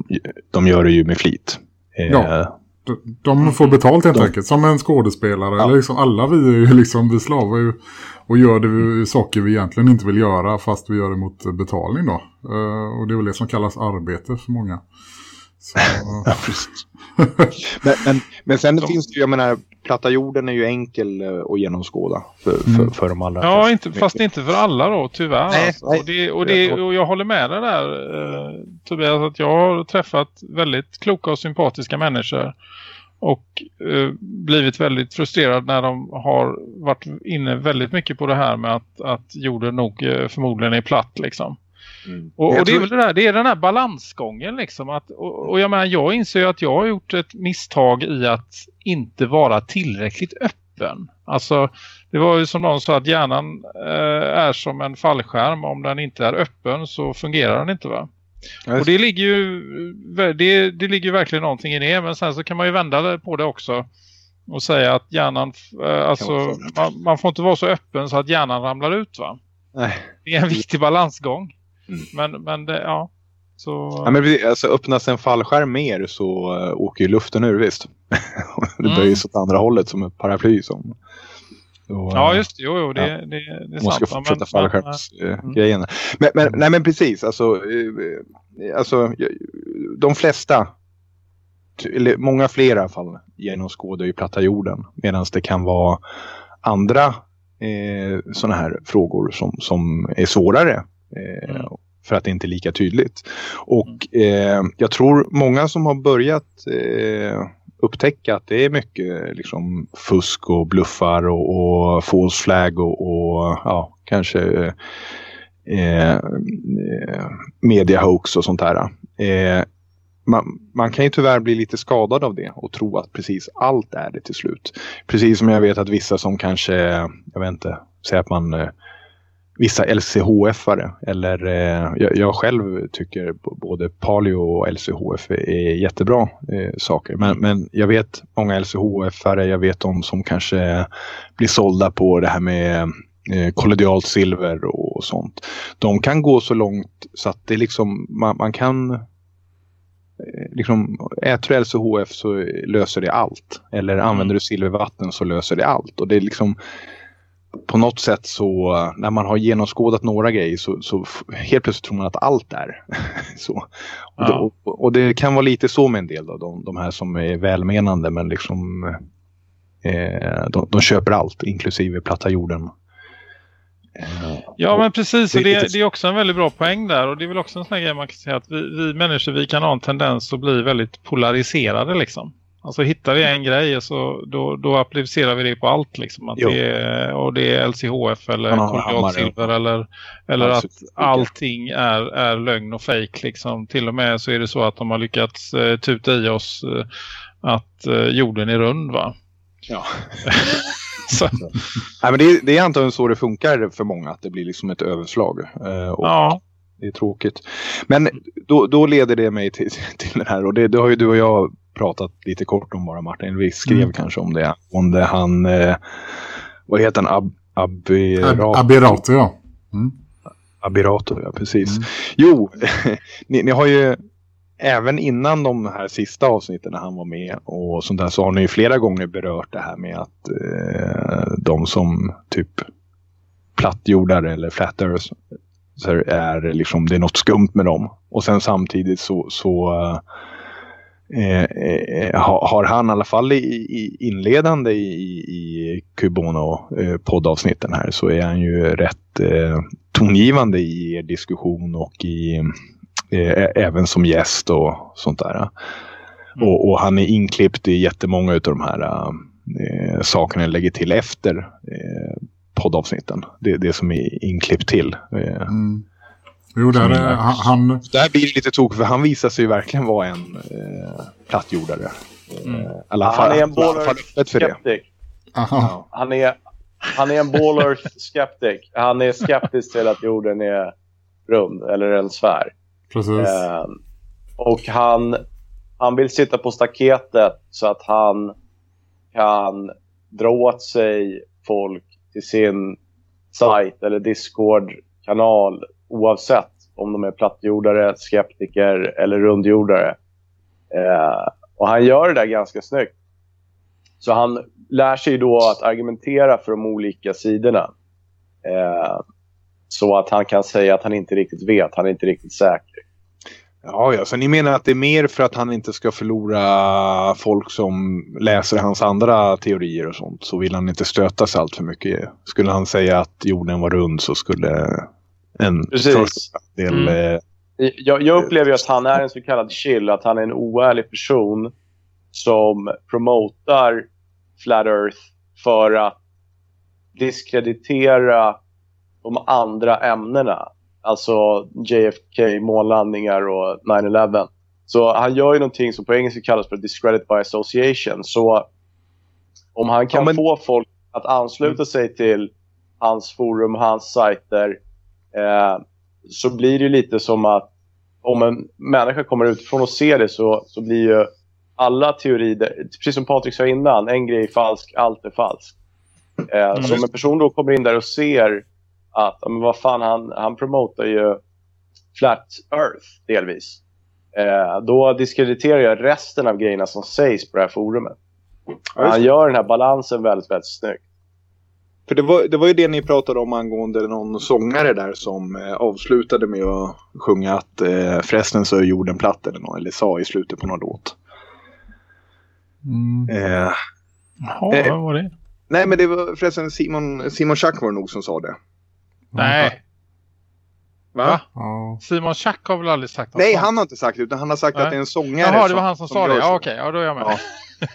de gör det ju med flit. Ja, eh, de, de får betalt helt de, enkelt. Som en skådespelare. Ja. Eller liksom, alla vi är ju liksom, vi slavar ju och gör det, saker vi egentligen inte vill göra fast vi gör det mot betalning då. Uh, och det är väl det som kallas arbete för många. Ja, precis. men, men, men sen de... finns det ju, jag menar, platta jorden är ju enkel eh, att genomskåda för, för, mm. för de allra Ja, inte, fast inte för alla då, tyvärr. Nej, alltså. och, det, och, det, och jag håller med dig där, eh, Tobias, att jag har träffat väldigt kloka och sympatiska människor och eh, blivit väldigt frustrerad när de har varit inne väldigt mycket på det här med att, att jorden nog eh, förmodligen är platt liksom. Mm. Och, och, det är väl det där, det är den här balansgången liksom. Att, och, och jag menar, jag inser att jag har gjort ett misstag i att inte vara tillräckligt öppen. Alltså, det var ju som någon sa att hjärnan eh, är som en fallskärm. Om den inte är öppen så fungerar den inte va? Och det ligger ju det, det ligger verkligen någonting i det. Men sen så kan man ju vända på det också. Och säga att hjärnan, eh, alltså man, man, får inte vara så öppen så att hjärnan ramlar ut va? Nej. Det är en viktig balansgång. Mm. Men, men det, ja. Så... Ja, men alltså, öppnas en fallskärm mer så uh, åker ju luften ur visst. det mm. böjs åt andra hållet som ett paraply. Som, så, ja just jo, jo det, ja. det, det, det är Man ska sant. fortsätta fallskärmsgrejerna. Men, mm. men, men, nej men precis, alltså, alltså de flesta eller många fler i alla fall genomskådar ju platta jorden. Medan det kan vara andra eh, sådana här frågor som, som är svårare Eh, mm. För att det inte är lika tydligt. Och eh, jag tror många som har börjat eh, upptäcka att det är mycket liksom, fusk och bluffar och, och false flag och, och ja, kanske eh, eh media hoax och sånt här. Eh, man, man, kan ju tyvärr bli lite skadad av det och tro att precis allt är det till slut. Precis som jag vet att vissa som kanske, jag vet inte, säger att man vissa LCHF-are. Eller eh, jag, själv tycker både paleo och LCHF är jättebra eh, saker. Men, men jag vet många LCHF-are, jag vet de som kanske blir sålda på det här med eh, kollodialt silver och sånt. De kan gå så långt så att det liksom, man, man kan eh, liksom, äter du LCHF så löser det allt. Eller använder mm. du silvervatten så löser det allt. Och det är liksom på något sätt så när man har genomskådat några grejer så, så helt plötsligt tror man att allt är så. Och, ja. det, och, det, kan vara lite så med en del av de, de här som är välmenande men liksom eh, de, de, köper allt inklusive platta jorden. Eh, ja men precis och det, det, är också en väldigt bra poäng där och det är väl också en sån här grej man kan säga att vi, vi människor vi kan ha en tendens att bli väldigt polariserade liksom. Alltså hittar vi en grej så då, då applicerar vi det på allt liksom. Att det är, och det är LCHF eller koordinatsilver eller, eller att allting är, är lögn och fejk liksom. Till och med så är det så att de har lyckats uh, tuta i oss uh, att uh, jorden är rund va? Ja. så. Nej, men det, det är antagligen så det funkar för många att det blir liksom ett överslag. Uh, ja. Det är tråkigt. Men då, då leder det mig till, till det här och det, det har ju du och jag pratat lite kort om bara Martin. Vi skrev mm. kanske om det. Om det han, eh, vad heter han? Ab Abirato. Abirato, ja. Mm. Abirato, ja precis. Mm. Jo, ni, ni, har ju även innan de här sista avsnitten när han var med och sånt där så har ni ju flera gånger berört det här med att eh, de som typ plattjordare eller flat earth är liksom, det är något skumt med dem. Och sen samtidigt så, så Eh, eh, har han i alla fall i, i inledande i, i Kubono eh, här så är han ju rätt eh, tongivande i er diskussion och i, eh, även som gäst och sånt där. Mm. Och, och, han är inklippt i jättemånga av de här eh, sakerna jag lägger till efter eh, poddavsnitten. Det, det som är inklippt till. Eh, mm. Jo, där är, han, han... Där blir det lite tokigt för han visar sig verkligen vara en eh, plattjordare. Mm. Eh, alla han är en baller skeptic. Han är, han är en baller skeptic. Han är skeptisk till att jorden är rund eller en sfär. Precis. Eh, och han, han vill sitta på staketet så att han kan dra åt sig folk till sin sajt eller Discord-kanal oavsett om de är plattjordare, skeptiker eller rundjordare. Eh, och han gör det där ganska snyggt. Så han lär sig då att argumentera för de olika sidorna. Eh, så att han kan säga att han inte riktigt vet, han är inte riktigt säker. Ja, ja, så ni menar att det är mer för att han inte ska förlora folk som läser hans andra teorier och sånt. Så vill han inte stöta sig allt för mycket. Skulle han säga att jorden var rund så skulle en Precis. del... Mm. Eh, jag, jag, upplever ju att han är en så kallad chill, att han är en oärlig person som promotar Flat Earth för att diskreditera de andra ämnena. Alltså JFK, månlandningar och 9-11. Så han gör ju någonting som på engelska kallas för discredit by association. Så om han kan ja, men... få folk att ansluta mm. sig till hans forum, hans sajter eh, så blir det lite som att om en människa kommer utifrån och ser det så, så blir ju alla teorier, precis som Patrik sa innan, en grej är falsk, allt är falskt. Eh, mm. Så om en person då kommer in där och ser att, men vad fan, han, han promotar ju Flat Earth delvis. Eh, då diskrediterar jag resten av grejerna som sägs på det här forumet. Han gör den här balansen väldigt, väldigt snyggt. För det var, det var ju det ni pratade om angående någon sångare där som eh, avslutade med att sjunga att eh, förresten så är jorden platt eller något, eller sa i slutet på någon låt. Mm. Eh, Jaha, eh, vad var det? Nej, men det var förresten Simon, Simon Schack var det nog som sa det. Nej. Va? Ja. Simon Schack har väl aldrig sagt något Nej, han har inte sagt det. Utan han har sagt Nej. att det är en sångare. Jaha, det var han som, som sa det. Ja, okej. Okay. Ja, då är jag med. Ja.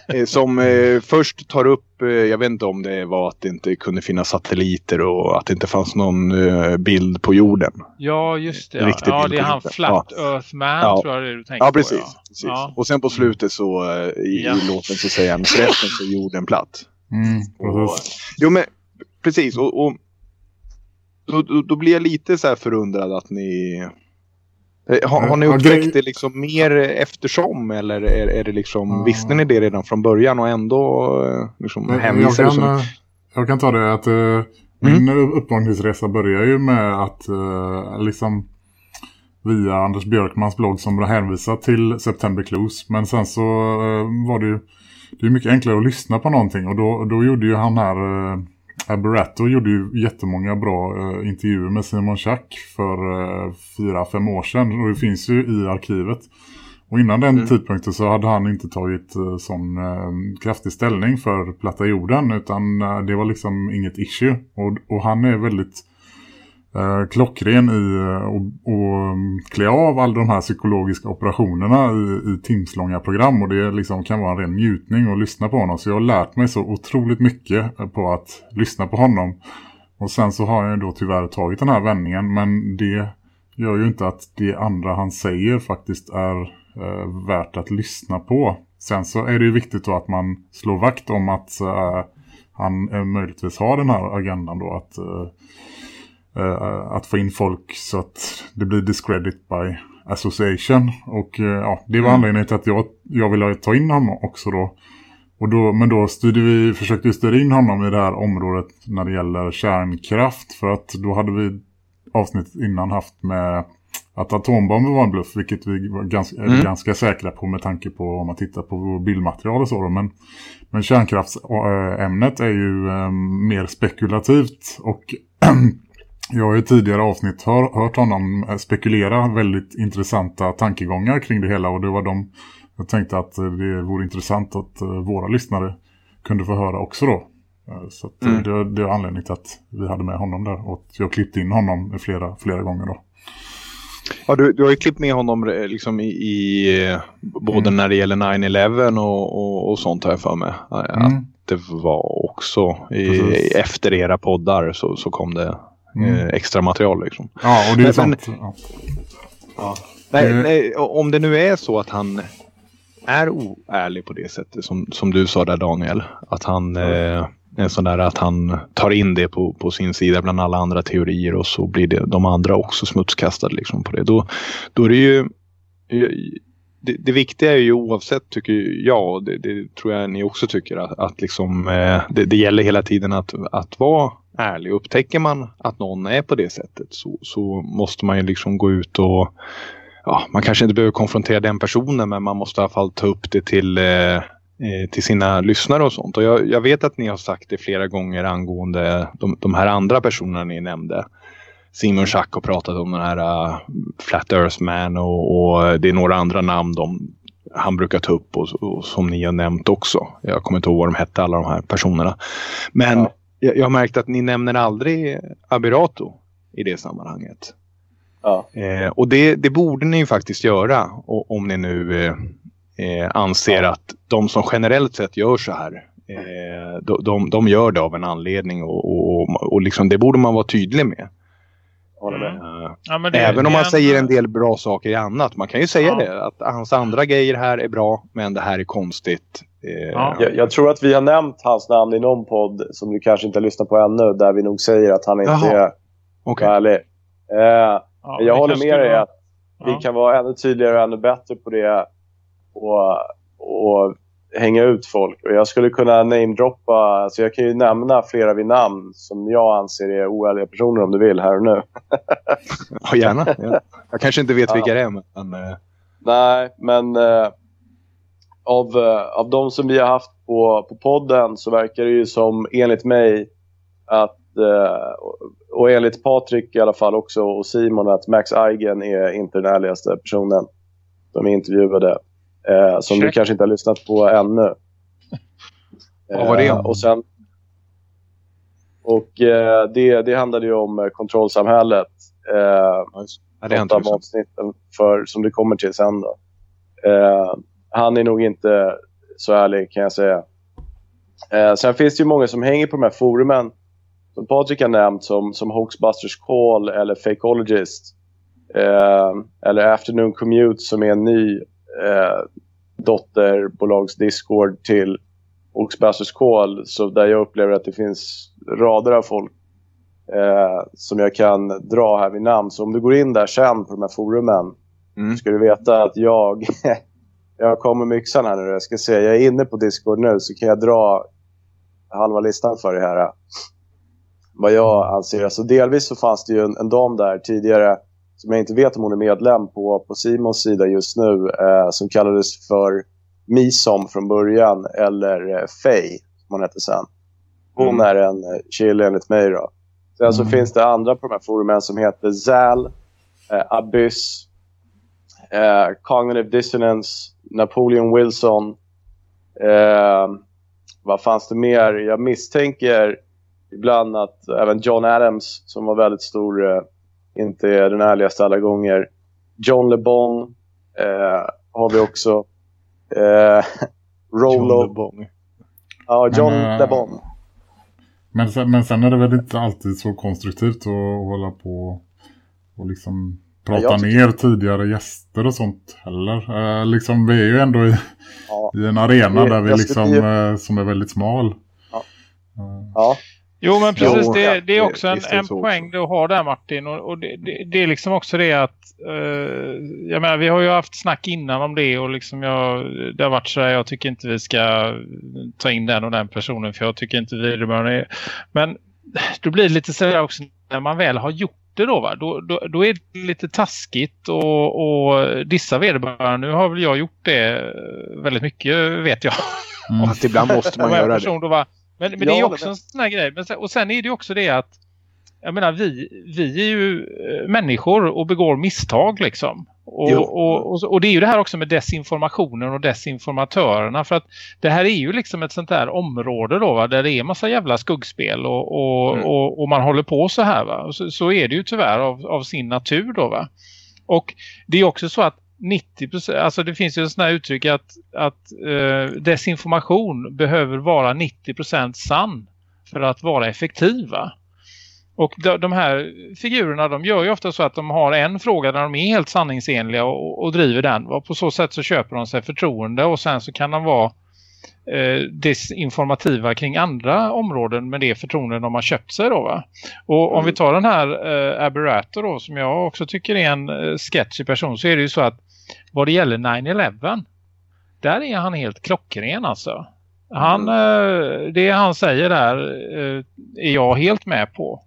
Eh, som eh, först tar upp, eh, jag vet inte om det var att det inte kunde finnas satelliter och att det inte fanns någon eh, bild på jorden. Ja, just det. Ja, ja det är han Flat ja. Earth Man ja. tror jag det är du tänker ja, precis, på. Ja, precis. Ja. Och sen på slutet så eh, i, ja. i låten så säger han förresten så är jorden platt. Mm. Och, jo, men precis. Och, och då, då, då, blir jag lite så här förundrad att ni Eh, har, har ni upptäckt det liksom mer eftersom eller är, är det liksom, ja. visste ni det redan från början och ändå eh, liksom hänvisar jag, kan, som... jag kan ta det att uh, min mm. uppvakningsresa börjar ju med att uh, liksom via Anders Björkmans blogg som hänvisar till September Clues. Men sen så uh, var det ju det är mycket enklare att lyssna på någonting och då, då gjorde ju han här Aberato gjorde ju jättemånga bra uh, intervjuer med Simon Schack för uh, fyra, fem år sedan. Och det finns ju i arkivet. Och innan den mm. tidpunkten så hade han inte tagit uh, sån uh, kraftig ställning för platta jorden. Utan det var liksom inget issue. Och, och han är väldigt eh, klockren i eh, att mm, klä av alla de här psykologiska operationerna i, i timslånga program och det liksom kan vara en ren njutning att lyssna på honom. Så jag har lärt mig så otroligt mycket eh, på att lyssna på honom. Och sen så har jag då tyvärr tagit den här vändningen men det gör ju inte att det andra han säger faktiskt är eh, värt att lyssna på. Sen så är det ju viktigt då att man slår vakt om att eh, han eh, möjligtvis har den här agendan då att eh, att få in folk så att det blir discredit by association. Och uh, ja, det var mm. anledningen till att jag, jag ville ta in honom också då. Och då, men då styrde vi, försökte vi styra in honom i det här området när det gäller kärnkraft. För att då hade vi avsnitt innan haft med att atombomber var en bluff. Vilket vi var ganska, mm. ganska säkra på med tanke på om man tittar på bildmaterial och så. Då. Men, men kärnkraftsämnet är ju um, mer spekulativt och Jag har i tidigare avsnitt hör, hört honom spekulera väldigt intressanta tankegångar kring det hela och det var de jag tänkte att det vore intressant att eh, våra lyssnare kunde få höra också då. Eh, så eh, mm. det, det är anledningen till att vi hade med honom där och jag klippte in honom flera, flera gånger då. Ja, du, du har ju klippt med honom liksom i, i både mm. när det gäller 9-11 och, och, och, sånt här för mig. Mm. Att det var också i, efter era poddar så, så kom det mm. Eh, extra material. Liksom. Ja, och det är men, sant. Men, ja. Ja. Nej, nej, om det nu är så att han är oärlig på det sättet som, som du sa där Daniel. Att han eh, är sån där att han tar in det på, på sin sida bland alla andra teorier och så blir det de andra också smutskastade liksom på det. Då, då är det ju det, det, viktiga är ju oavsett tycker jag, det, det tror jag ni också tycker, att, att liksom, eh, det, det, gäller hela tiden att, att vara ärlig. Upptäcker man att någon är på det sättet så, så måste man ju liksom gå ut och ja, man kanske inte behöver konfrontera den personen men man måste i alla fall ta upp det till, eh, eh till sina lyssnare och sånt. Och jag, jag, vet att ni har sagt det flera gånger angående de, de här andra personerna ni nämnde. Simon Schack har pratat om den här uh, Flat Earth Man och, och, det är några andra namn de, han brukar ta upp och, och, som ni har nämnt också. Jag kommer inte ihåg vad de hette alla de här personerna. Men ja. jag, jag har märkt att ni nämner aldrig Abirato i det sammanhanget. Ja. Eh, och det, det, borde ni ju faktiskt göra om ni nu eh, eh, anser ja. att de som generellt sett gör så här eh, de, de, de, gör det av en anledning och, och, och liksom, det borde man vara tydlig med. Håller med. Mm. Ja, det, Även om man en... säger en del bra saker i annat. Man kan ju säga ja. det. Att hans andra grejer här är bra. Men det här är konstigt. Eh... Ja. Jag, jag, tror att vi har nämnt hans namn i någon podd. Som du kanske inte har lyssnat på ännu. Där vi nog säger att han inte Jaha. är okay. ärlig. Eh, ja, jag håller med dig att vi kan vara ännu tydligare och ännu bättre på det. Och, och hänga ut folk. Och jag skulle kunna namedroppa, alltså jag kan ju nämna flera vid namn som jag anser är oärliga personer om du vill här och nu. ja, gärna. Ja. Jag kanske inte vet ja. vilka det är. Men, uh... Nej, men uh, av, uh, av de som vi har haft på, på podden så verkar det ju som enligt mig att och enligt Patrik i alla fall också och Simon att Max Eigen är inte den ärligaste personen de intervjuade. Eh, som Check. du kanske inte har lyssnat på ännu. Vad var det? Eh, och sen, och eh, det, det handlade ju om kontrollsamhället. Eh, det är avsnitten för, som det kommer till sen. Då. Eh, han är nog inte så ärlig kan jag säga. Eh, sen finns det ju många som hänger på de här forumen som Patrik har nämnt som, som Hoaxbusters Call eller Fakeologist. Eh, eller Afternoon Commute som är en ny eh, dotterbolags Discord till Hoaxbusters Call. Så där jag upplever att det finns rader av folk eh, som jag kan dra här vid namn. Så om du går in där sen på de här forumen mm. ska du veta att jag jag kommer med yxan här nu. Jag ska se, jag är inne på Discord nu så kan jag dra halva listan för er här. Vad jag anser. Alltså delvis så fanns det ju en, en dam där tidigare som jag inte vet om hon är medlem på, på Simons sida just nu eh, som kallades för Misom från början eller eh, Faye som hon hette sen. Hon mm. är en eh, chill enligt mig då. Sen så mm. finns det andra på de här forumen som heter Zal, eh, Abyss, eh, Cognitive Dissonance, Napoleon Wilson. Eh, vad fanns det mer? Jag misstänker ibland att även John Adams, som var väldigt stor, eh, inte är den ärligaste alla gånger. John LeBon eh, har vi också. Eh, Rolo. John LeBon. Ja, John men, äh, LeBon. Men sen, men sen är det väl inte alltid så konstruktivt att hålla på och liksom prata ja, ner tidigare gäster och sånt heller. Eh, liksom, vi är ju ändå i, ja. i en arena det, där vi liksom, ju... eh, som är väldigt smal. Ja. ja. Jo men precis, det, det är också en, en poäng du har där Martin och, och det, det, det, är liksom också det att uh, jag menar vi har ju haft snack innan om det och liksom jag, det har varit så här, jag tycker inte vi ska ta in den och den personen för jag tycker inte vi är men då blir det lite så här också när man väl har gjort det då va? Då, då, då är det lite taskigt och, och dissa vederbörande. Nu har väl jag gjort det väldigt mycket vet jag. Mm. att ibland måste man göra det. Då, va? Men, men det är också en sån här grej. Men och sen är det också det att jag menar, vi, vi är ju eh, människor och begår misstag liksom. Och, och, och, och, det är ju det här också med desinformationen och desinformatörerna. För att det här är ju liksom ett sånt där område då va, där det är massa jävla skuggspel och, mm. och, man håller på så här va. Så, så är det ju tyvärr av, av sin natur då va. Och det är också så att 90%, alltså det finns ju en sån här uttryck att, att eh, desinformation behöver vara 90% sann för att vara effektiva. Och de, de, här figurerna de gör ju ofta så att de har en fråga där de är helt sanningsenliga och, och driver den. Och på så sätt så köper de sig förtroende och sen så kan de vara eh, desinformativa kring andra områden med det förtroende de har köpt sig då va. Och om vi mm. tar den här eh, Aberrator då som jag också tycker är en eh, sketchy person så är det ju så att vad det gäller 9-11 där är han helt klockren alltså. Han, mm. eh, det han säger där eh, är jag helt med på.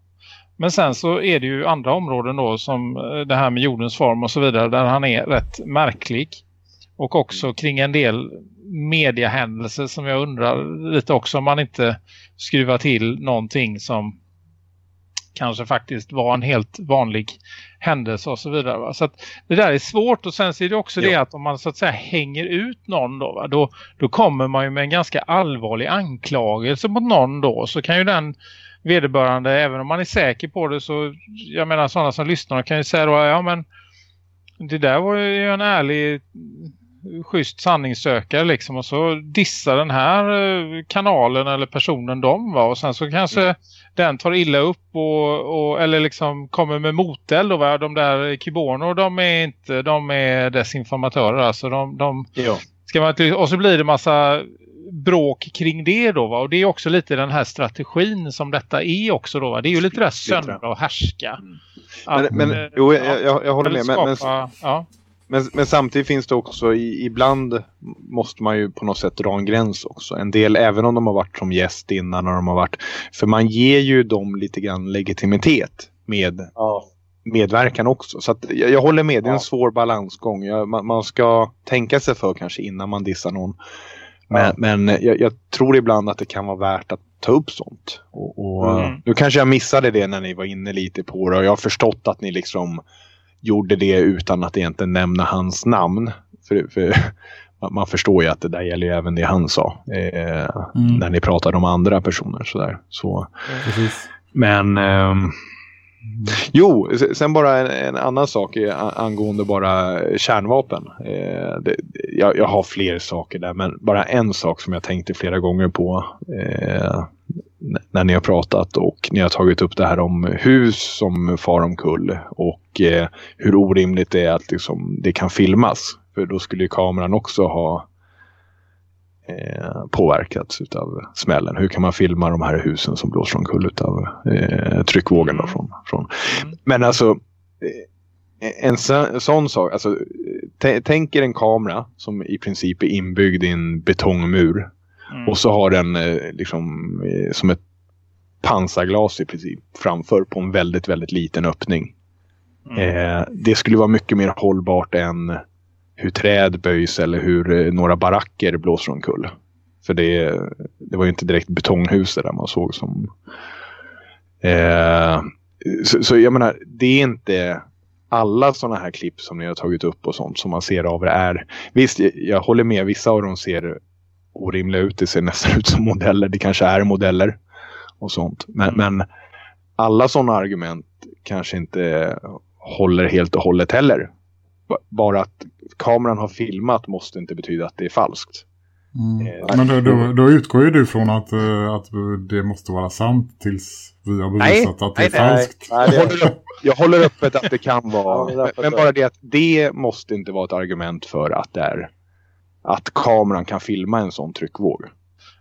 Men sen så är det ju andra områden då som eh, det här med jordens form och så vidare där han är rätt märklig. Och också mm. kring en del mediehändelser som jag undrar lite också om man inte skruvar till någonting som kanske faktiskt var en helt vanlig händelse och så vidare. Va? Så att det där är svårt och sen så är det också jo. det att om man så att säga hänger ut någon då, va? då, då kommer man ju med en ganska allvarlig anklagelse mot någon då så kan ju den vederbörande, även om man är säker på det så, jag menar sådana som lyssnar kan ju säga då, ja men det där var ju en ärlig schysst sanningssökare liksom och så dissar den här eh, kanalen eller personen de var och sen så kanske mm. den tar illa upp och, och eller liksom kommer med moteld och va? de där kibornor de är inte de är desinformatörer alltså de, de ska man, och så blir det massa bråk kring det då va? Och det är också lite den här strategin som detta är också då va? Det är ju lite där söndra och härska. Mm. Att, men, men jo, jag, jag, jag håller med. Skapa, men, men, ja. Men, men, samtidigt finns det också, i, ibland måste man ju på något sätt dra en gräns också. En del, även om de har varit som gäst innan och de har varit, för man ger ju dem lite grann legitimitet med ja medverkan också. Så jag, jag, håller med, det är en svår balansgång. Jag, man, man, ska tänka sig för kanske innan man dissar någon. Men, ja. men jag, jag, tror ibland att det kan vara värt att ta upp sånt. Och, och mm. Nu kanske jag missade det när ni var inne lite på det. Och jag har förstått att ni liksom gjorde det utan att egentligen nämna hans namn. För, för man förstår ju att det där gäller ju även det han sa. Eh, mm. När ni pratade om andra personer. Sådär. Så, ja, men... Eh, Jo, sen bara en, en, annan sak angående bara kärnvapen. Eh, det, jag, jag, har fler saker där, men bara en sak som jag tänkte flera gånger på eh, när ni har pratat och ni har tagit upp det här om hus som far omkull och eh, hur orimligt det är att liksom, det kan filmas. För då skulle kameran också ha eh, påverkats av smällen. Hur kan man filma de här husen som blåser omkull av eh, tryckvågen då från, från. Mm. Men alltså eh, en, så, sån sak, alltså tänk er en kamera som i princip är inbyggd i en betongmur. Mm. Och så har den eh, liksom eh, som ett pansarglas i princip framför på en väldigt, väldigt liten öppning. Mm. Eh, det skulle vara mycket mer hållbart än hur träd böjs eller hur några baracker blåser omkull. För det, det var ju inte direkt betonghus där man såg som... Eh, så, så, jag menar, det är inte alla sådana här klipp som ni har tagit upp och sånt som man ser av det är... Visst, jag, jag håller med, vissa av dem ser orimliga ut. Det ser nästan ut som modeller. Det kanske är modeller och sånt. Men, men alla sådana argument kanske inte håller helt och hållet heller bara att kameran har filmat måste inte betyda att det är falskt. Mm. Eh, Men då, då, då, utgår ju du från att, uh, att det måste vara sant tills vi har bevisat nej, att det är nej, falskt. Nej, jag, håller upp, jag håller öppet att det kan vara. men, men bara det att det måste inte vara ett argument för att det är att kameran kan filma en sån tryckvåg.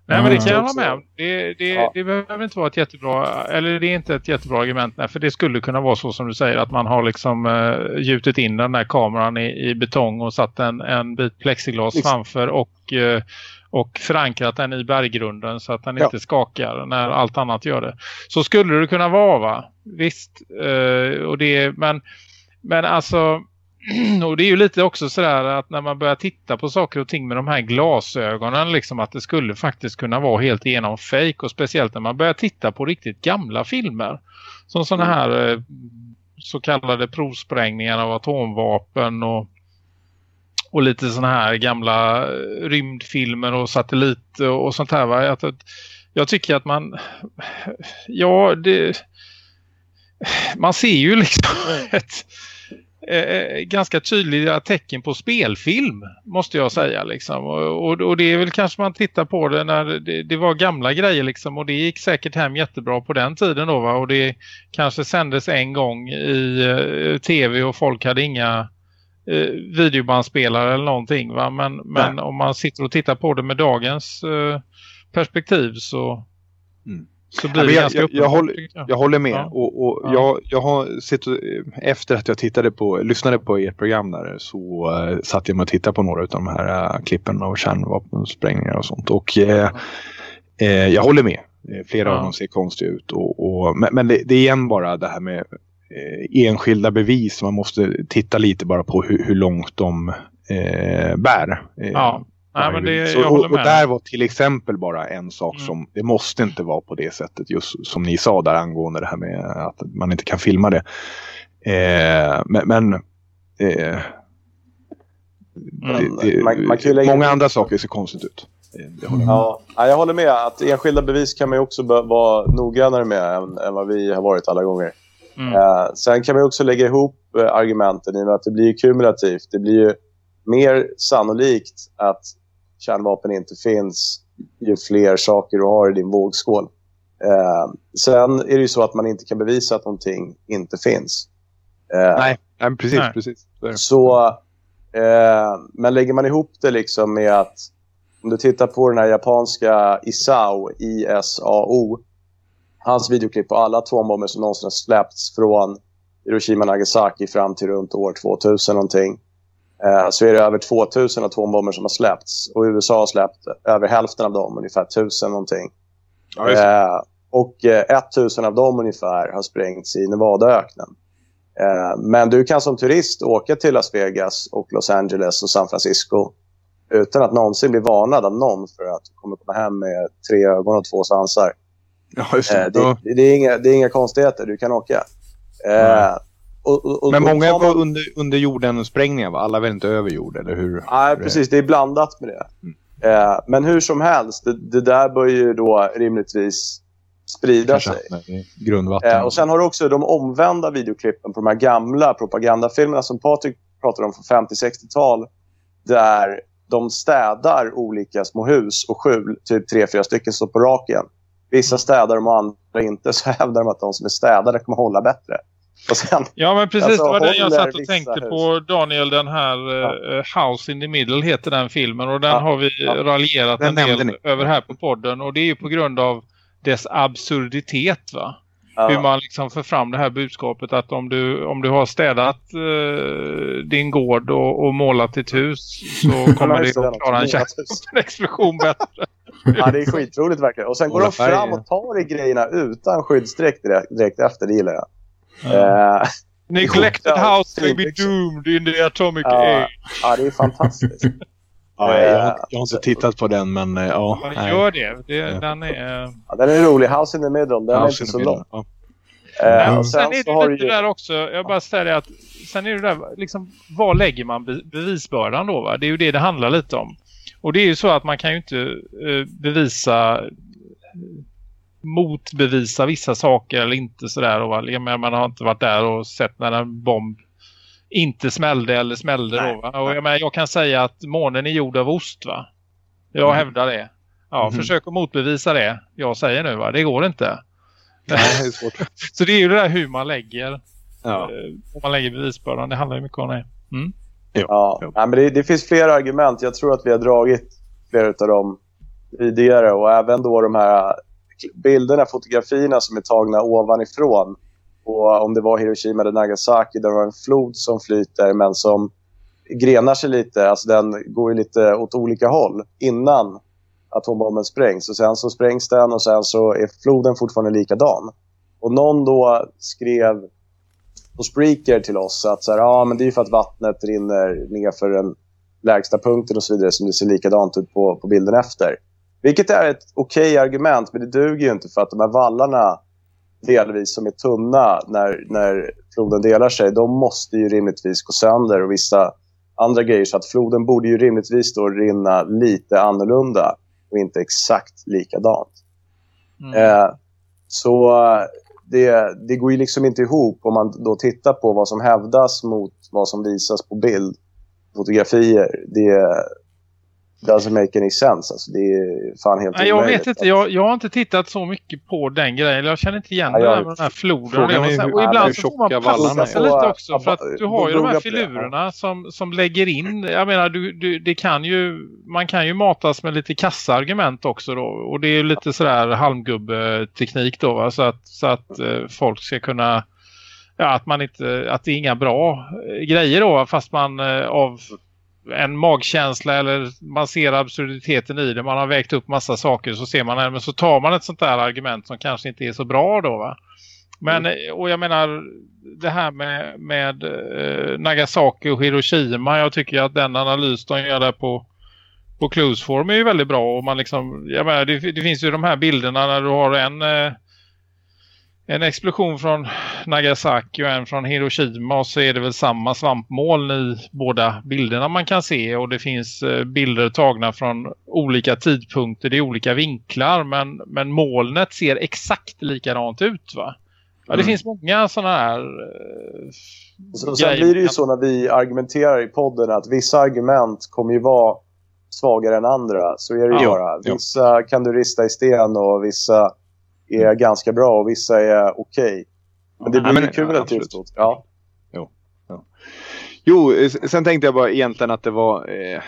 Nej, men det kan jag hålla med. Det, det, ja. det, behöver inte vara ett jättebra, eller det är inte ett jättebra argument. Nej, för det skulle kunna vara så som du säger att man har liksom uh, gjutit in den där kameran i, i betong och satt en, en bit plexiglas liksom. framför och, uh, och förankrat den i berggrunden så att den ja. inte skakar när allt annat gör det. Så skulle det kunna vara va? Visst, uh, och det, men, men alltså och det är ju lite också sådär att när man börjar titta på saker och ting med de här glasögonen liksom att det skulle faktiskt kunna vara helt igenom fake och speciellt när man börjar titta på riktigt gamla filmer som sådana mm. här eh, så kallade provsprängningar av atomvapen och och lite sådana här gamla eh, rymdfilmer och satellit och sånt här va? Jag, jag tycker att man ja det man ser ju liksom ett Eh, eh, ganska tydliga tecken på spelfilm måste jag säga liksom. Och, och, och, det är väl kanske man tittar på det när det, det, var gamla grejer liksom och det gick säkert hem jättebra på den tiden då va? och det kanske sändes en gång i uh, tv och folk hade inga uh, videobandspelare eller någonting va men, men om man sitter och tittar på det med dagens uh, perspektiv så mm så blir det jag, ganska jag, jag, håller, jag håller med. Ja. Och, och ja. jag, jag har sett, efter att jag tittade på, lyssnade på ert program där så uh, satt jag med och tittade på några av de här uh, klippen av kärnvapensprängningar och sånt. Och uh, uh, jag håller med. Flera ja. av dem ser konstiga ut. Och, och men, men det, det, är igen bara det här med enskilda bevis. Man måste titta lite bara på hur, hur långt de bär. Ja. Nej, men det, så, och, och, där var till exempel bara en sak mm. som, det måste inte vara på det sättet just som ni sa där angående det här med att man inte kan filma det. Eh, men, men eh, mm. det, det, man, man många andra saker ser konstigt ut. Jag ja, jag håller med att enskilda bevis kan man också vara noggrannare med än, än, vad vi har varit alla gånger. Mm. Eh, sen kan man också lägga ihop eh, argumenten i och med att det blir kumulativt. Det blir ju mer sannolikt att kärnvapen inte finns ju fler saker du har i din vågskål. Eh, sen är det ju så att man inte kan bevisa att någonting inte finns. Eh, nej, nej, precis. Nej. precis. Så, eh, men lägger man ihop det liksom med att om du tittar på den här japanska Isao, I-S-A-O, hans videoklipp på alla atombomber som någonsin har släppts från Hiroshima Nagasaki fram till runt år 2000 någonting så är det över 2000 atombomber som har släppts. Och USA har släppt över hälften av dem, ungefär 1000 någonting. Ja, eh, och eh, 1000 av dem ungefär har sprängts i Nevadaöknen. Eh, men du kan som turist åka till Las Vegas och Los Angeles och San Francisco utan att någonsin bli varnad av någon för att du kommer komma hem med tre ögon och två svansar. Ja, det. Eh, det, det, är inga, det är inga konstigheter, du kan åka. Mm. Och, och, men många var under, under jorden sprängningar va? Alla var inte över jord, eller hur? Nej, precis. Det är blandat med det. Mm. Eh, men hur som helst, det, det, där bör ju då rimligtvis sprida sig. Grundvatten. Eh, och sen har du också de omvända videoklippen på de här gamla propagandafilmerna som Patrik pratade om från 50-60-tal. Där de städar olika små hus och skjul, typ tre, fyra stycken står på raken. Vissa städar de och andra inte, så hävdar de att de som är städade kommer hålla bättre. Sen, ja men precis, alltså, det var det jag satt och tänkte hus. på Daniel, den här ja. uh, House in the Middle heter den filmen och den ja. har vi ja. raljerat den en del över här på podden och det är ju på grund av dess absurditet va? Ja. Hur man liksom för fram det här budskapet att om du, om du har städat uh, din gård och, och målat ditt hus så kommer det att klara en, en explosion bättre. ja, det är skitroligt verkligen. Och sen går de fram och tar i grejerna utan skyddsdräkt direkt, direkt efter, det gillar jag. Uh, Neglected house may be doomed in the atomic uh, age. Ja, det är fantastiskt. Ja, jag, har, jag har inte tittat på den, men uh, ja. ja gör det. det ja. Den är... Ja, den är rolig. House in the middle. Den House är inte så lång. Ja. Uh, sen, sen är det lite ju... där också. Jag bara säger att sen är det där, liksom, vad lägger man be bevisbördan då? Va? Det är ju det det handlar lite om. Och det är ju så att man kan ju inte uh, bevisa motbevisa vissa saker eller inte sådär. Och, man har inte varit där och sett när en bomb inte smällde eller smällde. Nej, då, va? Och jag, menar, jag kan säga att månen är gjord av ost va? Jag mm. hävdar det. Ja, mm. försök att motbevisa det. Jag säger nu va? Det går inte. Nej, det är svårt. Så det är ju det där hur man lägger. Ja. Hur eh, man lägger bevisbördan. Det handlar ju mycket om det. Mm. Ja, ja men det, det, finns flera argument. Jag tror att vi har dragit flera av dem tidigare. Och även då de här bilderna, fotografierna som är tagna ovanifrån. Och om det var Hiroshima eller Nagasaki där det var en flod som flyter men som grenar sig lite. Alltså den går ju lite åt olika håll innan atombomben sprängs. Och sen så sprängs den och sen så är floden fortfarande likadan. Och någon då skrev på Spreaker till oss att så här, ah, men det är för att vattnet rinner ner för den lägsta punkten och så vidare som det ser likadant ut på, på bilden efter. Vilket är ett okej okay argument, men det duger ju inte för att de här vallarna delvis som är tunna när, när floden delar sig, de måste ju rimligtvis gå sönder och vissa andra grejer. Så att floden borde ju rimligtvis då rinna lite annorlunda och inte exakt likadant. Mm. Eh, så det, det går ju liksom inte ihop om man då tittar på vad som hävdas mot vad som visas på bild, fotografier. Det, doesn't make any sense. Alltså, det är fan helt Nej, Jag vet inte, jag, jag har inte tittat så mycket på den grejen. Jag känner inte igen ja, det där med den här floden. Och, och, sen, och ibland så får man passa sig lite också. För att du har ju de här filurerna som, som lägger in. Jag menar, du, du, det kan ju, man kan ju matas med lite kassargument också då. Och det är lite sådär halmgubbeteknik då. Va? Så att, så att eh, folk ska kunna ja, att man inte, att det är inga bra eh, grejer då fast man eh, av en magkänsla eller man ser absurditeten i det. Man har vägt upp massa saker så ser man men så tar man ett sånt där argument som kanske inte är så bra då va. Men, mm. och jag menar det här med, med eh, Nagasaki och Hiroshima, jag tycker att den analys de gör där på, på Cluesform är ju väldigt bra. Och man liksom, jag menar, det, det finns ju de här bilderna när du har en eh, en explosion från Nagasaki och en från Hiroshima och så är det väl samma svampmoln i båda bilderna man kan se och det finns eh, bilder tagna från olika tidpunkter i olika vinklar men, men molnet ser exakt likadant ut va? Ja, det mm. finns många sådana här eh, så, Sen blir det ju så när vi argumenterar i podden att vissa argument kommer ju vara svagare än andra. Så är det ju ja, bara. Vissa ja. kan du rista i sten och vissa är ganska bra och vissa är okej. Okay. Men det blir ja, men, kul ja, tillstånd. Ja. Jo. Ja. jo, sen tänkte jag bara egentligen att det var... Eh,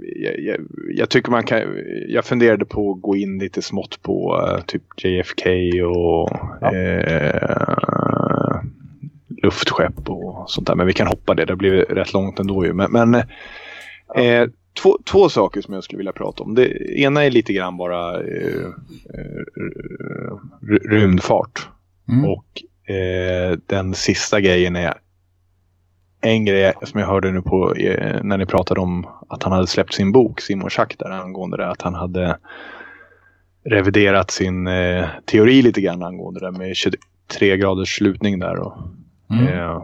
jag, jag, jag, tycker man kan... Jag funderade på att gå in lite smått på uh, typ JFK och ja. eh, luftskepp och sånt där. Men vi kan hoppa det. Det blir rätt långt ändå ju. Men, men eh, två, två saker som jag skulle vilja prata om. Det ena är lite grann bara eh, eh, rymdfart. Mm. Och eh, den sista grejen är en grej som jag hörde nu på eh, när ni pratade om att han hade släppt sin bok, Simon Schack, där angående det. Att han hade reviderat sin eh, teori lite grann angående det med 23 graders slutning där. Och, mm. Eh,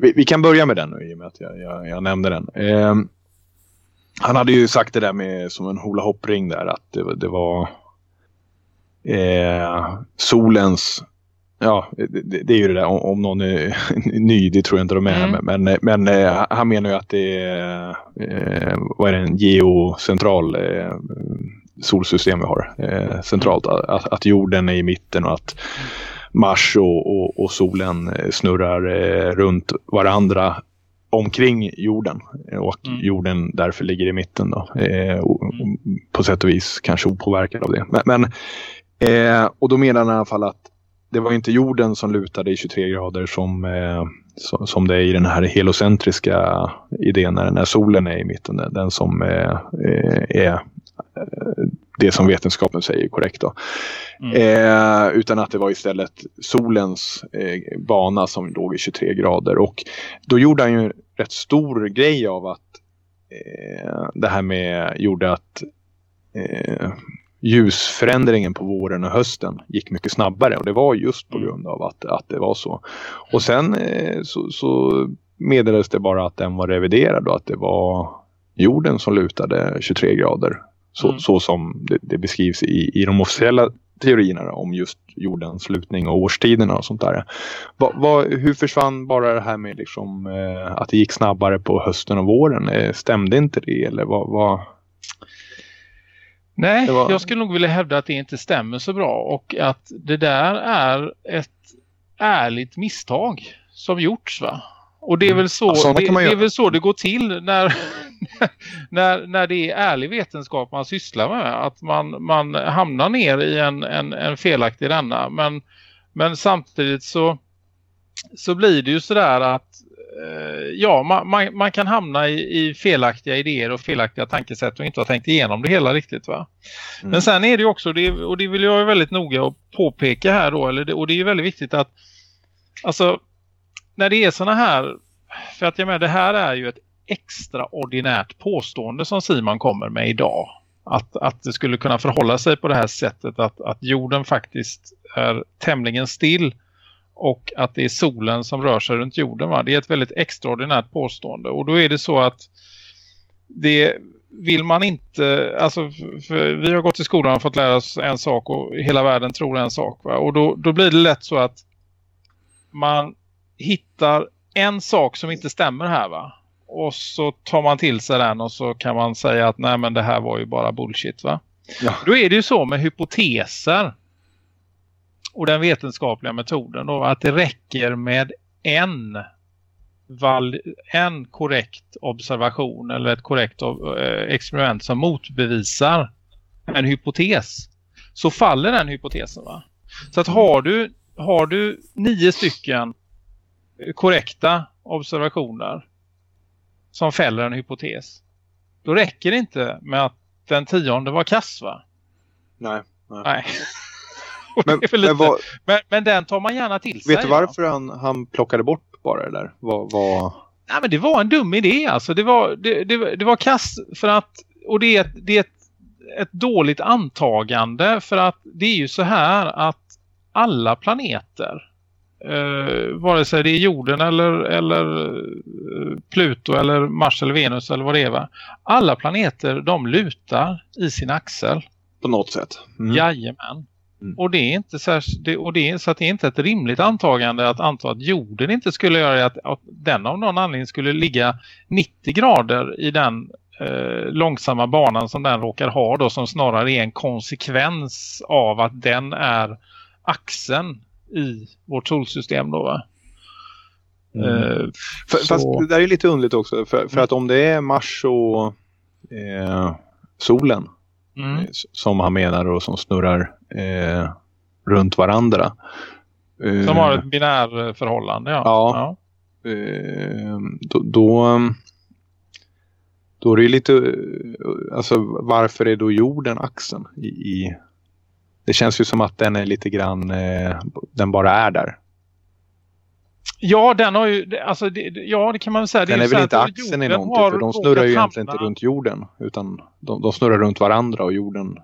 vi, vi, kan börja med den nu i och med att jag, jag, jag nämnde den. Eh, han hade ju sagt det där med som en hula hoppring där att det, det var eh, solens Ja, det, det, är ju det där om, om någon är ny, det tror jag inte de är. Mm. Men, men, men eh, han menar ju att det är, eh, vad är det, en geocentral eh, solsystem vi har eh, centralt. Att, att, jorden är i mitten och att Mars och, och, och solen snurrar eh, runt varandra omkring jorden och mm. jorden därför ligger i mitten då. Eh, och, mm. på sätt och vis kanske opåverkad av det. Men, men eh, och då menar han i alla fall att det var inte jorden som lutade i 23 grader som, eh, som det är i den här helocentriska idén när, när solen är i mitten. Den som eh, eh är eh, det som vetenskapen säger är korrekt. Då. Mm. Eh, utan att det var istället solens eh, bana som låg i 23 grader. Och då gjorde han ju en rätt stor grej av att eh, det här med gjorde att eh, ljusförändringen på våren och hösten gick mycket snabbare och det var just på mm. grund av att, att det var så. Och sen eh, så, så meddelades det bara att den var reviderad och att det var jorden som lutade 23 grader. Så, mm. så som det, det, beskrivs i, i de officiella teorierna om just jordens lutning och årstiderna och sånt där. Va, va, hur försvann bara det här med liksom, eh, att det gick snabbare på hösten och våren? Eh, stämde inte det eller vad... Va... Nej, var... jag skulle nog vilja hävda att det inte stämmer så bra och att det där är ett ärligt misstag som gjorts va? Och det är, väl så, ja, det, det, är väl så det går till när, när, när det är ärlig vetenskap man sysslar med. Att man, man hamnar ner i en, en, en felaktig ränna. Men, men samtidigt så, så blir det ju sådär att eh, ja, man, man, man, kan hamna i, i, felaktiga idéer och felaktiga tankesätt och inte ha tänkt igenom det hela riktigt va. Mm. Men sen är det ju också, det, och det vill jag väldigt noga att påpeka här då, eller det, och det är ju väldigt viktigt att alltså när det är såna här, för att jag menar det här är ju ett extraordinärt påstående som Simon kommer med idag. Att, att det skulle kunna förhålla sig på det här sättet att, att jorden faktiskt är tämligen still och att det är solen som rör sig runt jorden. Va? Det är ett väldigt extraordinärt påstående och då är det så att det vill man inte, alltså vi har gått i skolan och fått lära oss en sak och hela världen tror en sak. Va? Och då, då blir det lätt så att man hittar en sak som inte stämmer här va? Och så tar man till sig den och så kan man säga att nej men det här var ju bara bullshit va? Ja. Då är det ju så med hypoteser och den vetenskapliga metoden då att det räcker med en en korrekt observation eller ett korrekt eh, experiment som motbevisar en hypotes så faller den hypotesen va? Så att har du, har du nio stycken korrekta observationer som fäller en hypotes. Då räcker det inte med att den tionde var kass va? Nej. Nej. nej. men, men, vad, men, men, den tar man gärna till sig. Vet du varför han, han plockade bort bara det där? Vad, vad... Nej men det var en dum idé alltså. Det var, det, det, det var kass för att, och det är, ett, det är ett, ett dåligt antagande för att det är ju så här att alla planeter eh, vare sig det är jorden eller, eller eh, Pluto eller Mars eller Venus eller vad det är va? Alla planeter de lutar i sin axel. På något sätt. Mm. Jajamän. Mm. Och det är inte det, och det är, så att det är inte ett rimligt antagande att anta att jorden inte skulle göra det, att, att den av någon anledning skulle ligga 90 grader i den eh, långsamma banan som den råkar ha då som snarare är en konsekvens av att den är axeln i vårt solsystem då va? Mm. Uh, för, fast det där är lite underligt också. För, för mm. att om det är Mars och eh, solen mm. Eh, som han menar och som snurrar eh, runt varandra. Eh, som har ett binärförhållande, ja. Ja. ja. då, då, då är det lite, alltså varför är då jorden axeln i, i det känns ju som att den är lite grann, eh, den bara är där. Ja, den har ju, alltså det, ja det kan man väl säga. Den är, är väl inte axeln i någonting, för de snurrar ju egentligen inte runt jorden. Utan de, de, snurrar runt varandra och jorden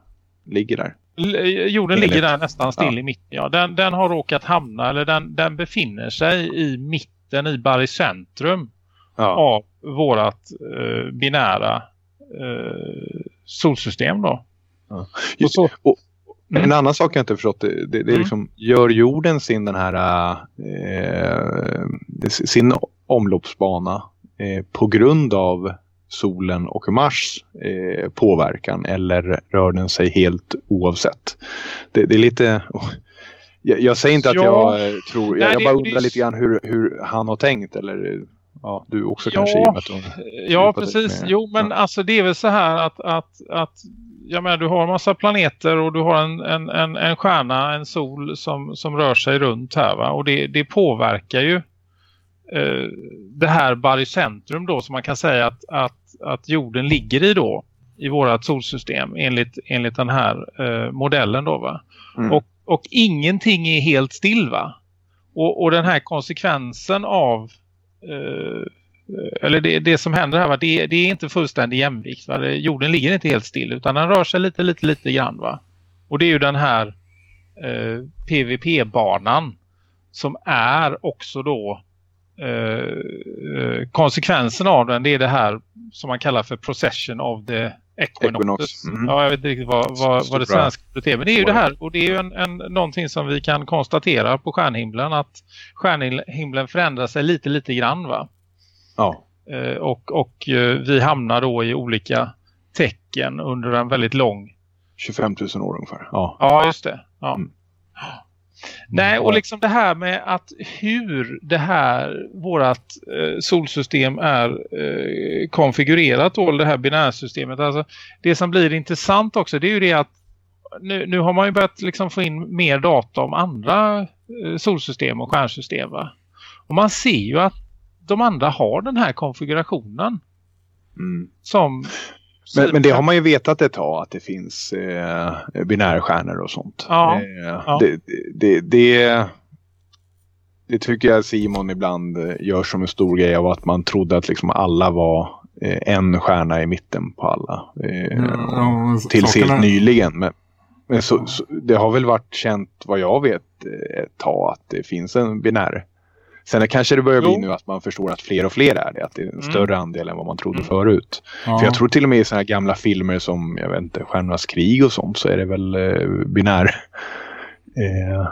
ligger där. Eh, jorden ligger där nästan still ja. i mitten. Ja, den, den har råkat hamna, eller den, den befinner sig i mitten, i barycentrum ja. av vårat eh, binära eh, solsystem då. Ja. Och, så, och, Mm. En annan sak jag inte förstått, det, det, det är mm. liksom, gör jorden sin den här eh, sin omloppsbana eh, på grund av solen och Mars eh, påverkan eller rör den sig helt oavsett? Det, det är lite... Oh, jag, jag, säger inte att ja. jag tror, jag, Nej, jag bara undrar lite grann hur, hur han har tänkt eller ja, du också ja, kanske. Ja, precis. Jo, men ja. alltså det är väl så här att, att, att jag menar, du har en massa planeter och du har en, en, en, en stjärna, en sol som, som rör sig runt här va? Och det, det påverkar ju eh, det här barycentrum då som man kan säga att, att, att jorden ligger i då i vårat solsystem enligt, enligt den här eh, modellen då va? Mm. Och, och ingenting är helt still va? Och, och den här konsekvensen av eh, eller det, det som händer här va, det, det är inte fullständig jämvikt va? Jorden ligger inte helt still utan den rör sig lite lite lite grann va. Och det är ju den här eh, PVP-banan som är också då eh, eh, konsekvensen av den det är det här som man kallar för procession of the Equinox. Mm. Ja, jag vet inte riktigt vad, vad, vad det svenska betyder. Men det är ju det här och det är ju en, en, någonting som vi kan konstatera på stjärnhimlen att stjärnhimlen förändrar sig lite lite grann va. Ja. Eh, och, och eh, vi hamnar då i olika tecken under en väldigt lång 25 000 år ungefär. Ja, ja just det. Ja. Mm. Nej, och liksom det här med att hur det här, vårat eh, solsystem är eh, konfigurerat då, det här binärsystemet. Alltså, det som blir intressant också, det är ju det att nu, nu har man ju börjat liksom få in mer data om andra eh, solsystem och stjärnsystem va? Och man ser ju att de andra har den här konfigurationen. Mm. Som men, men, det har man ju vetat ett tag att det finns eh, binärstjärnor och sånt. Ja, eh, ja. Det, det, det, det, tycker jag Simon ibland eh, gör som en stor grej av att man trodde att liksom alla var eh, en stjärna i mitten på alla. Eh, ja, tills helt är... nyligen. Men, men så, så, det har väl varit känt vad jag vet eh, ett tag att det finns en binär Sen kanske det börjar bli jo. nu att man förstår att fler och fler är det. Att det är en mm. större andel än vad man trodde mm. förut. Ja. För jag tror till och med i sådana här gamla filmer som, jag vet inte, Stjärnornas krig och sånt så är det väl eh, binär eh,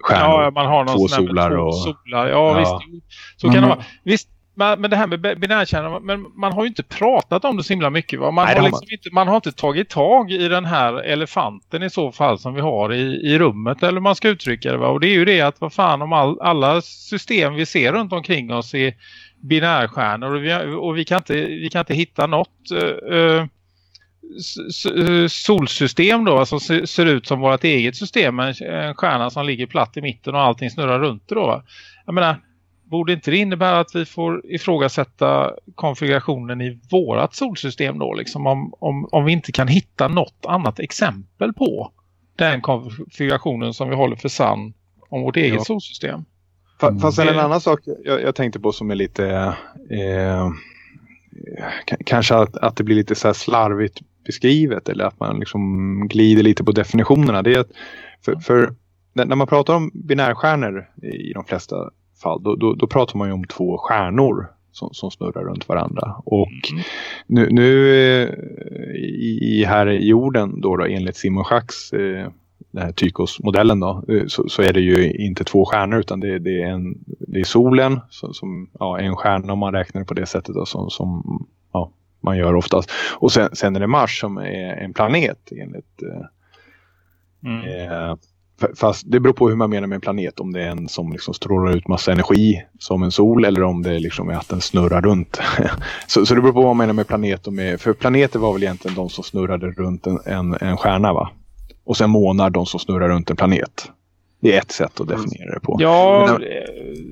stjärnor. Ja, man har någon två solar. Och... solar. Ja, ja, visst. Så kan det vara. Visst, men, men det här med binärkärnor, men man har ju inte pratat om det så himla mycket. Va? Man, Nej, har liksom man. Inte, man har inte tagit tag i den här elefanten i så fall som vi har i, i rummet eller man ska uttrycka det. Va? Och det är ju det att vad fan om all, alla system vi ser runt omkring oss är binärstjärnor och vi, och vi, kan, inte, vi kan inte hitta något uh, solsystem då som ser, ser ut som vårt eget system. En, stjärna som ligger platt i mitten och allting snurrar runt då. Va? Jag menar borde inte det innebära att vi får ifrågasätta konfigurationen i vårat solsystem då? Liksom om, om, om vi inte kan hitta något annat exempel på den konfigurationen som vi håller för sann om vårt eget ja. solsystem. Fast en annan sak jag, jag, tänkte på som är lite eh, kanske att, att det blir lite så slarvigt beskrivet eller att man liksom glider lite på definitionerna. Det är att för, för när man pratar om binärstjärnor i de flesta fall, då, då, då pratar man ju om två stjärnor som, som snurrar runt varandra. Och mm. nu, nu i, i här jorden då, då enligt Simon Schacks eh, den här Tykos-modellen då, eh, så, så, är det ju inte två stjärnor utan det, det är, en, det är solen som, som ja, en stjärna om man räknar på det sättet då, som, som ja, man gör oftast. Och sen, sen är det Mars som är en planet enligt eh, mm. eh, Fast det beror på hur man menar med en planet. Om det är en som liksom strålar ut massa energi som en sol eller om det liksom är att den snurrar runt. så, så det beror på vad man menar med planet. Och med, för planeter var väl egentligen de som snurrade runt en, en, en stjärna va? Och sen månar de som snurrar runt en planet. Det är ett sätt att definiera det på. Ja, men när,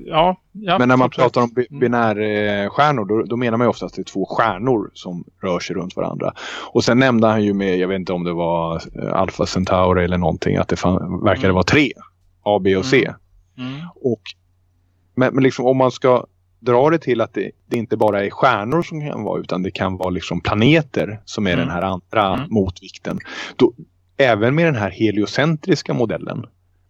ja, ja men när man pratar om mm. binärstjärnor då, då menar man ju ofta att det är två stjärnor som rör sig runt varandra. Och sen nämnde han ju med, jag vet inte om det var eh, Alpha Centauri eller någonting, att det fan, verkade mm. vara tre. A, B och C. Mm. mm. Och, men, men liksom om man ska dra det till att det, det, inte bara är stjärnor som kan vara utan det kan vara liksom planeter som är mm. den här andra mm. motvikten. Då, även med den här heliocentriska modellen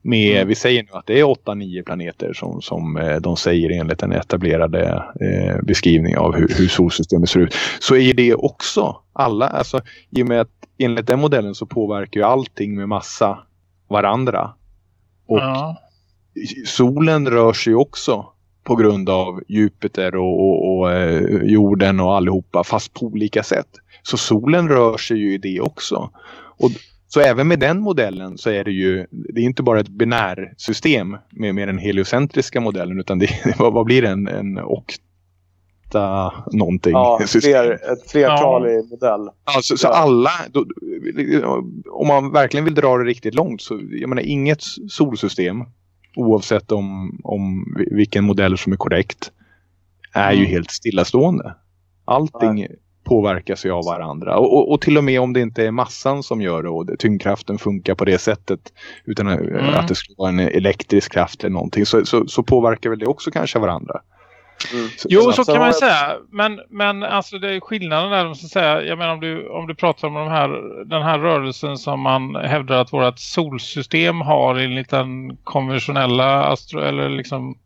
med, mm. vi säger nu att det är 8-9 planeter som, som eh, de säger enligt en etablerade eh, beskrivning av hur, hur solsystemet ser ut. Så är det också alla, alltså i och med att enligt den modellen så påverkar ju allting med massa varandra. Och ja. solen rör sig också på grund av Jupiter och, och, och eh, jorden och allihopa fast på olika sätt. Så solen rör sig ju i det också. Och, så även med den modellen så är det ju, det är inte bara ett binärsystem med, med den heliocentriska modellen utan det, vad, vad blir det? En, en okta någonting? Ja, fler, ett flertal ja. modell. Alltså, så alla, då, om man verkligen vill dra det riktigt långt så, jag menar inget solsystem oavsett om, om vilken modell som är korrekt är mm. ju helt stillastående. Allting Nej. Påverkas ju av varandra. Och, och, och, till och med om det inte är massan som gör det och tyngdkraften funkar på det sättet utan mm. att det skulle vara en elektrisk kraft eller någonting så, så, så påverkar väl det också kanske varandra. Mm. Jo, så kan man säga. Men, men alltså det är skillnaden där, så säga, jag menar om du, om du pratar om de här, den här rörelsen som man hävdar att vårt solsystem har enligt den konventionella astro, eller liksom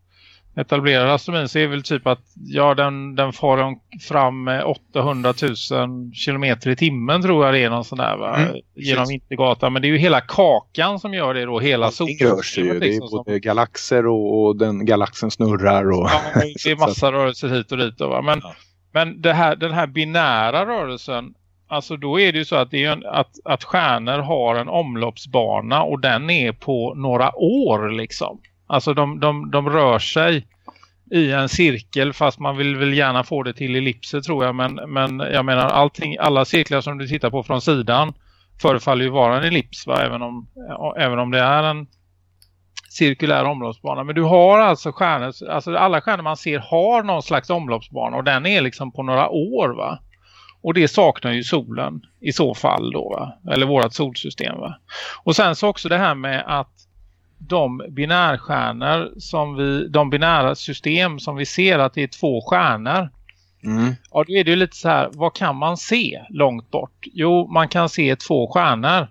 etablerad astronomin så är väl typ att ja, den, den far fram med 800 000 kilometer i timmen tror jag det är någon sån där va? Mm, genom Vintergatan. Men det är ju hela kakan som gör det då, hela solsystemet. rör sig ju, det är liksom, både som... galaxer och, och, den galaxen snurrar. Och... Ja, det är massa rörelser hit och dit då, va? Men, ja. men det här, den här binära rörelsen Alltså då är det ju så att, det är en, att, att stjärnor har en omloppsbana och den är på några år liksom. Alltså de, de, de rör sig i en cirkel fast man vill väl gärna få det till ellipser tror jag. Men, men jag menar allting, alla cirklar som du tittar på från sidan förefaller ju vara en ellips va? Även, om, även om det är en cirkulär omloppsbana. Men du har alltså stjärnor, alltså alla stjärnor man ser har någon slags omloppsbana och den är liksom på några år va. Och det saknar ju solen i så fall då va. Eller vårat solsystem va. Och sen så också det här med att de binärstjärnor som vi, de binära system som vi ser att det är två stjärnor. Mm. Ja, då är det ju lite så här, vad kan man se långt bort? Jo, man kan se två stjärnor.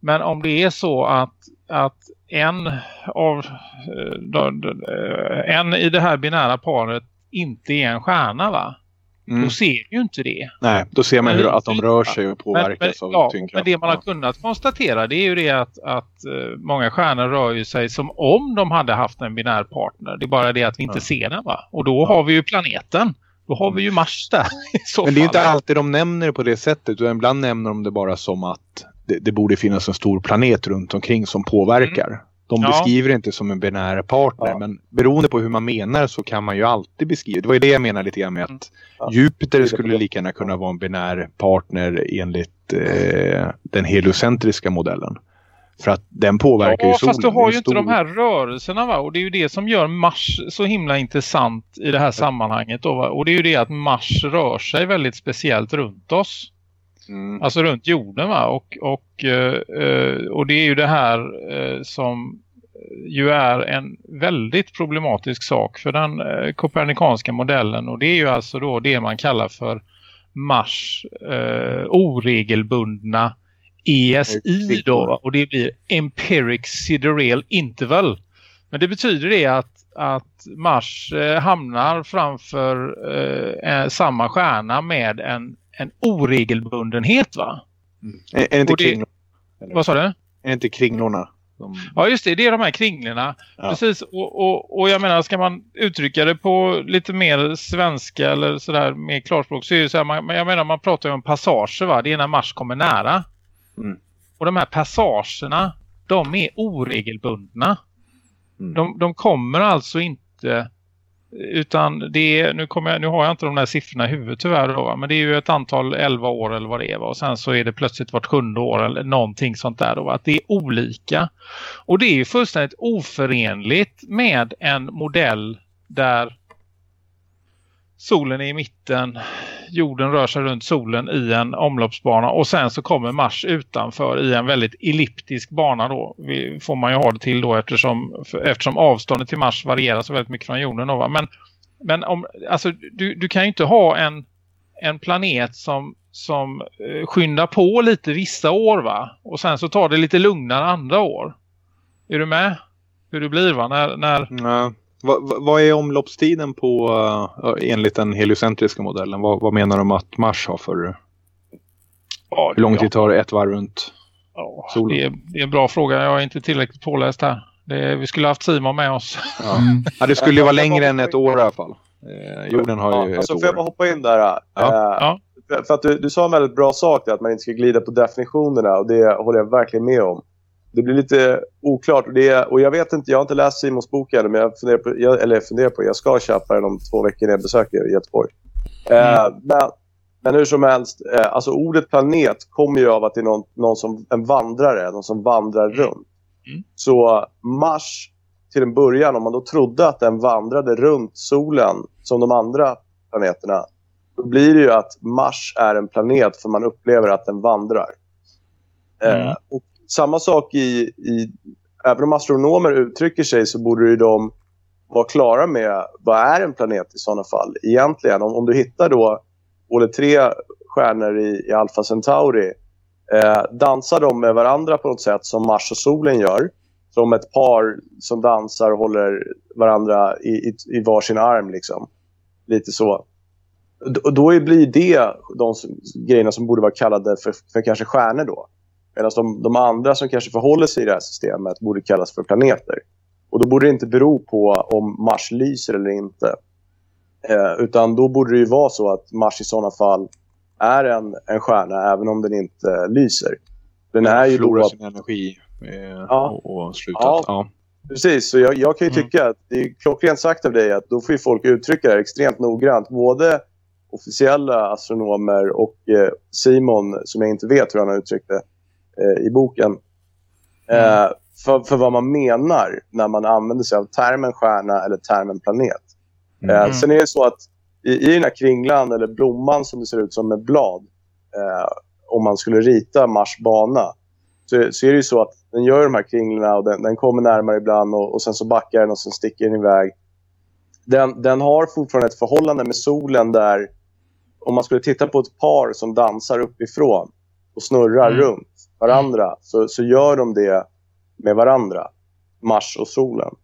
Men om det är så att, att en av eh, en i det här binära paret inte är en stjärna va? Mm. Då ser ju inte det. Nej, då ser man hur att de rör sig och påverkas men, men, av ja, Men det man har kunnat konstatera det är ju det att, att uh, många stjärnor rör ju sig som om de hade haft en binär partner. Det är bara det att vi inte ja. ser den va? Och då har vi ju planeten. Då har vi ju Mars där. men det är inte alltid de nämner det på det sättet. Utan ibland nämner de det bara som att det, det borde finnas en stor planet runt omkring som påverkar. Mm. De ja. beskriver det inte som en binär partner. Ja. Men beroende på hur man menar så kan man ju alltid beskriva. Det var ju det jag menade lite grann med att mm. ja. Jupiter skulle lika gärna kunna vara en binär partner enligt eh, den heliocentriska modellen. För att den påverkar ja, ju solen. fast du har ju inte de här rörelserna va? Och det är ju det som gör Mars så himla intressant i det här sammanhanget. Då, va? Och det är ju det att Mars rör sig väldigt speciellt runt oss. Mm. Alltså runt jorden va? Och, och, uh, och det är ju det här uh, som ju är en väldigt problematisk sak för den kopernikanska modellen. Och det är ju alltså då det man kallar för Mars oregelbundna ESI då. Och det blir Empiric Sidereal Interval. Men det betyder det att, att Mars hamnar framför samma stjärna med en en oregelbundenhet va? Mm. Är, är det inte kringlorna? Vad sa du? Är det inte kringlorna? De... Ja just det, det är de här kringlorna. Ja. Precis, och, och, och jag menar ska man uttrycka det på lite mer svenska eller sådär mer klarspråk så är det så här, man, jag menar man pratar ju om passager va, det är när Mars kommer nära. Mm. Och de här passagerna, de är oregelbundna. Mm. De, de kommer alltså inte utan det är, nu, kommer jag, nu har jag inte de där siffrorna i huvudet tyvärr då, men det är ju ett antal 11 år eller vad det är va? och sen så är det plötsligt vart sjunde år eller någonting sånt där då, att det är olika. Och det är ju fullständigt oförenligt med en modell där solen är i mitten, jorden rör sig runt solen i en omloppsbana och sen så kommer Mars utanför i en väldigt elliptisk bana då. Vi, får man ju ha det till då eftersom, eftersom avståndet till Mars varierar så väldigt mycket från jorden. Då, va? Men, men om, alltså, du, du kan ju inte ha en, en planet som, som eh, skyndar på lite vissa år va? Och sen så tar det lite lugnare andra år. Är du med? Hur det blir va? När, när... Vad, vad är omloppstiden på uh, enligt den heliocentriska modellen? Vad, vad menar de att Mars har för Ja, Hur lång tid tar det ett varv runt ja, solen? Det är, det är en bra fråga. Jag är inte tillräckligt påläst här. Det, vi skulle haft Simon med oss. Ja, mm. ja det skulle ju vara längre än ett år i alla fall. Eh, jorden har ju ja, alltså, ett år. Får jag bara hoppa in där? Ja. Eh, för, för, att du, du sa en väldigt bra sak där, att man inte ska glida på definitionerna och det håller jag verkligen med om. Det blir lite oklart och, det, och jag vet inte, jag har inte läst Simons bok ännu men jag funderar på, jag, eller funderar på, jag ska köpa den om två veckor när jag besöker Göteborg. Eh, mm. men, men hur som helst, eh, alltså ordet planet kommer ju av att det är någon, någon som, en vandrare, någon som vandrar mm. runt. Mm. Så Mars till en början, om man då trodde att den vandrade runt solen som de andra planeterna, då blir det ju att Mars är en planet för man upplever att den vandrar. Eh, mm. Eh, och samma sak i, i, även om astronomer uttrycker sig så borde ju de vara klara med vad är en planet i sådana fall egentligen. Om, om du hittar då både tre stjärnor i, i Alpha Centauri eh, dansar de med varandra på något sätt som Mars och solen gör. Som ett par som dansar och håller varandra i, i, i varsin arm. Liksom. Lite så. D då blir det de grejerna som borde vara kallade för, för kanske stjärnor då. Medan de, de andra som kanske förhåller sig i det här systemet borde kallas för planeter. Och då borde det inte bero på om Mars lyser eller inte. Eh, utan då borde det ju vara så att Mars i sådana fall är en, en stjärna även om den inte lyser. Den är ju förlorar då... sin energi eh, ja. och, och slutat. Ja. ja. Precis, så jag, jag kan ju mm. tycka att det är klockrent sagt av dig att då får folk uttrycka det extremt noggrant. Både officiella astronomer och eh, Simon, som jag inte vet hur han har uttryckt det i boken. Mm. Eh, för, för vad man menar när man använder sig av termen stjärna eller termen planet. Eh, mm. sen är det så att i, i den här kringlan eller blomman som det ser ut som med blad, eh, om man skulle rita Mars bana, så, så är det ju så att den gör de här kringlorna och den, den kommer närmare ibland och, och, sen så backar den och sen sticker den iväg. Den, den har fortfarande ett förhållande med solen där om man skulle titta på ett par som dansar uppifrån och snurrar mm. runt varandra så, så gör de det med varandra, Mars och solen.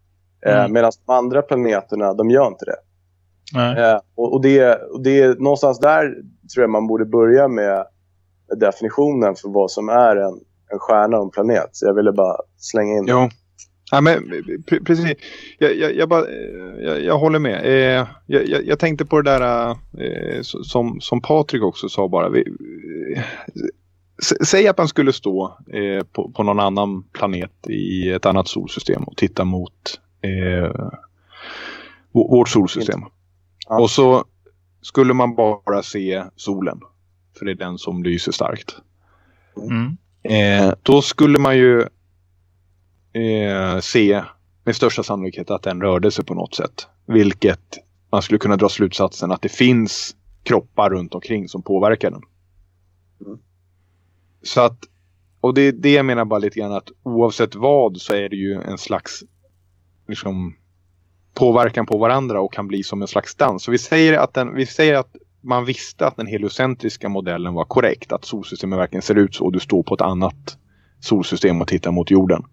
Eh, mm. Eh, Medan de andra planeterna, de gör inte det. Eh, och, och, det, och det är någonstans där tror jag man borde börja med definitionen för vad som är en, en stjärna och en planet. Så jag ville bara slänga in det. Ja, men precis. Jag, jag, jag, bara, jag, jag håller med. Eh, jag, jag, tänkte på det där eh, som, som Patrik också sa bara. Vi, Säg att man skulle stå eh, på, på, någon annan planet i ett annat solsystem och titta mot eh, vårt solsystem. Ja. Och så skulle man bara se solen. För det är den som lyser starkt. Mm. Eh, då skulle man ju eh, se med största sannolikhet att den rörde sig på något sätt. Vilket man skulle kunna dra slutsatsen att det finns kroppar runt omkring som påverkar den. Mm. Så att, och det, det jag menar bara lite grann att oavsett vad så är det ju en slags liksom, påverkan på varandra och kan bli som en slags dans. Så vi säger att, den, vi säger att man visste att den heliocentriska modellen var korrekt. Att solsystemet verkligen ser ut så och du står på ett annat solsystem och tittar mot jorden.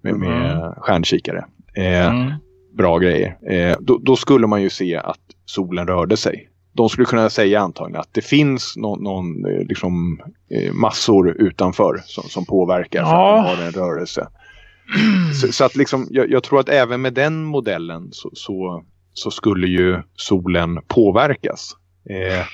Med, med mm. stjärnkikare. Eh, mm. Bra grejer. Eh, då, då, skulle man ju se att solen rörde sig de skulle kunna säga antagligen att det finns någon, någon eh, liksom, eh, massor utanför som, som påverkar ja. för att de har en rörelse. Så, så, att liksom, jag, jag, tror att även med den modellen så, så, så skulle ju solen påverkas. Eh,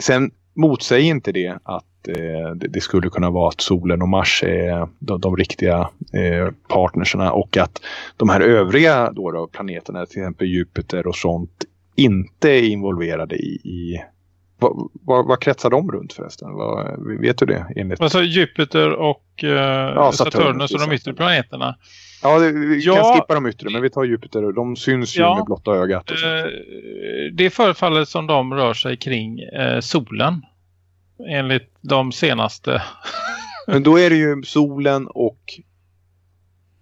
sen motsäger inte det att eh, det, det, skulle kunna vara att solen och Mars är de, de riktiga eh, partnerserna och att de här övriga då, då, planeterna, till exempel Jupiter och sånt, inte är involverade i, i vad, vad, vad, kretsar de runt förresten? Vad, vet du det? Enligt... Alltså Jupiter och eh, ja, Saturnus och de yttre planeterna. Ja, det, vi ja, kan skippa de yttre, men vi tar Jupiter. De syns ju ja, med blotta ögat. Eh, det förefaller som de rör sig kring eh, solen. Enligt de senaste. men då är det ju solen och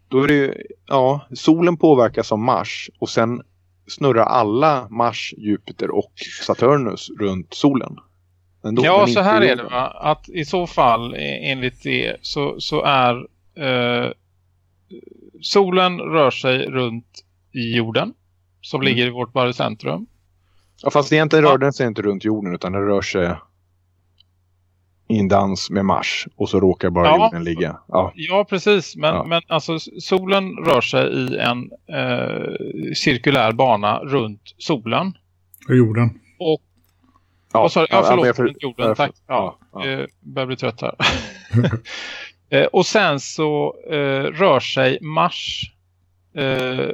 då är det ju, ja, solen påverkas av Mars och sen snurrar alla Mars, Jupiter och Saturnus runt solen. Ändå, ja, så här är det va? Att i så fall, enligt det, så, så är eh, solen rör sig runt jorden som mm. ligger i vårt barycentrum. Ja, fast egentligen rör den sig inte runt jorden utan den rör sig i en dans med Mars och så råkar bara ja, jorden ligga. Ja, ja precis. Men, ja. men alltså solen rör sig i en eh, cirkulär bana runt solen. Jorden. Och Ja, oh, sorry, ja, förlåt, ja, för, jorden, tack. Ja, ja. Eh, börjar bli trött här. eh, och sen så eh, rör sig Mars eh,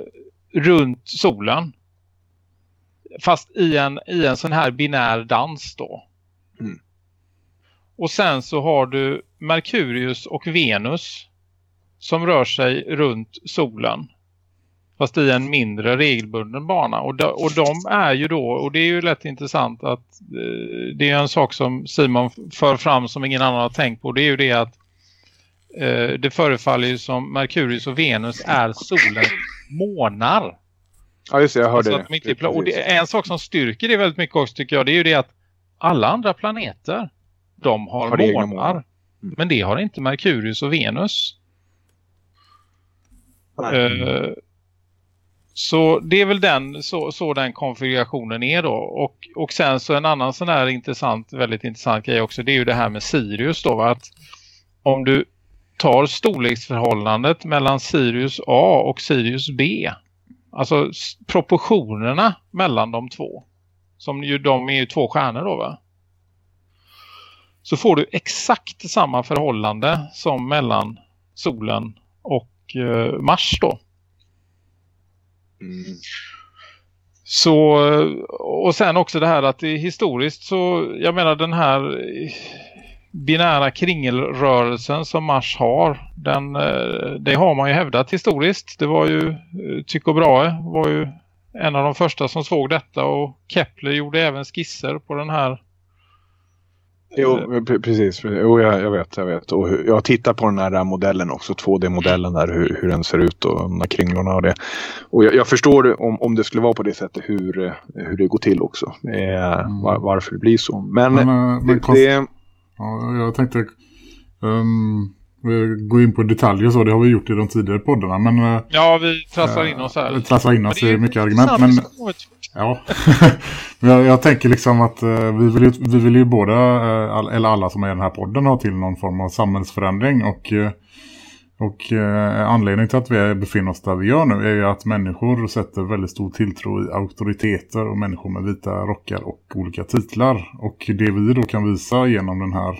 runt solen. Fast i en, i en sån här binär dans då. Mm. Och sen så har du Merkurius och Venus som rör sig runt solen. Fast i en mindre regelbunden bana. Och de, och de är ju då, och det är ju lätt intressant att eh, det är en sak som Simon för fram som ingen annan har tänkt på. Det är ju det att eh, det förefaller ju som Merkurius och Venus är solens månar. Ja just det, jag hörde alltså det. De och det en sak som styrker det väldigt mycket också tycker jag. Det är ju det att alla andra planeter de har, har månar. Mm. Men det har inte Merkurius och Venus. Uh, så det är väl den så, så den konfigurationen är då. Och, och sen så en annan sån här intressant, väldigt intressant grej också. Det är ju det här med Sirius då. Att om du tar storleksförhållandet mellan Sirius A och Sirius B. Alltså proportionerna mellan de två. Som ju de är ju två stjärnor då va? Så får du exakt samma förhållande som mellan solen och eh, Mars då. Mm. Så, och sen också det här att det historiskt så, jag menar den här binära kringelrörelsen som Mars har, den, eh, det har man ju hävdat historiskt. Det var ju, eh, Tycho Brahe var ju en av de första som såg detta och Kepler gjorde även skisser på den här Jo, precis. Jo, jag, jag, vet, jag vet. Och jag har tittat på den här modellen också, 2D-modellen där, hur, hur den ser ut och de här kringlorna och det. Och jag, jag förstår om, om det skulle vara på det sättet hur, hur det går till också. Mm. Var, varför det blir så. Men, men, men det, kost... det... Ja, jag tänkte um, gå in på detaljer så, det har vi gjort i de tidigare poddarna. Men, eh, ja, vi trasslar in oss här. Vi trasslar in oss i mycket argument. Men, Ja, jag, jag, tänker liksom att eh, vi, vill ju, vi vill ju båda, eh, all, eller alla som är i den här podden, ha till någon form av samhällsförändring. Och, uh, och eh, anledningen till att vi befinner oss där vi gör nu är ju att människor sätter väldigt stor tilltro i auktoriteter och människor med vita rockar och olika titlar. Och det vi då kan visa genom den här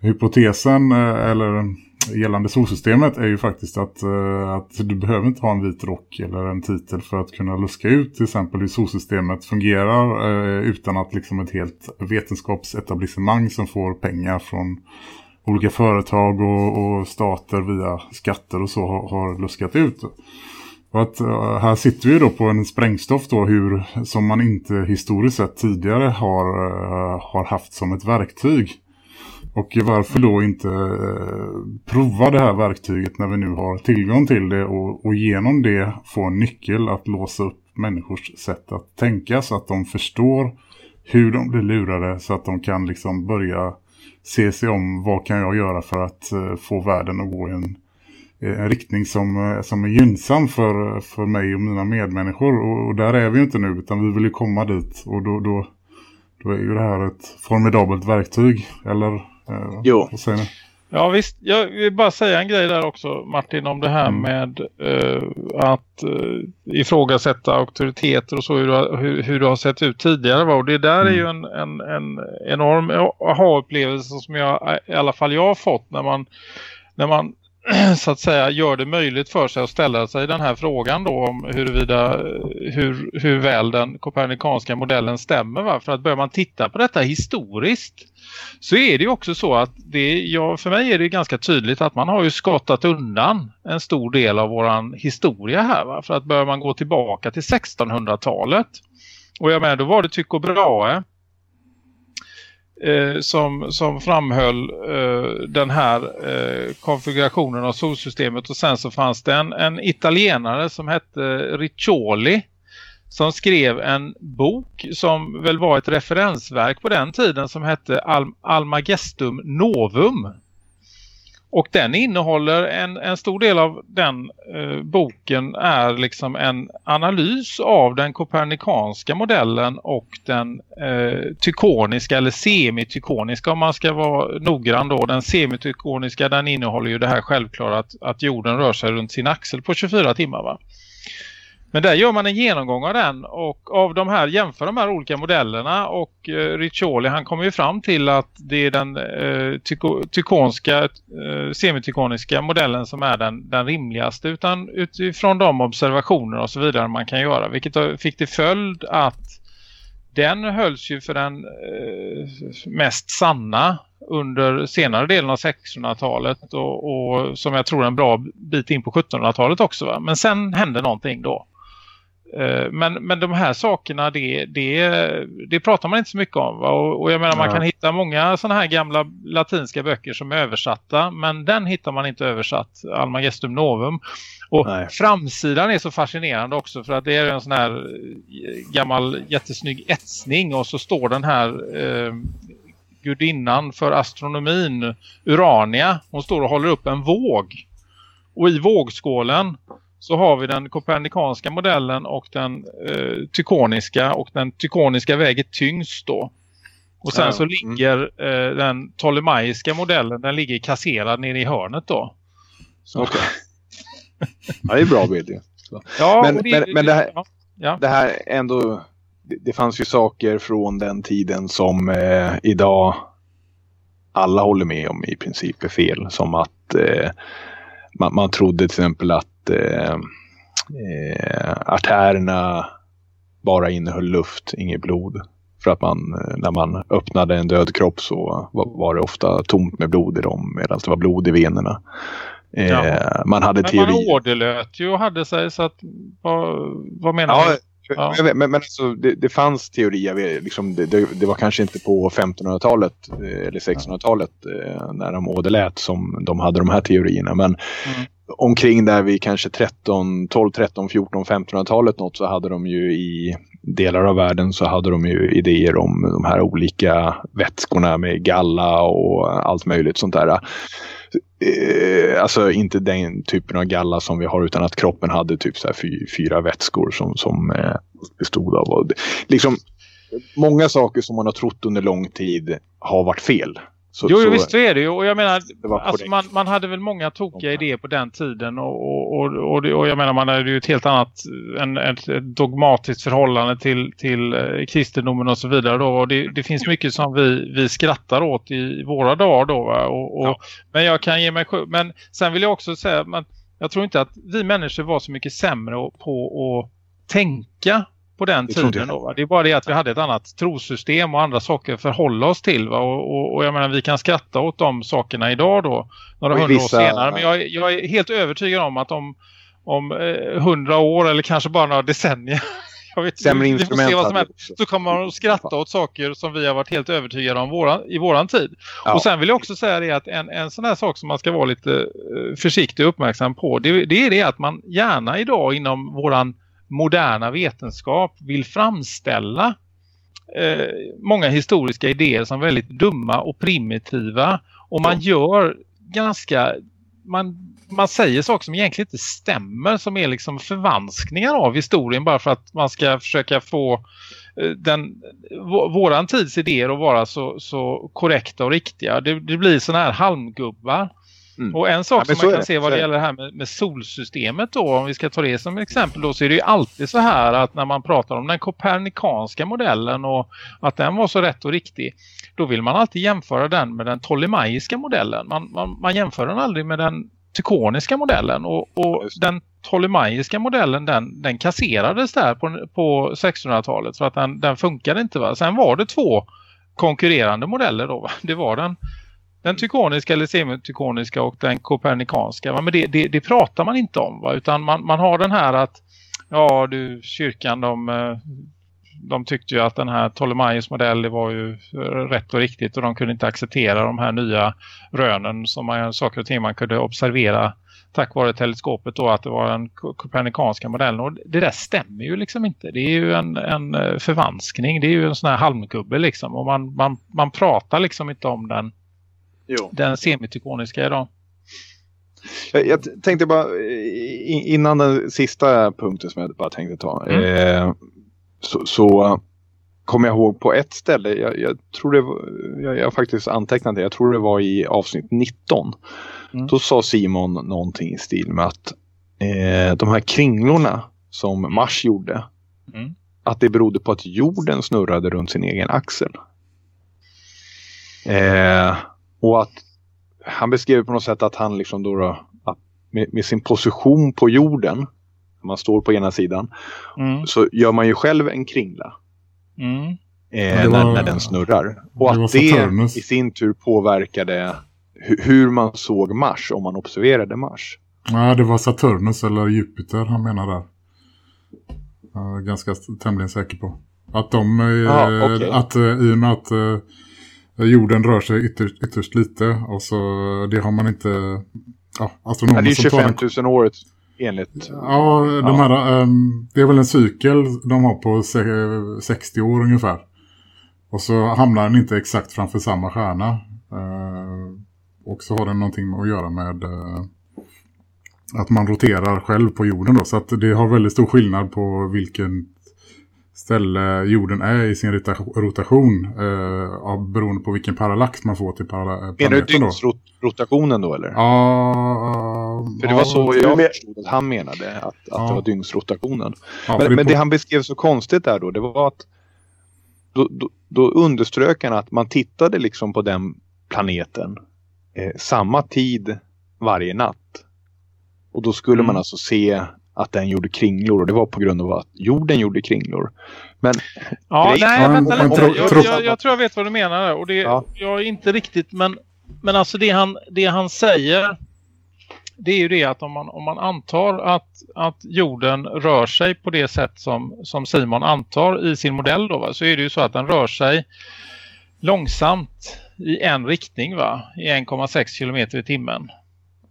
hypotesen eh, eller gällande solsystemet är ju faktiskt att, eh, att du behöver inte ha en vit rock eller en titel för att kunna luska ut till exempel hur solsystemet fungerar eh, utan att liksom ett helt vetenskapsetablissemang som får pengar från olika företag och, och stater via skatter och så har, har luskat ut. Och att eh, här sitter vi då på en sprängstoff då hur, som man inte historiskt sett tidigare har, har haft som ett verktyg. Och varför då inte eh, prova det här verktyget när vi nu har tillgång till det och, och genom det få en nyckel att låsa upp människors sätt att tänka så att de förstår hur de blir lurade så att de kan liksom börja se sig om vad kan jag göra för att eh, få världen att gå i en, eh, en riktning som, som är gynnsam för, för mig och mina medmänniskor. Och, och, där är vi ju inte nu utan vi vill ju komma dit. Och då, då, då är ju det här ett formidabelt verktyg eller? Eh, jo. Ja visst, jag vill bara säga en grej där också Martin om det här mm. med uh, att uh, ifrågasätta auktoriteter och så hur, du, hur, hur du har sett ut tidigare. Va? Och det där mm. är ju en, en, en enorm aha-upplevelse som jag, i alla fall jag har fått när man, när man så att säga gör det möjligt för sig att ställa sig den här frågan då om huruvida hur, hur väl den kopernikanska modellen stämmer. Va? För att börjar man titta på detta historiskt så är det ju också så att det, ja, för mig är det ganska tydligt att man har ju skottat undan en stor del av våran historia här. Va? För att börjar man gå tillbaka till 1600-talet och jag menar då var det Tycho Brahe eh, som, som framhöll eh, den här eh, konfigurationen av solsystemet och sen så fanns det en, en italienare som hette Riccioli som skrev en bok som väl var ett referensverk på den tiden som hette Al Almagestum Novum. Och den innehåller en, en stor del av den eh, boken är liksom en analys av den kopernikanska modellen och den eh, tykoniska eller semitykoniska om man ska vara noggrann då. Den semitykoniska den innehåller ju det här självklara att, att jorden rör sig runt sin axel på 24 timmar va? Men där gör man en genomgång av den och av de här jämför de här olika modellerna och eh, Riccioli han kommer ju fram till att det är den eh, tyko, tykonska, eh, semitykoniska modellen som är den, den rimligaste utan utifrån de observationer och så vidare man kan göra vilket fick till följd att den hölls ju för den eh, mest sanna under senare delen av 1600-talet och, och, som jag tror en bra bit in på 1700-talet också va? men sen hände någonting då men, men de här sakerna det, det, det pratar man inte så mycket om. Och, och jag menar man kan hitta många sådana här gamla latinska böcker som är översatta. Men den hittar man inte översatt. Almagestum Novum. Och Nej. framsidan är så fascinerande också för att det är en sån här eh, gammal jättesnygg etsning och så står den här eh, gudinnan för astronomin Urania. Hon står och håller upp en våg. Och i vågskålen så har vi den kopernikanska modellen och den eh, tykoniska och den tykoniska väger tyngst då. Och sen ja, så mm. ligger eh, den tolemaiska modellen, den ligger kasserad nere i hörnet då. Okej. Okay. ja, det är bra bild. Ja, men, det, men, men det, här, ja. det här ändå, det, det, fanns ju saker från den tiden som eh, idag alla håller med om i princip är fel. Som att eh, man, man trodde till exempel att eh, eh, artärerna bara innehöll luft, inget blod. För att man, eh, när man öppnade en död kropp så var, var det ofta tomt med blod i dem medan det var blod i venerna. Eh, man hade teori. Men man åderlöt ju och hade sig så att vad, vad menar ja, du? Ja. Men, men, men alltså, det, det, fanns teorier, liksom, det, det, det, var kanske inte på 1500-talet eh, eller 1600-talet eh, när de åderlät som de hade de här teorierna. Men mm omkring där vid kanske 13, 12, 13, 14, 1500-talet något så hade de ju i delar av världen så hade de ju idéer om de här olika vätskorna med galla och allt möjligt sånt där. Eh, alltså inte den typen av galla som vi har utan att kroppen hade typ så här fy, fyra vätskor som, som eh, bestod av. Och, liksom, många saker som man har trott under lång tid har varit fel. Så, jo, så, visst så är det ju. Och jag menar, alltså man, man hade väl många tokiga okay. idéer på den tiden. Och, och, och, och, jag menar, man hade ju ett helt annat, en, ett, ett dogmatiskt förhållande till, till eh, kristendomen och så vidare. Då. Och det, det finns mycket som vi, vi skrattar åt i våra dagar då. Och, och, ja. Men jag kan ge mig... Men sen vill jag också säga, att jag tror inte att vi människor var så mycket sämre på att tänka på den det tiden. Då, Det är bara det att vi hade ett annat trosystem och andra saker att förhålla oss till. Va? Och, och, och, jag menar, vi kan skratta åt de sakerna idag då, några hundra vissa... år senare. Men jag, jag, är helt övertygad om att om, om eh, hundra år eller kanske bara några decennier jag vet, Sämre vi får se vad som händer. Så kommer man att skratta åt saker som vi har varit helt övertygade om våran, i våran tid. Ja. Och sen vill jag också säga det att en, en sån här sak som man ska vara lite eh, försiktig och uppmärksam på. Det, det är det att man gärna idag inom våran moderna vetenskap vill framställa eh, många historiska idéer som väldigt dumma och primitiva. Och man gör ganska... Man, man säger saker som egentligen inte stämmer som är liksom förvanskningar av historien bara för att man ska försöka få eh, den, våran tids idéer att vara så, så korrekta och riktiga. Det, det blir sådana här halmgubbar Mm. Och en sak ja, som man kan se vad det gäller det här med, med, solsystemet då, om vi ska ta det som exempel då, så är det ju alltid så här att när man pratar om den kopernikanska modellen och att den var så rätt och riktig, då vill man alltid jämföra den med den tolemaiska modellen. Man, man, man jämför den aldrig med den tykoniska modellen och, och den tolemaiska modellen den, den kasserades där på, på 1600-talet för att den, den funkade inte va. Sen var det två konkurrerande modeller då va? Det var den den tykoniska eller semitykoniska och den kopernikanska. Men det, det, det pratar man inte om va? Utan man, man har den här att ja du kyrkan de, eh, de tyckte ju att den här Ptolemaios modell det var ju rätt och riktigt och de kunde inte acceptera de här nya rönen som man, saker och ting man kunde observera tack vare teleskopet då att det var den kopernikanska modellen och det där stämmer ju liksom inte. Det är ju en, en eh, förvanskning, det är ju en sån här halmgubbe liksom och man, man, man pratar liksom inte om den Jo. Den semitykoniska idag. Jag, jag tänkte bara, innan den sista punkten som jag bara tänkte ta. Mm. Eh, så, så kommer jag ihåg på ett ställe, jag, jag tror det var, jag, jag faktiskt antecknat det, jag tror det var i avsnitt 19. Mm. Då sa Simon någonting i stil med att eh, de här kringlorna som Mars gjorde, mm. att det berodde på att jorden snurrade runt sin egen axel. Eh, och att han beskrev på något sätt att han liksom då, då med, med, sin position på jorden, man står på ena sidan, mm. så gör man ju själv en kringla. Mm. Eh, var, när, när, den snurrar. Och det att det i sin tur påverkade hu hur man såg Mars om man observerade Mars. Ja, det var Saturnus eller Jupiter han menar där. Jag är ganska tämligen säker på. Att de, ah, okay. att eh, i och med att eh, jorden rör sig ytterst, ytterst lite och så det har man inte ja, astronomer ja, det är 25 000 år enligt... Ja, de här, um, det är väl en cykel de har på 60 år ungefär. Och så hamnar den inte exakt framför samma stjärna. Uh, och så har den någonting att göra med uh, att man roterar själv på jorden då. Så att det har väldigt stor skillnad på vilken ställe jorden är i sin rotation eh, beroende på vilken parallax man får till planeten. Menar du dygnsrotationen då eller? Ja. För det var så jag förstod att han menade att, att det var dygnsrotationen. Men, det, men det han beskrev så konstigt där då det var att då, då, då underströk han att man tittade liksom på den planeten eh, samma tid varje natt. Och då skulle mm. man alltså se att den gjorde kringlor och det var på grund av att jorden gjorde kringlor. Men ja, nej, vänta lite. Jag, jag, jag, tror jag vet vad du menar och det ja. jag är inte riktigt men men alltså det han det han säger det är ju det att om man, om man antar att, att jorden rör sig på det sätt som, som Simon antar i sin modell då va, så är det ju så att den rör sig långsamt i en riktning va, i 1,6 km i timmen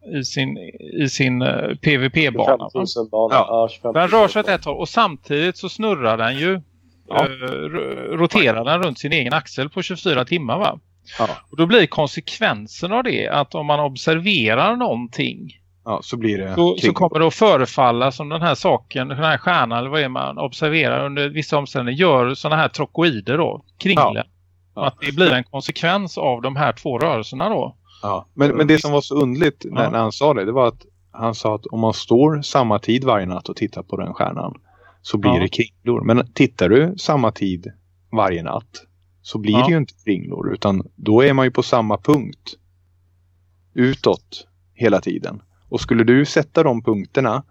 i sin, i sin uh, eh, PVP-bana. Ja. Den rör sig åt ett håll och samtidigt så snurrar den ju, ja. uh, roterar den runt sin egen axel på 24 timmar va? Ja. Och då blir konsekvensen av det att om man observerar någonting ja, så, blir det så, så, kommer det att förefalla som den här saken, den här stjärnan eller vad är man observerar under vissa omständigheter gör sådana här trokoider då, kringle. Ja. Ja. Att det blir en konsekvens av de här två rörelserna då. Ja, men, men det som var så undligt när, när han sa det, det var att han sa att om man står samma tid varje natt och tittar på den stjärnan så blir ja. det kringlor. Men tittar du samma tid varje natt så blir ja. det ju inte kringlor utan då är man ju på samma punkt utåt hela tiden. Och skulle du sätta de punkterna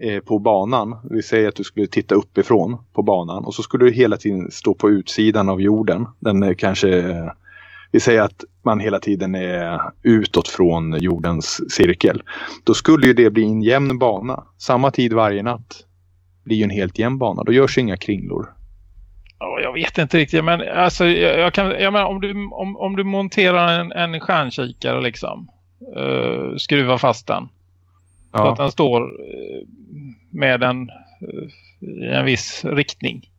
eh, på banan, vi säger att du skulle titta uppifrån på banan och så skulle du hela tiden stå på utsidan av jorden. Den är kanske eh, vi säger att man hela tiden är utåt från jordens cirkel. Då skulle ju det bli en jämn bana. Samma tid varje natt blir ju en helt jämn bana. Då görs inga kringlor. Oh, jag vet inte riktigt men alltså, jag, jag kan, jag menar, om, du, om, om du monterar en, en stjärnkikare liksom uh, skruvar fast den ja. så att den står uh, med en uh, i en viss riktning.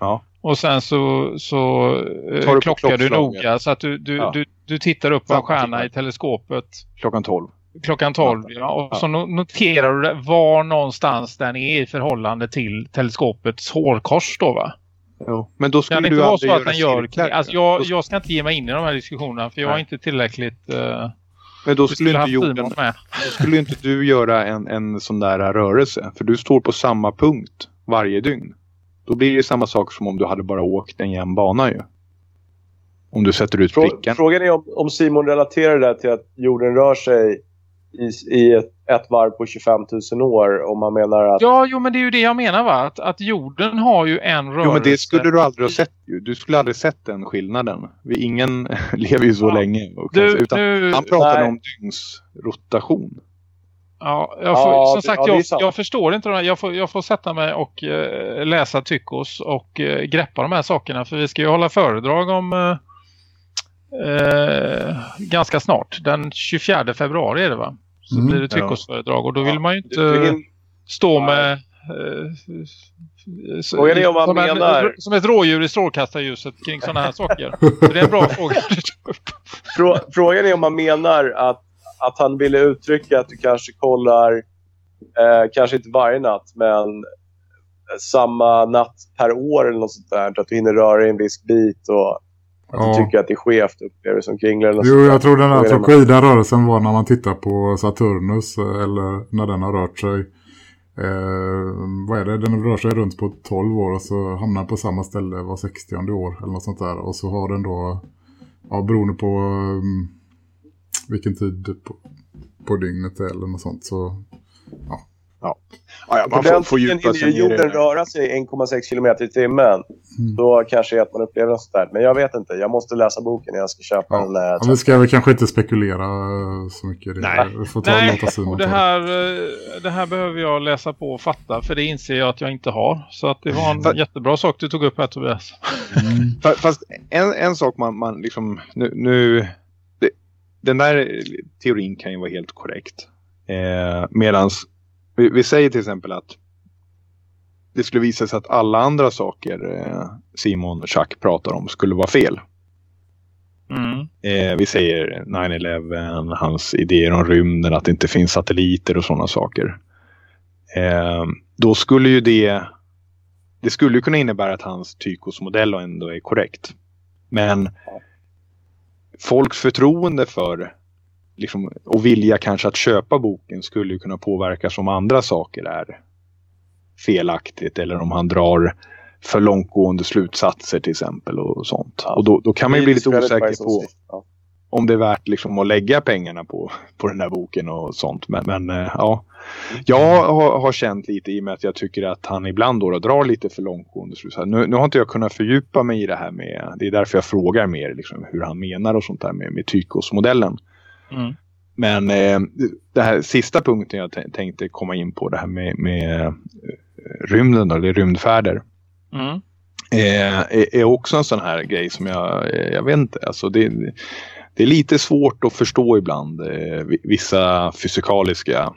Ja. Och sen så, så eh, klockar du noga så att du, du, ja. du, du tittar upp på en stjärna i teleskopet. Klockan 12. Klockan 12, ja. Och så noterar du var någonstans den är i förhållande till teleskopets hårkors då va? Jo. Men då skulle kan det du inte vara så att den gör... Alltså jag, jag ska inte ge mig in i de här diskussionerna för jag Nej. är inte tillräckligt... Uh, men då skulle, inte jorden, då skulle inte du göra en, en sån där rörelse. För du står på samma punkt varje dygn. Då blir det samma sak som om du hade bara åkt en jämn bana ju. Om du sätter ut pricken. Frågan är om, om Simon relaterar det till att jorden rör sig i, i ett, ett varv på 25 000 år. Om man menar att... Ja, jo, men det är ju det jag menar va? Att, att jorden har ju en rörelse. Jo, men det skulle du aldrig ha sett ju. Du skulle aldrig sett den skillnaden. Vi, ingen lever ju så ja. länge. Du, utan du, han pratar om dygnsrotation. Ja, jag får, ja, som sagt, ja, jag, jag, förstår inte det. Jag får, jag får sätta mig och eh, läsa tyckos och eh, greppa de här sakerna. För vi ska ju hålla föredrag om eh, eh ganska snart. Den 24 februari är det va? Så mm, blir det tyckosföredrag. Och då vill man ju inte stå med... Eh, Frågan är om man som, menar... En, som ett rådjur i strålkastarljuset kring sådana här saker. Så det är en bra fråga. Frågan är om man menar att att han ville uttrycka att du kanske kollar, eh, kanske inte varje natt, men samma natt per år eller något sånt där. Att du hinner röra dig en viss bit och att ja. du tycker att det är skevt upplever som kringlar. Jo, jag tror den här trokoida rörelsen var när man tittar på Saturnus eller när den har rört sig. Eh, vad är det? Den rör sig runt på 12 år och så hamnar på samma ställe var 60 år eller något sånt där. Och så har den då, ja beroende på um, vilken tid på, på dygnet det är eller något sånt så ja, Ja. Ja, ja, man får, får djupa sig jorden röra sig 1,6 km i timmen. Mm. Då kanske är att man upplever något sånt Men jag vet inte. Jag måste läsa boken när jag ska köpa ja. den. Här ja, vi ska väl kanske inte spekulera så mycket. Det. Nej, får ta Nej. och det här, eh, det här behöver jag läsa på och fatta. För det inser jag att jag inte har. Så att det var en Fast... jättebra sak du tog upp här Tobias. Mm. Fast en, en sak man, man liksom... Nu, nu den där teorin kan ju vara helt korrekt. Eh, medans vi, vi, säger till exempel att det skulle visa sig att alla andra saker eh, Simon och Chuck pratar om skulle vara fel. Mm. Eh, vi säger 9-11, hans idéer om rymden, att det inte finns satelliter och sådana saker. Eh, då skulle ju det det skulle kunna innebära att hans tykosmodell ändå är korrekt. Men folks förtroende för liksom, och vilja kanske att köpa boken skulle ju kunna påverkas om andra saker är felaktigt eller om han drar för långtgående slutsatser till exempel och sånt. Och då, då kan man ju bli lite osäker på ja. Om det är värt liksom att lägga pengarna på, på den här boken och sånt. Men, men eh, ja, jag har, har, känt lite i och med att jag tycker att han ibland då, då drar lite för långtgående slutsatser. Nu, nu har inte jag kunnat fördjupa mig i det här med, det är därför jag frågar mer liksom, hur han menar och sånt där med, med Tykos-modellen. Mm. Men eh, det här sista punkten jag tänkte komma in på, det här med, med eh, rymden då, eller rymdfärder. Mm. Eh, är, är, också en sån här grej som jag, jag vet inte, alltså det, det är lite svårt att förstå ibland eh, vissa fysikaliska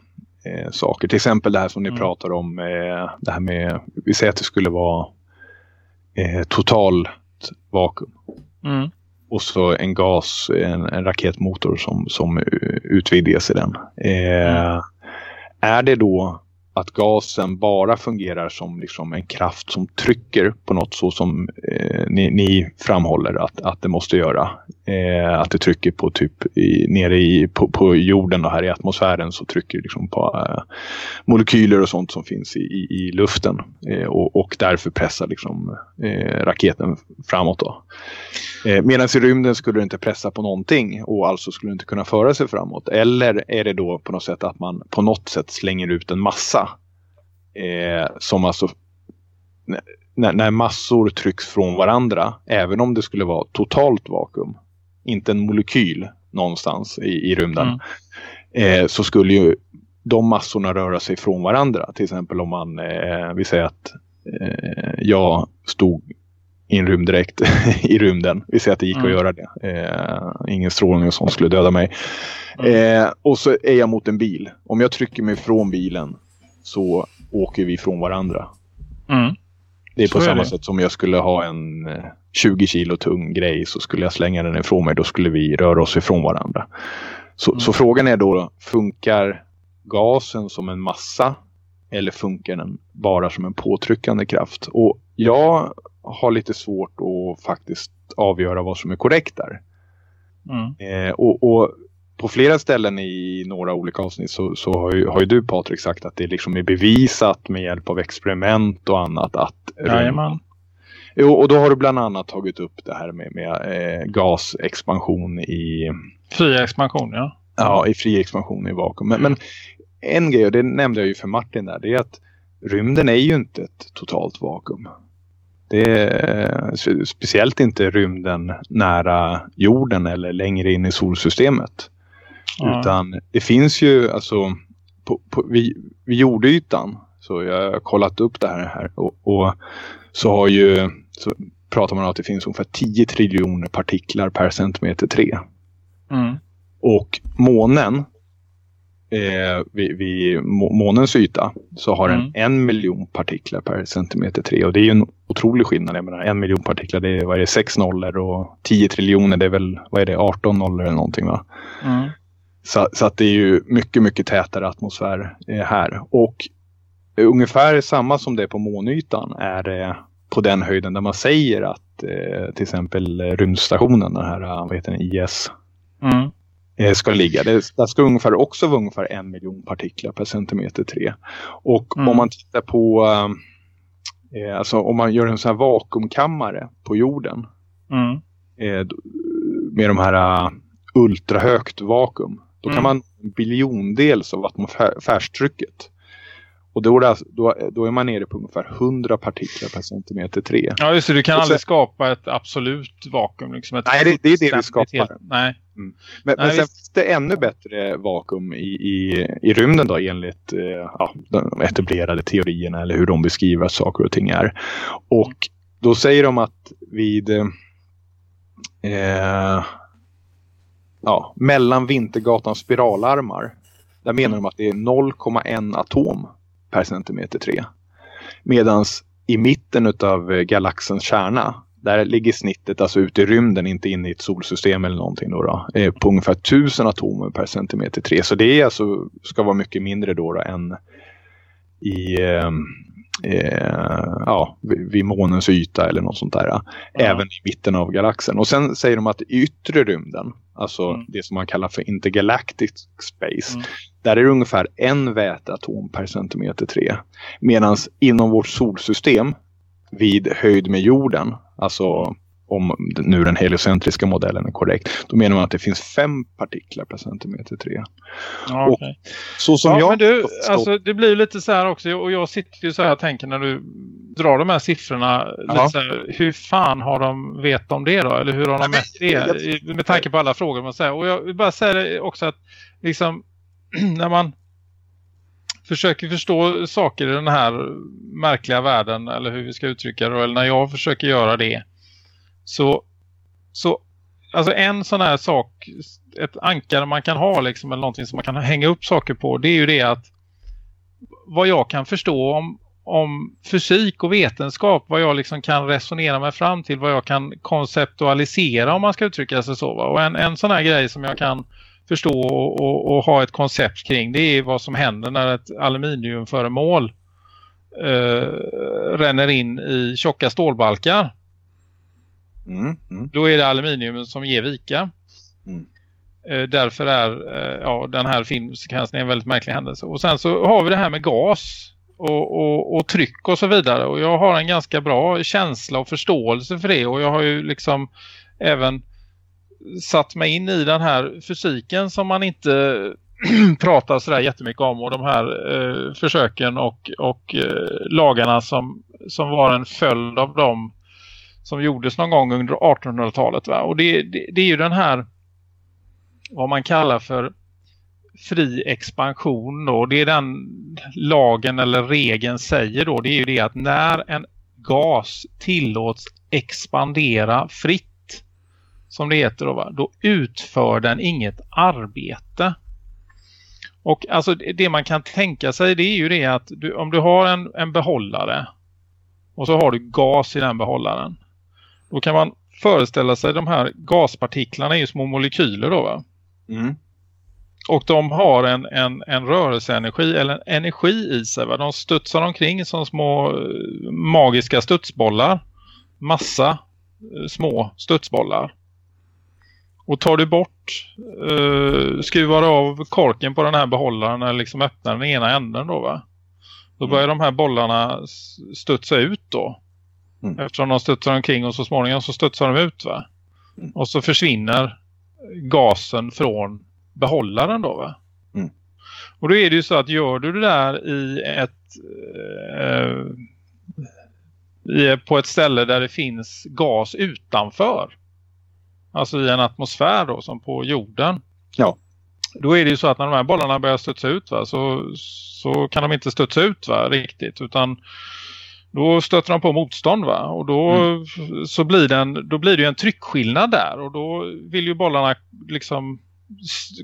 eh, saker. Till exempel det här som ni mm. pratar om, eh, det här med, vi säger att det skulle vara eh, totalt vakuum. Mm och så en gas, en, en raketmotor som, som utvidgas i den. Eh, mm. Är det då att gasen bara fungerar som liksom en kraft som trycker på något så som eh, ni, ni, framhåller att, att det måste göra. Eh, att det trycker på typ i, nere i, på, på jorden och här i atmosfären så trycker det liksom på eh, molekyler och sånt som finns i, i, i luften eh, och, och, därför pressar liksom eh, raketen framåt då. Eh, Medan i rymden skulle det inte pressa på någonting och alltså skulle det inte kunna föra sig framåt. Eller är det då på något sätt att man på något sätt slänger ut en massa eh, som alltså när, när, massor trycks från varandra, även om det skulle vara totalt vakuum, inte en molekyl någonstans i, i rymden, mm. eh, så skulle ju de massorna röra sig från varandra. Till exempel om man, eh, vi säger att eh, jag stod i en rymddräkt i rymden. Vi säger att det gick mm. att göra det. Eh, ingen strålning som skulle döda mig. Mm. Eh, och så är jag mot en bil. Om jag trycker mig från bilen så åker vi från varandra. Mm. Det är på så samma är sätt som jag skulle ha en 20 eh, kilo tung grej så skulle jag slänga den ifrån mig. Då skulle vi röra oss ifrån varandra. Så, mm. så frågan är då, funkar gasen som en massa eller funkar den bara som en påtryckande kraft? Och jag har lite svårt att faktiskt avgöra vad som är korrekt där. Mm. Eh, och, och, på flera ställen i några olika avsnitt så, så har, ju, har ju du Patrik sagt att det liksom är bevisat med hjälp av experiment och annat att Jajamän. Jo, och då har du bland annat tagit upp det här med, med eh, gasexpansion i... Fri expansion, ja. Ja, i fri expansion i vakuum. Men, men en grej, och det nämnde jag ju för Martin där, det är att rymden är ju inte ett totalt vakuum. Det är speciellt inte rymden nära jorden eller längre in i solsystemet. Utan det finns ju alltså på, på, vid, vid jordytan så jag har kollat upp det här, här och, och så har ju så pratar man om att det finns ungefär 10 triljoner partiklar per centimeter tre. Mm. Och månen eh, vid, vid månens yta så har den mm. en miljon partiklar per centimeter tre. Och det är ju en otrolig skillnad. Jag menar, en miljon partiklar det är, vad är det, sex nollor och 10 triljoner det är väl vad är det, 18 nollor eller någonting va? Mm. Så, så, att det är ju mycket, mycket tätare atmosfär eh, här. Och ungefär samma som det är på månytan är det på den höjden där man säger att eh, till exempel rymdstationen, den här vad heter den, IS, mm. eh, ska ligga. Det, där ska ungefär också vara ungefär en miljon partiklar per centimeter tre. Och mm. om man tittar på, eh, alltså om man gör en sån här vakuumkammare på jorden mm. Eh, med de här uh, ultrahögt vakuum, då kan mm. man biljondels av atmosfärstrycket. Och då, är då, då är man nere på ungefär 100 partiklar per centimeter 3. Ja just det, du kan sen, aldrig skapa ett absolut vakuum. Liksom ett nej, det, det, är det vi skapar. Helt, nej. Mm. Men, nej, men sen finns det ännu bättre vakuum i, i, i rymden då enligt eh, ja, de etablerade teorierna eller hur de beskriver att saker och ting är. Och då säger de att vid eh, ja, mellan Vintergatans spiralarmar där menar de att det är 0,1 atom per centimeter 3. Medan i mitten av eh, galaxens kärna där ligger snittet alltså ute i rymden, inte inne i ett solsystem eller någonting då, då eh, på ungefär 1000 atomer per centimeter 3. Så det är alltså, ska vara mycket mindre då, då än i eh, eh, ja, vid månens yta eller något sånt där. Ja. Även i mitten av galaxen. Och sen säger de att i yttre rymden, alltså mm. det som man kallar för intergalactic space, mm. där är det ungefär en väteatom per centimeter tre. Medan inom vårt solsystem vid höjd med jorden, alltså om nu den heliocentriska modellen är korrekt, då menar man att det finns fem partiklar per centimeter tre. Ja, okay. så som ja, jag... Men du, alltså, det blir lite så här också, och jag sitter ju så här och tänker när du drar de här siffrorna, så här, hur fan har de vet om det då? Eller hur har de mätt det? Med tanke på alla frågor man säger. Och jag vill bara säga också att liksom, när man försöker förstå saker i den här märkliga världen eller hur vi ska uttrycka det eller när jag försöker göra det så, så alltså en sån här sak, ett ankare man kan ha liksom, eller någonting som man kan hänga upp saker på, det är ju det att vad jag kan förstå om, om fysik och vetenskap, vad jag liksom kan resonera mig fram till, vad jag kan konceptualisera om man ska uttrycka sig så. Va? Och en, en sån här grej som jag kan förstå och, och, och, ha ett koncept kring, det är vad som händer när ett aluminiumföremål eh, ränner in i tjocka stålbalkar. Mm, mm. Då är det aluminium som ger vika. Mm. Eh, därför är eh, ja, den här filmsekvensen en väldigt märklig händelse. Och sen så har vi det här med gas och, och, och, tryck och så vidare. Och jag har en ganska bra känsla och förståelse för det. Och jag har ju liksom även satt mig in i den här fysiken som man inte pratar sådär jättemycket om. Och de här eh, försöken och, och eh, lagarna som, som var en följd av dem som gjordes någon gång under 1800-talet. Och det, det, det, är ju den här vad man kallar för fri expansion. Då. Det är den lagen eller regeln säger då. Det är ju det att när en gas tillåts expandera fritt som det heter då, va? då utför den inget arbete. Och alltså det man kan tänka sig det är ju det att du, om du har en, en behållare och så har du gas i den behållaren. Då kan man föreställa sig de här gaspartiklarna är ju små molekyler då va? Mm. Och de har en, en, en rörelseenergi eller en energi i sig. Va? De studsar omkring som små eh, magiska studsbollar. Massa eh, små studsbollar. Och tar du bort, uh, skruvar av korken på den här behållaren eller liksom öppnar den ena änden då va? Då börjar mm. de här bollarna studsa ut då. Mm. Eftersom de studsar omkring och så småningom så studsar de ut va? Mm. Och så försvinner gasen från behållaren då va? Mm. Och då är det ju så att gör du det där i ett eh, i, på ett ställe där det finns gas utanför. Alltså i en atmosfär då som på jorden. Ja. Då är det ju så att när de här bollarna börjar studsa ut va, så, så kan de inte studsa ut va, riktigt utan då stöter de på motstånd va? Och då, mm. så blir det en, då blir det en tryckskillnad där. Och då vill ju bollarna liksom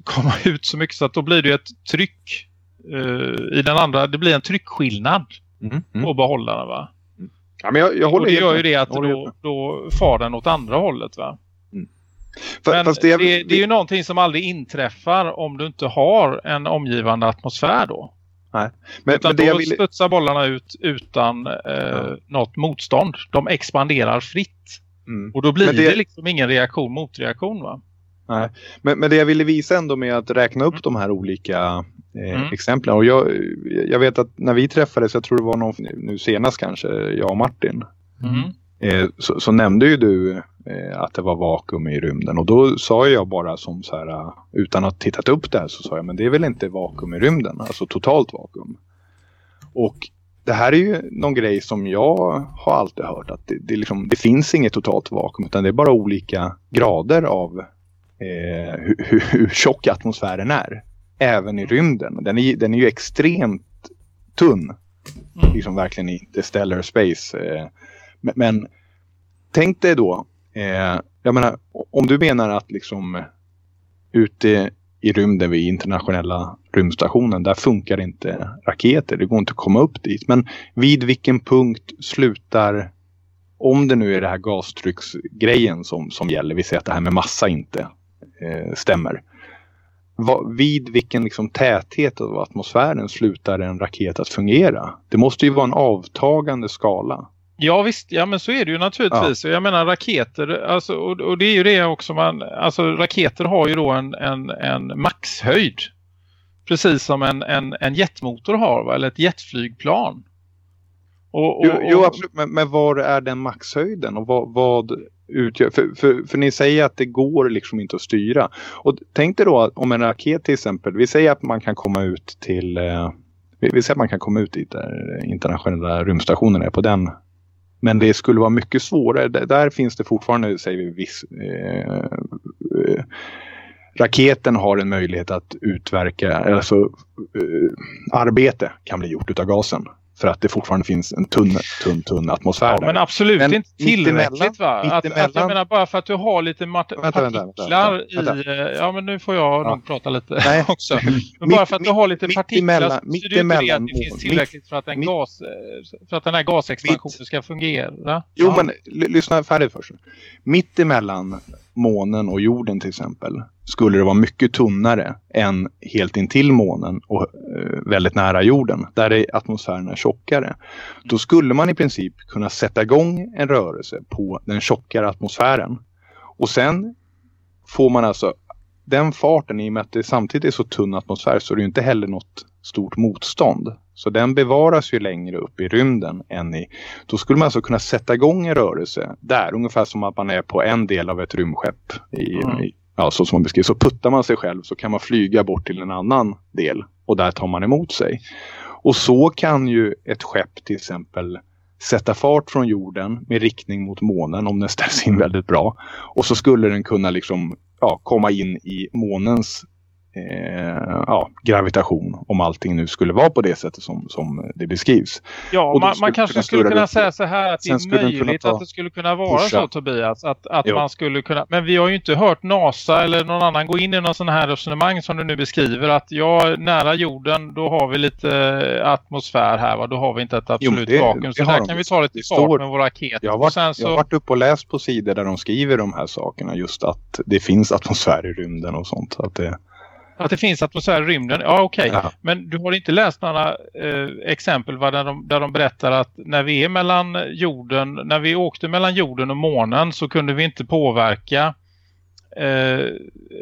komma ut så mycket så att då blir det ett tryck uh, i den andra. Det blir en tryckskillnad mm. Mm. på behållaren va? Ja, men jag, jag håller och det gör ju det att då, då far den åt andra hållet va? Mm. Men det, det, det, är ju någonting som aldrig inträffar om du inte har en omgivande atmosfär då. Nej. Men, utan men då ville... studsar bollarna ut utan eh, ja. något motstånd. De expanderar fritt. Mm. Och då blir det... det liksom ingen reaktion motreaktion va? Nej. Men, men det jag ville visa ändå med att räkna upp mm. de här olika eh, mm. exemplen. Och jag, jag vet att när vi träffades, jag tror det var någon nu senast kanske, jag och Martin. Mm. Eh, så, så, nämnde ju du eh, att det var vakuum i rymden. Och då sa jag bara som så här, utan att tittat upp det här så sa jag, men det är väl inte vakuum i rymden, alltså totalt vakuum. Och det här är ju någon grej som jag har alltid hört att det, det, liksom, det finns inget totalt vakuum utan det är bara olika grader av eh, hur, hur tjock atmosfären är. Även i rymden. Den är, den är ju extremt tunn. Mm. Liksom verkligen i the stellar space. Eh, men, men, tänk dig då. Eh, jag menar, om du menar att liksom ute i rymden vid internationella rymdstationen, där funkar inte raketer. Det går inte att komma upp dit. Men vid vilken punkt slutar, om det nu är det här gastrycksgrejen som, som gäller, vi säger att det här med massa inte eh, stämmer. Va, vid vilken liksom, täthet av atmosfären slutar en raket att fungera? Det måste ju vara en avtagande skala. Ja visst, ja men så är det ju naturligtvis. Ja. Jag menar raketer, alltså, och, och, det är ju det också man, alltså raketer har ju då en, en, en maxhöjd. Precis som en, en, en jetmotor har, va? eller ett jetflygplan. Och, och, jo, jo, absolut, men, men var är den maxhöjden och vad, vad utgör? För, för, för, ni säger att det går liksom inte att styra. Och tänk dig då om en raket till exempel, vi säger att man kan komma ut till, eh, vi, vi säger att man kan komma ut dit där internationella rymdstationen är på den men det skulle vara mycket svårare. Där finns det fortfarande, säger vi, viss... Eh, eh, raketen har en möjlighet att utverka, alltså eh, arbete kan bli gjort utav gasen. För att det fortfarande finns en tunn, tunn, tunn atmosfär ja, där. Men absolut men inte tillräckligt va? Att, att, jag menar bara för att du har lite vänta, partiklar vänta, vänta, i... Ja men nu får jag ja. nog prata lite Nej. också. Men bara för att du har lite partiklar så betyder det inte det att det finns tillräckligt för att, en mitt, gas, för att den här gasexpansionen ska fungera. Jo ja. men lyssna färdigt först. Mitt emellan månen och jorden till exempel skulle det vara mycket tunnare än helt intill månen och eh, väldigt nära jorden där är atmosfären är tjockare. Då skulle man i princip kunna sätta igång en rörelse på den tjockare atmosfären. Och sen får man alltså den farten i och med att det samtidigt är så tunn atmosfär så är det inte heller något stort motstånd. Så den bevaras ju längre upp i rymden än i... Då skulle man alltså kunna sätta igång en rörelse där, ungefär som att man är på en del av ett rymdskepp. I, mm. i, ja, så som man beskriver. Så puttar man sig själv så kan man flyga bort till en annan del och där tar man emot sig. Och så kan ju ett skepp till exempel sätta fart från jorden med riktning mot månen om den ställs in väldigt bra. Och så skulle den kunna liksom ja, komma in i månens eh, ja, gravitation om allting nu skulle vara på det sättet som, som det beskrivs. Ja, man, man kanske skulle kunna säga så här att det är möjligt att det skulle kunna vara pusha. så Tobias. Att, att man skulle kunna, men vi har ju inte hört NASA eller någon annan gå in i någon sån här resonemang som du nu beskriver. Att ja, nära jorden då har vi lite atmosfär här va? Då har vi inte ett absolut jo, det, vakuum. Så där de. kan vi ta lite fart med vår raket. Jag har, varit, så... jag har varit uppe och läst på sidor där de skriver de här sakerna. Just att det finns atmosfär i rymden och sånt. Att det... Att det finns atmosfär i rymden, ja okej. Okay. Ja. Men du har inte läst några eh, exempel va, där, de, där de berättar att när vi är mellan jorden, när vi åkte mellan jorden och månen så kunde vi inte påverka eh,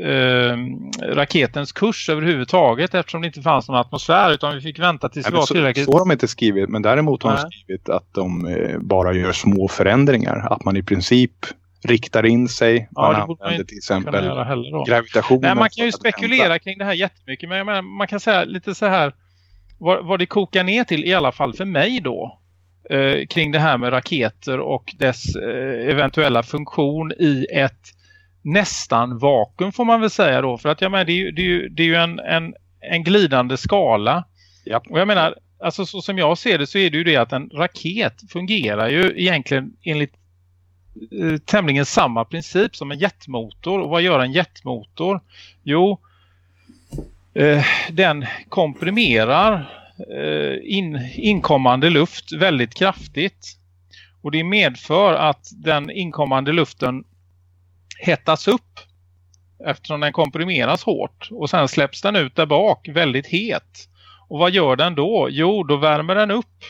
eh, raketens kurs överhuvudtaget eftersom det inte fanns någon atmosfär utan vi fick vänta tills Nej, vi var tillräckligt... Så har de inte skrivit, men däremot har Nej. de skrivit att de eh, bara gör små förändringar. Att man i princip riktar in sig. Ja, man använder till exempel gravitationen. Nej, man kan ju spekulera kring det här jättemycket. Men menar, man kan säga lite så här. Vad, vad det kokar ner till i alla fall för mig då. Eh, kring det här med raketer och dess eh, eventuella funktion i ett nästan vakuum får man väl säga då. För att jag menar, det är ju, det är ju, det är ju en, en, en glidande skala. Ja. Och jag menar, alltså så som jag ser det så är det ju det att en raket fungerar ju egentligen enligt Eh, tämligen samma princip som en jetmotor. Och vad gör en jetmotor? Jo, eh, den komprimerar eh, in, inkommande luft väldigt kraftigt. Och det medför att den inkommande luften hettas upp eftersom den komprimeras hårt och sen släpps den ut där bak väldigt het. Och vad gör den då? Jo, då värmer den upp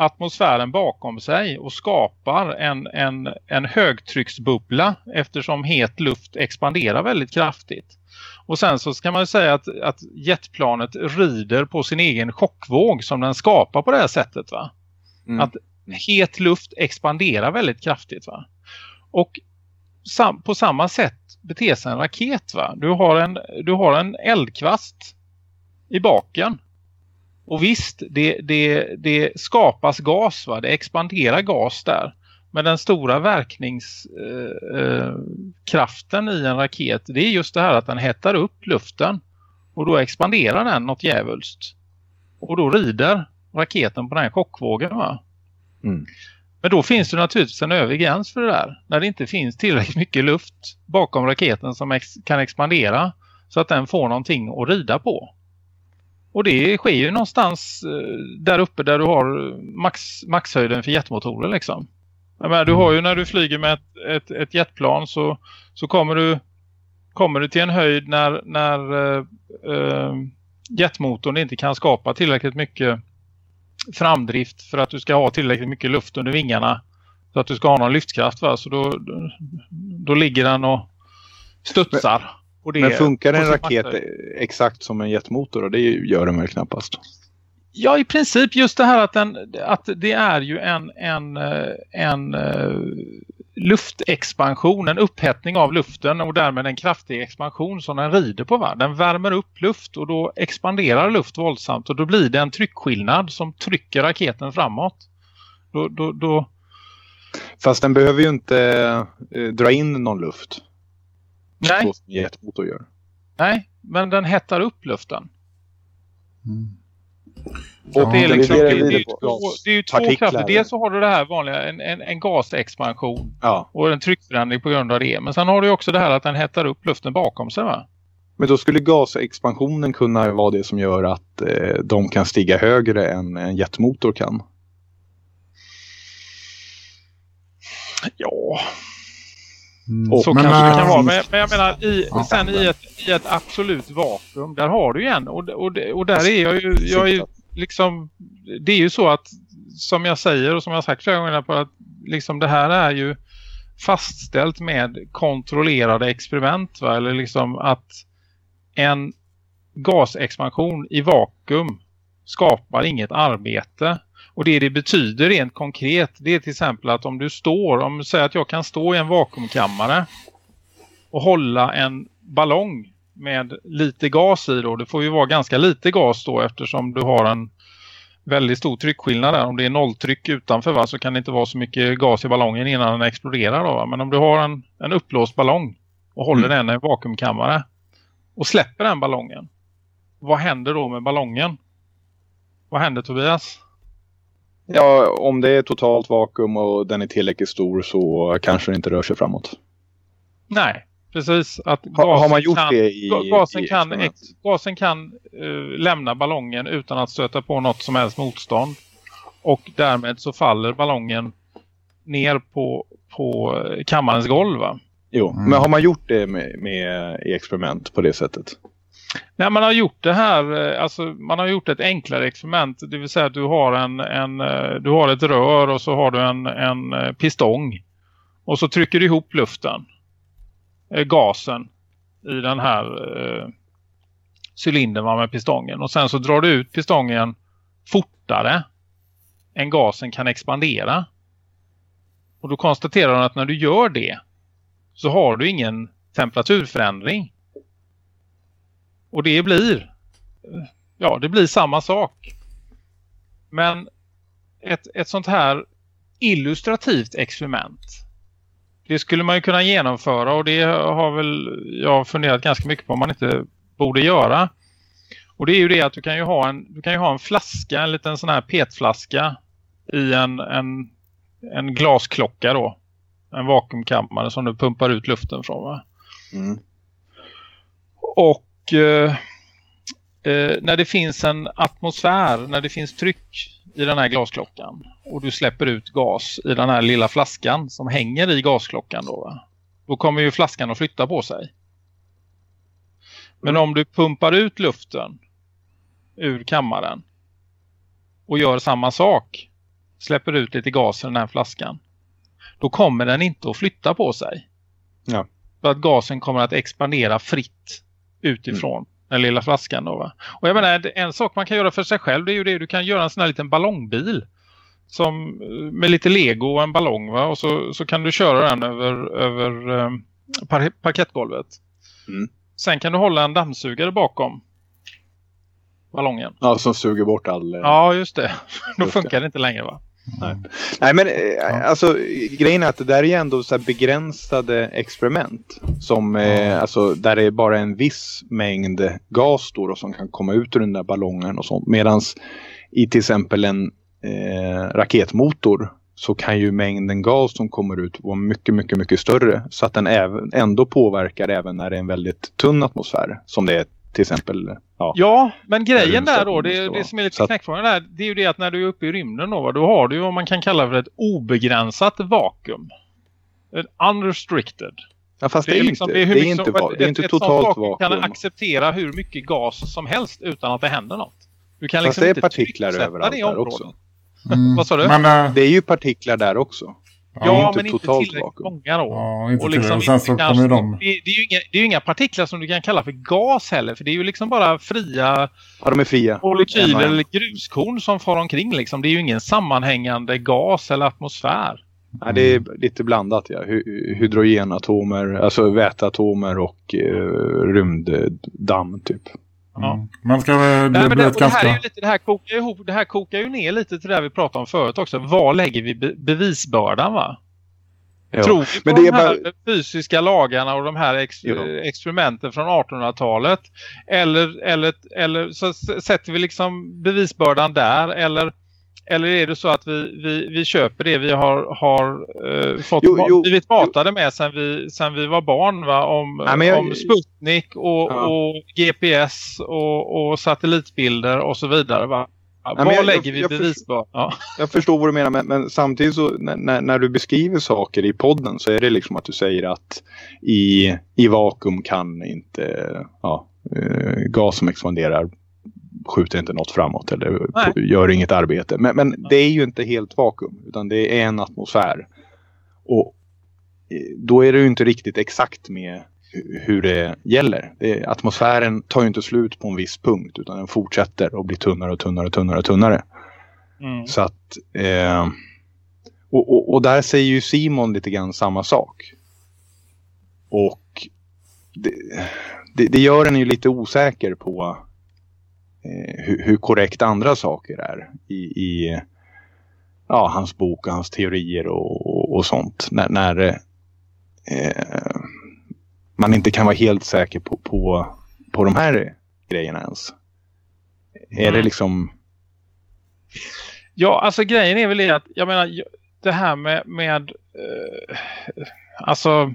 atmosfären bakom sig och skapar en, en, en högtrycksbubbla eftersom het luft expanderar väldigt kraftigt. Och sen så ska man säga att, att jetplanet rider på sin egen chockvåg som den skapar på det här sättet va. Mm. Att het luft expanderar väldigt kraftigt va. Och sam på samma sätt beter sig en raket va. Du har en, du har en eldkvast i baken. Och visst, det, det, det skapas gas va. Det expanderar gas där. Men den stora verkningskraften eh, eh i en raket det är just det här att den hettar upp luften. Och då expanderar den något jävulst. Och då rider raketen på den här chockvågen va. Mm. Men då finns det naturligtvis en övre gräns för det där. När det inte finns tillräckligt mycket luft bakom raketen som ex kan expandera. Så att den får någonting att rida på. Och det sker ju någonstans eh, där uppe där du har max, maxhöjden för jetmotorer liksom. Menar, du har ju när du flyger med ett, ett, ett, jetplan så, så kommer, du, kommer du till en höjd när, när uh, uh, jetmotorn inte kan skapa tillräckligt mycket framdrift för att du ska ha tillräckligt mycket luft under vingarna så att du ska ha någon lyftkraft va? så då, då, då ligger den och studsar. Men, men funkar en raket exakt som en jetmotor och det gör den väl knappast? Ja, i princip just det här att, den, att det är ju en, en, eh, en uh, luftexpansion, en upphettning av luften och därmed en kraftig expansion som den rider på. Va? Den värmer upp luft och då expanderar luft våldsamt och då blir det en tryckskillnad som trycker raketen framåt. Då, då, då... Fast den behöver ju inte uh, dra in någon luft. Nej. Så som jetmotor gör. Nej, men den hettar upp luften. Mm. Och det är liksom det, är, det, är, två, det är ju två krafter. Dels så har du det här vanliga, en, en, en gasexpansion ja. och en tryckförändring på grund av det. Men sen har du också det här att den hettar upp luften bakom sig va? Men då skulle gasexpansionen kunna vara det som gör att eh, de kan stiga högre än en jetmotor kan? Ja, Mm. Så men, kanske det kan vara. Men, men jag menar, i, ja, sen i ett, i ett absolut vakuum, där har du ju en. Och, och, och där är jag ju, jag är ju liksom, det är ju så att som jag säger och som jag sagt flera gånger på att liksom det här är ju fastställt med kontrollerade experiment va? eller liksom att en gasexpansion i vakuum skapar inget arbete och det det betyder rent konkret det är till exempel att om du står, om du säger att jag kan stå i en vakuumkammare och hålla en ballong med lite gas i då. Det får ju vara ganska lite gas då eftersom du har en väldigt stor tryckskillnad där. Om det är nolltryck utanför va, så kan det inte vara så mycket gas i ballongen innan den exploderar då. Va? Men om du har en, en upplåst ballong och håller mm. den i en vakuumkammare och släpper den ballongen. Vad händer då med ballongen? Vad händer Tobias? Ja, om det är totalt vakuum och den är tillräckligt stor så kanske den inte rör sig framåt. Nej, precis. Att ha, har man gjort kan, det i gasen, i kan, ex, gasen kan uh, lämna ballongen utan att stöta på något som helst motstånd. Och därmed så faller ballongen ner på, på eh, kammarens golv va? Jo, mm. men har man gjort det med, med, i experiment på det sättet? Nej, man har gjort det här, eh, alltså man har gjort ett enklare experiment. Det vill säga att du har, en, en, eh, du har ett rör och så har du en, en eh, pistong. Och så trycker du ihop luften, gasen i den här eh, cylindern med pistongen. Och sen så drar du ut pistongen fortare än gasen kan expandera. Och då konstaterar du att när du gör det så har du ingen temperaturförändring. Och det blir ja, det blir samma sak. Men ett, ett sånt här illustrativt experiment det skulle man ju kunna genomföra och det har väl jag funderat ganska mycket på om man inte borde göra. Och det är ju det att du kan ju ha en, du kan ju ha en flaska, en liten sån här petflaska i en, en, en glasklocka då. En vakuumkammare som du pumpar ut luften från va? Mm. Och eh, eh, när det finns en atmosfär, när det finns tryck i den här glasklockan och du släpper ut gas i den här lilla flaskan som hänger i gasklockan då. då kommer ju flaskan att flytta på sig. Men om du pumpar ut luften ur kammaren och gör samma sak, släpper ut lite gas i den här flaskan, då kommer den inte att flytta på sig. Ja. För att gasen kommer att expandera fritt utifrån mm. den lilla flaskan. Då, va? Och jag menar, en sak man kan göra för sig själv det är ju det. Du kan göra en sån här liten ballongbil som, med lite lego och en ballong va? och så, så kan du köra den över, över um, par parkettgolvet. Mm. Sen kan du hålla en dammsugare bakom ballongen. Ja, som suger bort all... Eh, ja, just det. Då just funkar det. det inte längre va? Nej. Nej men eh, alltså grejen är att det där är ändå så begränsade experiment. Som, eh, alltså, där det är bara en viss mängd gas då, då som kan komma ut ur den där ballongen och sånt. Medans i till exempel en eh, raketmotor så kan ju mängden gas som kommer ut vara mycket, mycket, mycket större. Så att den även, ändå påverkar även när det är en väldigt tunn atmosfär. Som det är till exempel. Ja, ja men grejen där då, det, det som är lite knäckfrågan där, det är ju det att när du är uppe i rymden då, då har du ju vad man kan kalla för ett obegränsat vakuum. Ett unrestricted. Ja, fast det är, liksom, inte, det är, det är inte, det är inte ett, totalt ett vakuum. kan acceptera hur mycket gas som helst utan att det händer något. Du kan fast liksom det är partiklar överallt där också. Mm. Vad sa du? Men, äh... Det är ju partiklar där också. Ja, ja inte men inte tillräckligt vakuum. många då. Ja, inte och liksom, sen så kommer de... Det, det, är ju inga, det är ju inga partiklar som du kan kalla för gas heller. För det är ju liksom bara fria... Ja, de är fria. Molekyler eller gruskorn som far omkring liksom. Det är ju ingen sammanhängande gas eller atmosfär. Ja, det är lite blandat ja. Hydrogenatomer, alltså väteatomer och eh, rymddamm typ. Ja. Mm. Man ska väl Nej, men det, det, här är ju lite, det här kokar ihop, det här kokar ju ner lite till det vi pratade om förut också. Var lägger vi be bevisbördan va? Ja. Tror vi på men det de här bara... fysiska lagarna och de här ex ja. experimenten från 1800-talet? Eller, eller, eller så sätter vi liksom bevisbördan där? Eller eller är det så att vi, vi, vi köper det vi har, har uh, fått jo, jo, blivit matade med sen vi, sen vi var barn va? Om, ja, jag, om Sputnik och, ja. och GPS och, och, satellitbilder och så vidare va? Ja, Var jag, lägger vi bevis på? Ja. Jag förstår vad du menar men, men samtidigt så när, när, du beskriver saker i podden så är det liksom att du säger att i, i vakuum kan inte ja, uh, gas som expanderar skjuter inte något framåt eller Nej. gör inget arbete. Men, men det är ju inte helt vakuum utan det är en atmosfär. Och eh, då är det ju inte riktigt exakt med hur det gäller. Det, atmosfären tar ju inte slut på en viss punkt utan den fortsätter och blir tunnare och tunnare och tunnare och tunnare. Mm. Så att eh, och, och, och, där säger ju Simon lite grann samma sak. Och det, det, det gör en ju lite osäker på hur, hur, korrekt andra saker är i, i ja, hans bok och hans teorier och, och, och sånt. När, när eh, man inte kan vara helt säker på, på, på de här grejerna ens. Mm. Är det liksom... Ja, alltså grejen är väl att, jag menar, det här med, med eh, alltså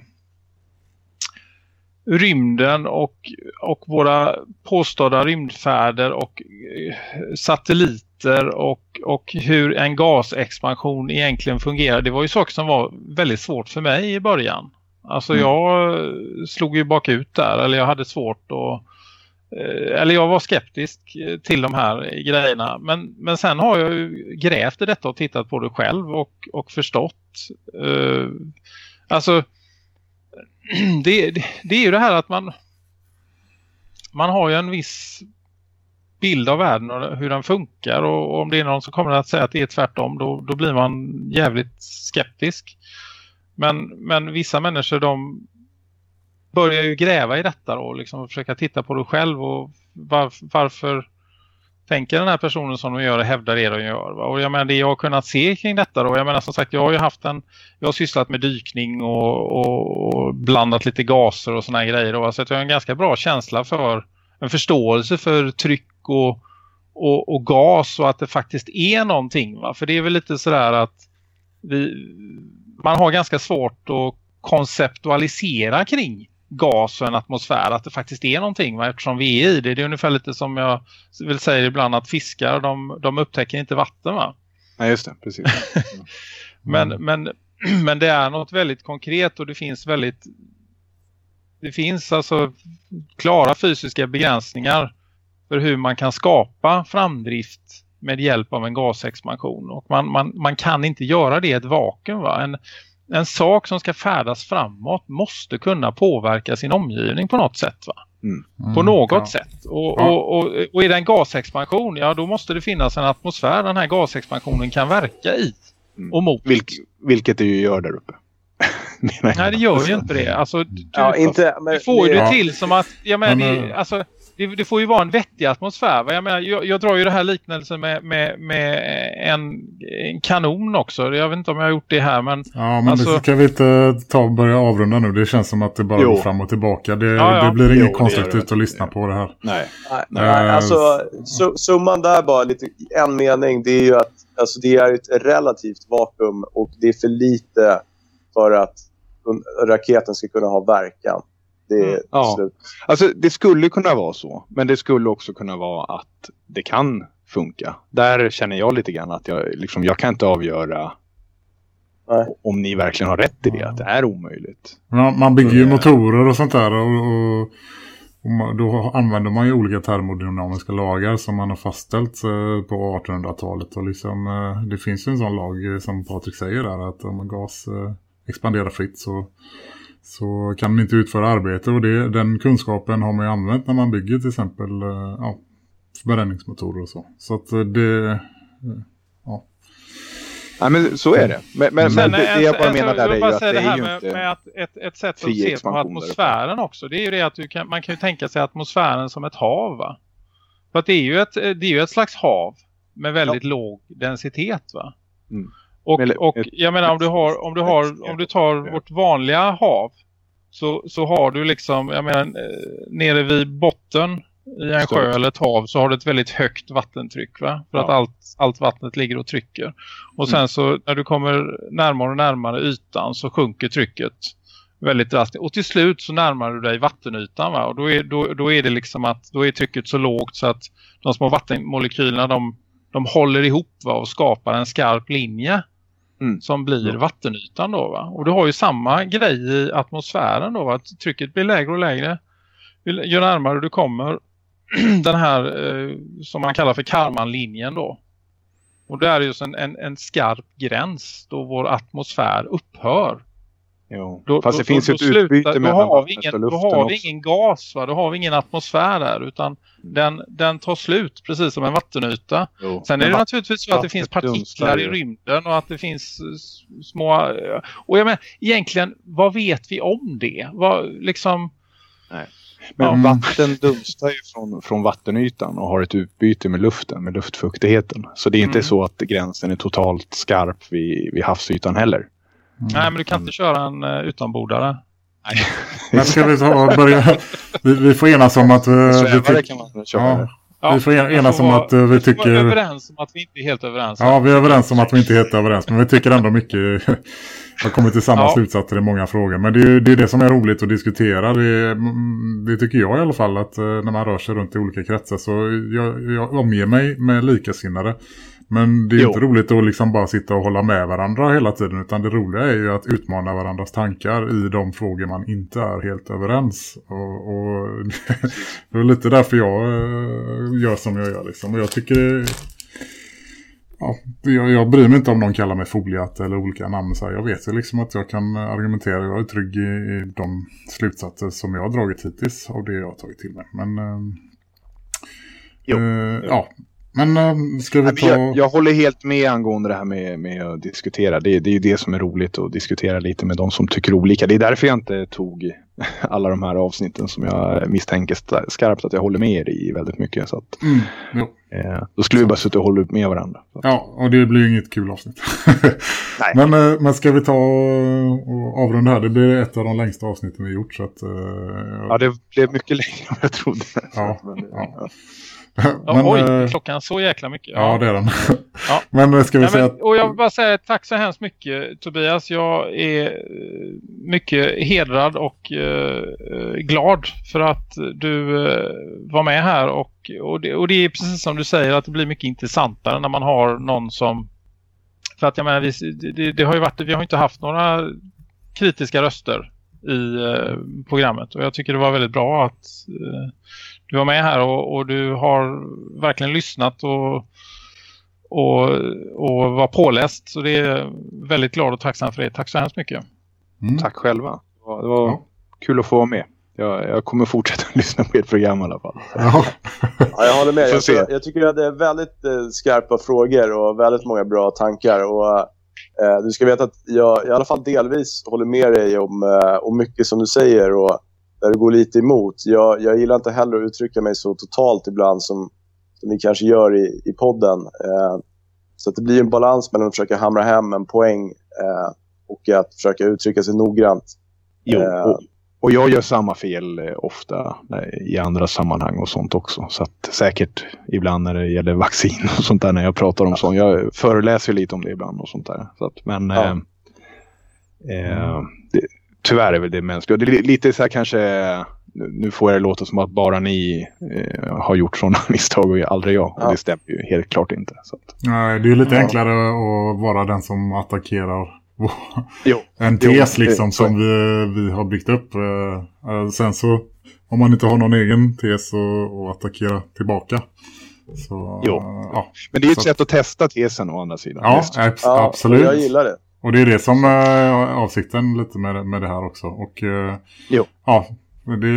rymden och, och våra påstådda rymdfärder och eh, satelliter och, och hur en gasexpansion egentligen fungerar. Det var ju saker som var väldigt svårt för mig i början. Alltså mm. jag slog ju bakut där eller jag hade svårt att eh, eller jag var skeptisk till de här grejerna. Men, men sen har jag ju grävt i detta och tittat på det själv och, och förstått. Uh, alltså det, det, är ju det här att man man har ju en viss bild av världen och hur den funkar och, om det är någon som kommer att säga att det är tvärtom då, då blir man jävligt skeptisk. Men, men vissa människor de börjar ju gräva i detta liksom, och liksom försöka titta på det själv och var, varför tänker den här personen som de gör och hävdar det de gör. Va? Och jag menar det jag har kunnat se kring detta då. Jag menar som sagt jag har ju haft en, jag har sysslat med dykning och, och, och blandat lite gaser och såna här grejer. Då, så jag har en ganska bra känsla för en förståelse för tryck och, och, och gas och att det faktiskt är någonting. Va? För det är väl lite sådär att vi, man har ganska svårt att konceptualisera kring gas och en atmosfär att det faktiskt är någonting va? eftersom vi är i det. Det är ungefär lite som jag vill säga ibland att fiskar de, de upptäcker inte vatten va? Nej just det, precis. men, men, men det är något väldigt konkret och det finns väldigt det finns alltså klara fysiska begränsningar för hur man kan skapa framdrift med hjälp av en gasexpansion. Och man, man, man kan inte göra det i ett vakuum. Va? En, en sak som ska färdas framåt måste kunna påverka sin omgivning på något sätt. Va? Mm. På något ja. sätt. Och, ja. och, och, och är det en gasexpansion, ja då måste det finnas en atmosfär den här gasexpansionen kan verka i. Mm. Och mot. Vilk, vilket det ju gör där uppe. Nej, det gör ju inte det. Alltså, du, ja, inte, men, du får ju det till som att, jag menar, men, det, alltså, det, det, får ju vara en vettig atmosfär. Jag, menar, jag, jag drar ju det här liknelsen med, med, med en, en, kanon också. Jag vet inte om jag har gjort det här. Men, ja, men alltså... ska vi inte ta och börja avrunda nu? Det känns som att det bara jo. går fram och tillbaka. Det, ja, ja. det blir inget konstigt ut att lyssna på det här. Nej, nej, uh, alltså summan där bara lite en mening. Det är ju att alltså, det är ett relativt vakuum och det är för lite för att raketen ska kunna ha verkan. Det mm. ja. slut. Alltså det skulle kunna vara så. Men det skulle också kunna vara att det kan funka. Där känner jag lite grann att jag, liksom, jag kan inte avgöra Nej. om ni verkligen har rätt i det. Att det är omöjligt. Man, man bygger ju mm. motorer och sånt där. Och, och, och då använder man ju olika termodynamiska lagar som man har fastställt eh, på 1800-talet. Och liksom, eh, det finns ju en sån lag eh, som Patrik säger där. Att om gas expanderar fritt så så kan man inte utföra arbete och det, den kunskapen har man ju använt när man bygger till exempel eh, ja, förbränningsmotorer och så. Så att eh, det... Eh, ja. Ja, men så är det. Men, men, men det, det jag bara menar där är ju att det, det är ju med, inte med att ett, ett sätt att se på atmosfären också. Det är ju det att du kan, man kan ju tänka sig atmosfären som ett hav va? För att det är ju ett, det är ju ett slags hav med väldigt ja. låg densitet va? Mm. Och, och jag menar om du har om du har om du tar vårt vanliga hav så, så har du liksom jag menar eh, nere vid botten i en sjö eller ett hav så har du ett väldigt högt vattentryck va? För ja. att allt, allt vattnet ligger och trycker. Och sen mm. så när du kommer närmare och närmare ytan så sjunker trycket väldigt drastiskt. Och till slut så närmar du dig vattenytan va? Och då är, då, då är det liksom att då är trycket så lågt så att de små vattenmolekylerna de, de håller ihop va? och skapar en skarp linje Mm. Som blir mm. vattenytan då va. Och du har ju samma grej i atmosfären då va? Att trycket blir lägre och lägre. Ju närmare du kommer den här eh, som man kallar för Karmanlinjen då. Och det är just en, en, en skarp gräns då vår atmosfär upphör. Jo. Då, Fast det då, finns då, ett då utbyte med då har ingen, Då har vi ingen gas va? Då har vi ingen atmosfär där utan den, den tar slut precis som en vattenyta. Jo. Sen är det naturligtvis så att det finns partiklar i rymden och att det finns små... Och jag menar, egentligen, vad vet vi om det? Vad, liksom... Nej. Men mm. vatten dunstar ju från, från vattenytan och har ett utbyte med luften, med luftfuktigheten. Så det är inte mm. så att gränsen är totalt skarp vid, vid havsytan heller. Mm. Nej, men du kan inte köra en uh, utanbordare. Nej. men ska vi ta börja... Vi, vi får enas om att... Uh, vi tyck... kan man köra. Ja. vi får enas om att uh, vi tycker... Vi är överens om att vi inte är helt överens. Ja, vi är överens om att vi inte är helt överens. Men vi tycker ändå mycket... har kommit till samma ja. slutsatser i många frågor. Men det är, det är det som är roligt att diskutera. Det, mm, det tycker jag i alla fall. Att när man rör sig runt i olika kretsar så jag, jag omger mig med likasinnade. Men det är jo. inte roligt att liksom bara sitta och hålla med varandra hela tiden. Utan det roliga är ju att utmana varandras tankar i de frågor man inte är helt överens. Och, och det är lite därför jag eh, gör som jag gör. Liksom. Och jag tycker... Ja, jag, jag bryr mig inte om någon kallar mig foliat eller olika namn. Så här. Jag vet ju liksom att jag kan argumentera. Jag är trygg i, i de slutsatser som jag har dragit hittills av det jag har tagit till mig. Men... Eh, jo. Eh, ja, men äh, ska vi ta... Jag, jag, håller helt med angående det här med, med att diskutera. Det, det är ju det som är roligt att diskutera lite med de som tycker olika. Det är därför jag inte tog alla de här avsnitten som jag misstänker skarpt att jag håller med er i väldigt mycket. Så att, mm, eh, då skulle vi bara sitta och hålla med varandra. Ja, och det blir ju inget kul avsnitt. Men, eh, men ska vi ta och avrunda här? Det blir ett av de längsta avsnitten vi gjort. Så att, eh, ja, det blev mycket längre än jag trodde. Ja, ja. Men, oj, eh, klockan så jäkla mycket. Ja, ja det är den. Ja. men eh, ska vi Nej, säga att... Och jag vill bara säga tack så hemskt mycket Tobias. Jag är eh, mycket hedrad och uh, glad för att du uh, var med här. Och, och, det, och det är precis som du säger att det blir mycket intressantare när man har någon som... För att jag menar, vi, det, det har ju varit, vi har inte haft några kritiska röster i eh, programmet. Och jag tycker det var väldigt bra att eh, du var med här och, och, du har verkligen lyssnat och, och, och var påläst. Så det är väldigt glad och tacksam för det. Tack så hemskt mycket. Mm. Tack själva. Det var, det var ja. kul att få vara med. Jag, jag, kommer fortsätta lyssna på ert program i alla fall. Ja. ja, jag håller med. Jag, jag, jag, tycker att det är väldigt eh, skarpa frågor och väldigt många bra tankar. Och, eh, du ska veta att jag i alla fall delvis håller med dig om, eh, om mycket som du säger och där du går lite emot. Jag, jag gillar inte heller att uttrycka mig så totalt ibland som, som vi kanske gör i, i podden. Eh, så att det blir en balans mellan att försöka hamra hem en poäng eh, och att försöka uttrycka sig noggrant. Jo, eh, och, och jag gör samma fel eh, ofta i andra sammanhang och sånt också. Så att säkert ibland när det gäller vaccin och sånt där när jag pratar om sånt. Jag föreläser lite om det ibland och sånt där. Så att, men ja. eh, eh, det, tyvärr är väl det mänskliga. Det är lite så här kanske, nu får jag det låta som att bara ni eh, har gjort sådana misstag och aldrig jag. Ja. Och det stämmer ju helt klart inte. Så att. Nej, det är lite ja. enklare att vara den som attackerar jo. en tes jo, liksom som vi, vi har byggt upp. Uh, sen så om man inte har någon egen tes att attackera tillbaka. Så, jo. Ja. Men det är ju ett sätt att testa tesen å andra sidan. Ja, ja absolut. Jag gillar det. Och det är det som är avsikten lite med, med det här också. Och jo. ja, det,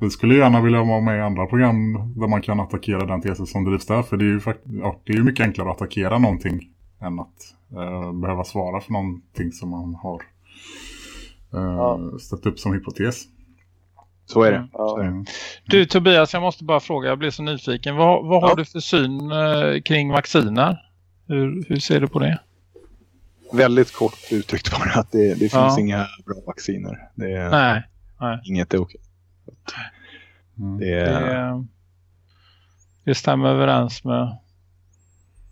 vi skulle gärna vilja vara med i andra program där man kan attackera den tesen som drivs där. För det är ju, ja, det är ju mycket enklare att attackera någonting än att eh, behöva svara för någonting som man har eh, ja. ställt upp som hypotes. Så är det. Ja. Mm. Du Tobias, jag måste bara fråga, jag blir så nyfiken. Vad, vad har du för syn eh, kring vacciner? Hur, hur ser du på det? Väldigt kort uttryckt bara att det, det finns ja. inga bra vacciner. Det, nej, nej. Inget är okej. Mm. Det, det, det stämmer överens med,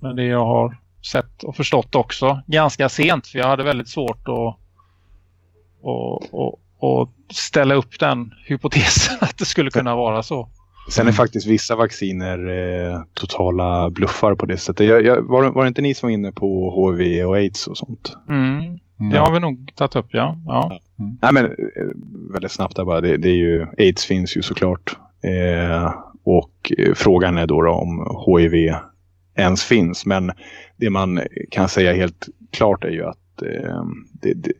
med det jag har sett och förstått också ganska sent för jag hade väldigt svårt att och, och, och ställa upp den hypotesen att det skulle kunna vara så. Sen är faktiskt vissa vacciner eh, totala bluffar på det sättet. Jag, jag, var, var det inte ni som var inne på HIV och AIDS och sånt? Mm. Det har vi nog tagit upp, ja. ja. Mm. Nej, men eh, väldigt snabbt där bara. Det, det, är ju, AIDS finns ju såklart. Eh, och eh, frågan är då, då om HIV ens finns. Men det man kan säga helt klart är ju att eh, det, det,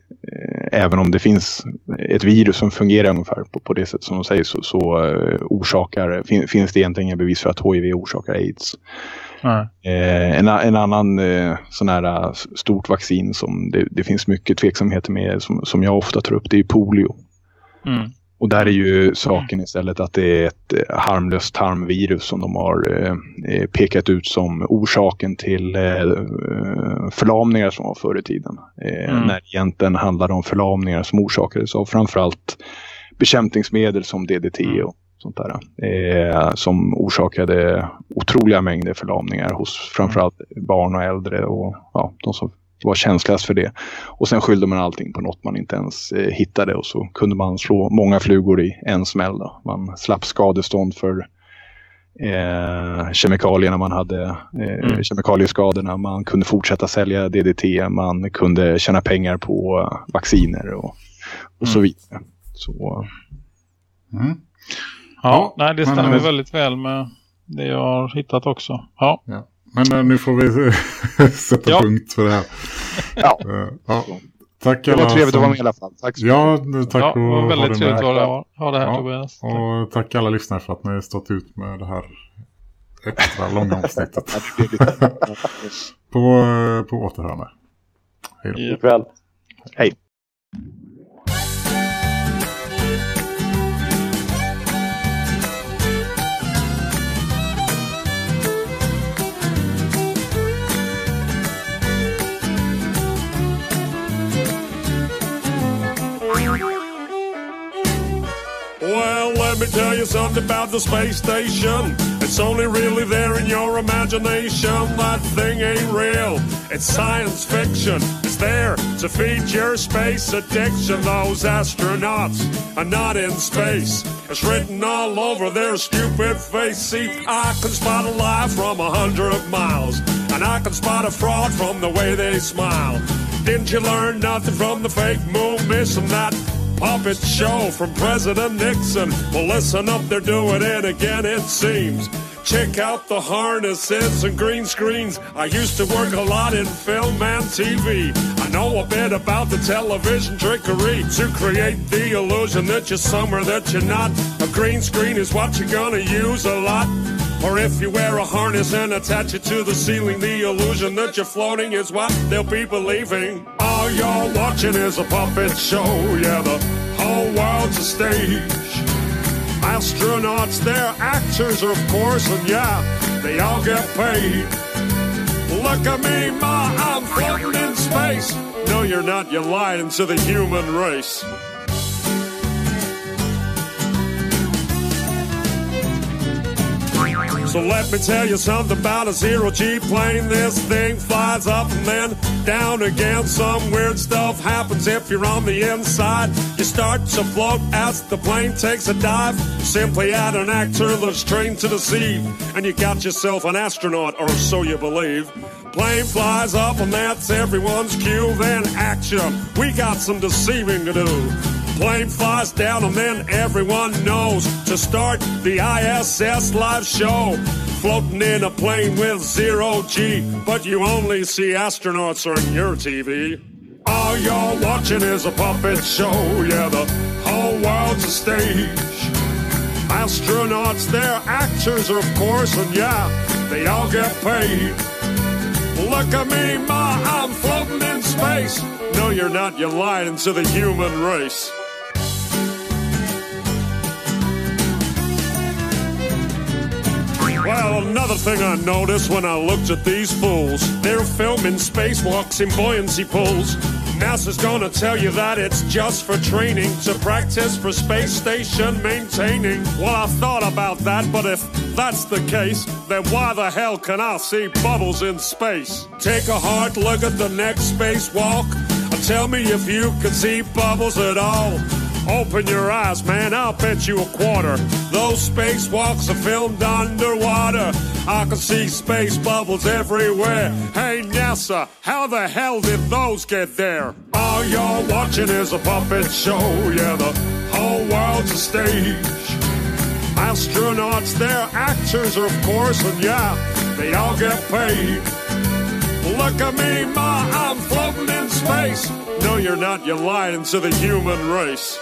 även om det finns ett virus som fungerar ungefär på, på det sätt som de säger så, så uh, orsakar, fin, finns det egentligen inga bevis för att HIV orsakar aids. Mm. Eh, en, en, annan eh, sån här stort vaccin som det, det, finns mycket tveksamheter med som, som jag ofta tar upp det är polio. Mm. Och där är ju saken istället att det är ett eh, harmlöst tarmvirus som de har eh, eh, pekat ut som orsaken till eh, förlamningar som var förr i tiden. Eh, mm. När egentligen handlade om förlamningar som orsakades av framförallt bekämpningsmedel som DDT mm. och sånt där. Som orsakade otroliga mängder förlamningar hos framförallt barn och äldre och ja, de som var känsligast för det. Och sen skyllde man allting på något man inte ens eh, hittade och så kunde man slå många flugor i en smäll. Då. Man slapp skadestånd för eh, kemikalierna man hade, eh, mm. kemikalieskadorna. Man kunde fortsätta sälja DDT, man kunde tjäna pengar på uh, vacciner och, och mm. så vidare. Så, mm. Ja, ja, nej, det stämmer men, väldigt väl med det jag har hittat också. Ja. ja. Men äh, nu får vi sätta ja. punkt för det här. Ja. Uh, ja. Tack det var trevligt som... att vara med i alla fall. Tack så Ja, tack ja, det var väldigt trevligt att ha det här ja. Tobias. Tack. Och tack alla lyssnare för att ni har stått ut med det här extra långa avsnittet. på, eh, på återhörande. Hej då. Hej. Let me tell you something about the space station. It's only really there in your imagination. That thing ain't real. It's science fiction. It's there to feed your space addiction. Those astronauts are not in space. It's written all over their stupid face. See, I can spot a lie from a hundred miles. And I can spot a fraud from the way they smile. Didn't you learn nothing from the fake moon? Missing that puppet show from President Nixon. Well, listen up, they're doing it again, it seems. Check out the harnesses and green screens. I used to work a lot in film and TV. I know a bit about the television trickery to create the illusion that you're somewhere that you're not. A green screen is what you're gonna use a lot. Or if you wear a harness and attach it to the ceiling, the illusion that you're floating is what they'll be believing. All you're watching is a puppet show, yeah, the whole world's a stage. Astronauts, they're actors, of course, and yeah, they all get paid. Look at me, Ma, I'm floating in space. No, you're not, you're lying to the human race. So let me tell you something about a zero G plane. This thing flies up and then down again. Some weird stuff happens if you're on the inside. You start to float as the plane takes a dive. Simply add an actor that's trained to deceive. And you got yourself an astronaut, or so you believe. Plane flies up and that's everyone's cue. Then action. We got some deceiving to do. Plane flies down and then everyone knows to start the ISS live show. Floating in a plane with zero G, but you only see astronauts on your TV. All you're watching is a puppet show, yeah, the whole world's a stage. Astronauts, they're actors, of course, and yeah, they all get paid. Look at me, Ma, I'm floating in space. No, you're not, you're lying to the human race. Well, another thing I noticed when I looked at these fools, they're filming spacewalks in buoyancy pools. NASA's gonna tell you that it's just for training to practice for space station maintaining. Well, I thought about that, but if that's the case, then why the hell can I see bubbles in space? Take a hard look at the next spacewalk. and Tell me if you can see bubbles at all. Open your eyes, man, I'll bet you a quarter. Those spacewalks are filmed underwater. I can see space bubbles everywhere. Hey, NASA, how the hell did those get there? All you're watching is a puppet show, yeah, the whole world's a stage. Astronauts, they're actors, of course, and yeah, they all get paid. Look at me, Ma, I'm floating in space. No, you're not, you're lying to the human race.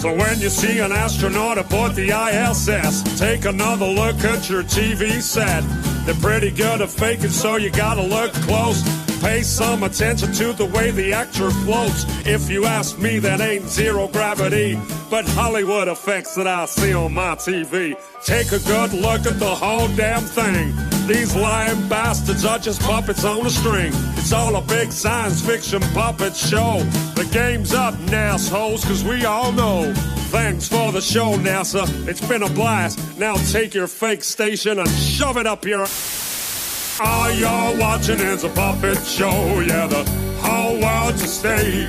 So when you see an astronaut aboard the ISS, take another look at your TV set. They're pretty good at faking, so you gotta look close. Pay some attention to the way the actor floats. If you ask me, that ain't zero gravity, but Hollywood effects that I see on my TV. Take a good look at the whole damn thing. These lying bastards are just puppets on a string. It's all a big science fiction puppet show. The game's up, NASHOs, cause we all know. Thanks for the show, NASA. It's been a blast. Now take your fake station and shove it up your. All you're watching is a puppet show. Yeah, the whole world's a stage.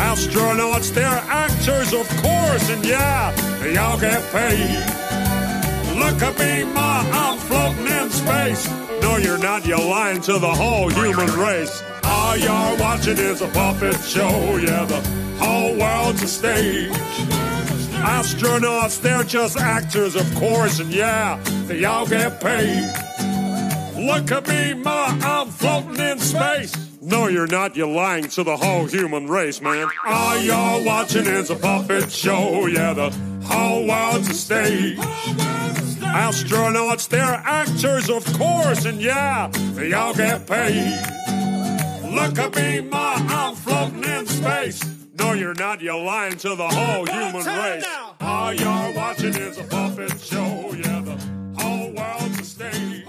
Astronauts, they're actors, of course, and yeah, they all get paid. Look at me, Ma, I'm floating in space. No, you're not, you're lying to the whole human race. All you're watching is a puppet show, yeah, the whole world's a stage. Astronauts, they're just actors, of course, and yeah, they all get paid. Look at me, Ma, I'm floating in space. No, you're not. You're lying to the whole human race, man. All you're watching is a puppet show. Yeah, the whole world's a stage. Astronauts, they're actors, of course, and yeah, they all get paid. Look at me, Ma, I'm floating in space. No, you're not. You're lying to the whole human race. All you're watching is a puppet show. Yeah, the whole world's a stage.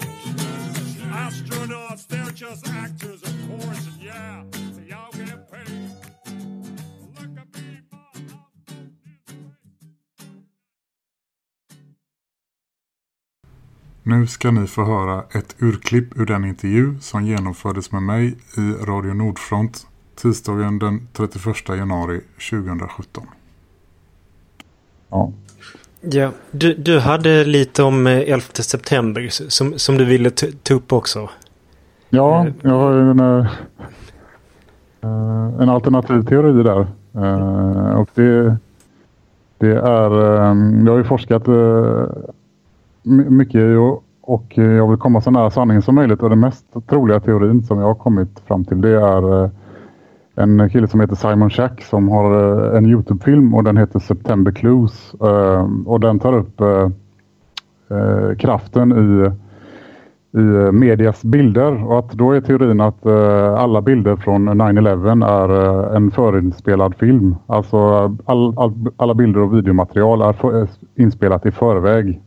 Astronauts, they're just actors, Nu ska ni få höra ett urklipp ur den intervju som genomfördes med mig i Radio Nordfront tisdagen den 31 januari 2017. Ja. Ja, du, du hade lite om 11 september som, som du ville ta upp också. Ja, jag har en, uh, en alternativ teori där. Och det, det är, jag har ju forskat mycket och, och jag vill komma så nära sanningen som möjligt. Och den mest troliga teorin som jag har kommit fram till det är eh, en kille som heter Simon Shack som har eh, en Youtube-film och den heter September Clues. Eh, och den tar upp kraften i i medias bilder och att då är teorin att alla bilder från 9-11 är en förinspelad film. Alltså all, all, alla bilder och videomaterial är för, inspelat i förväg.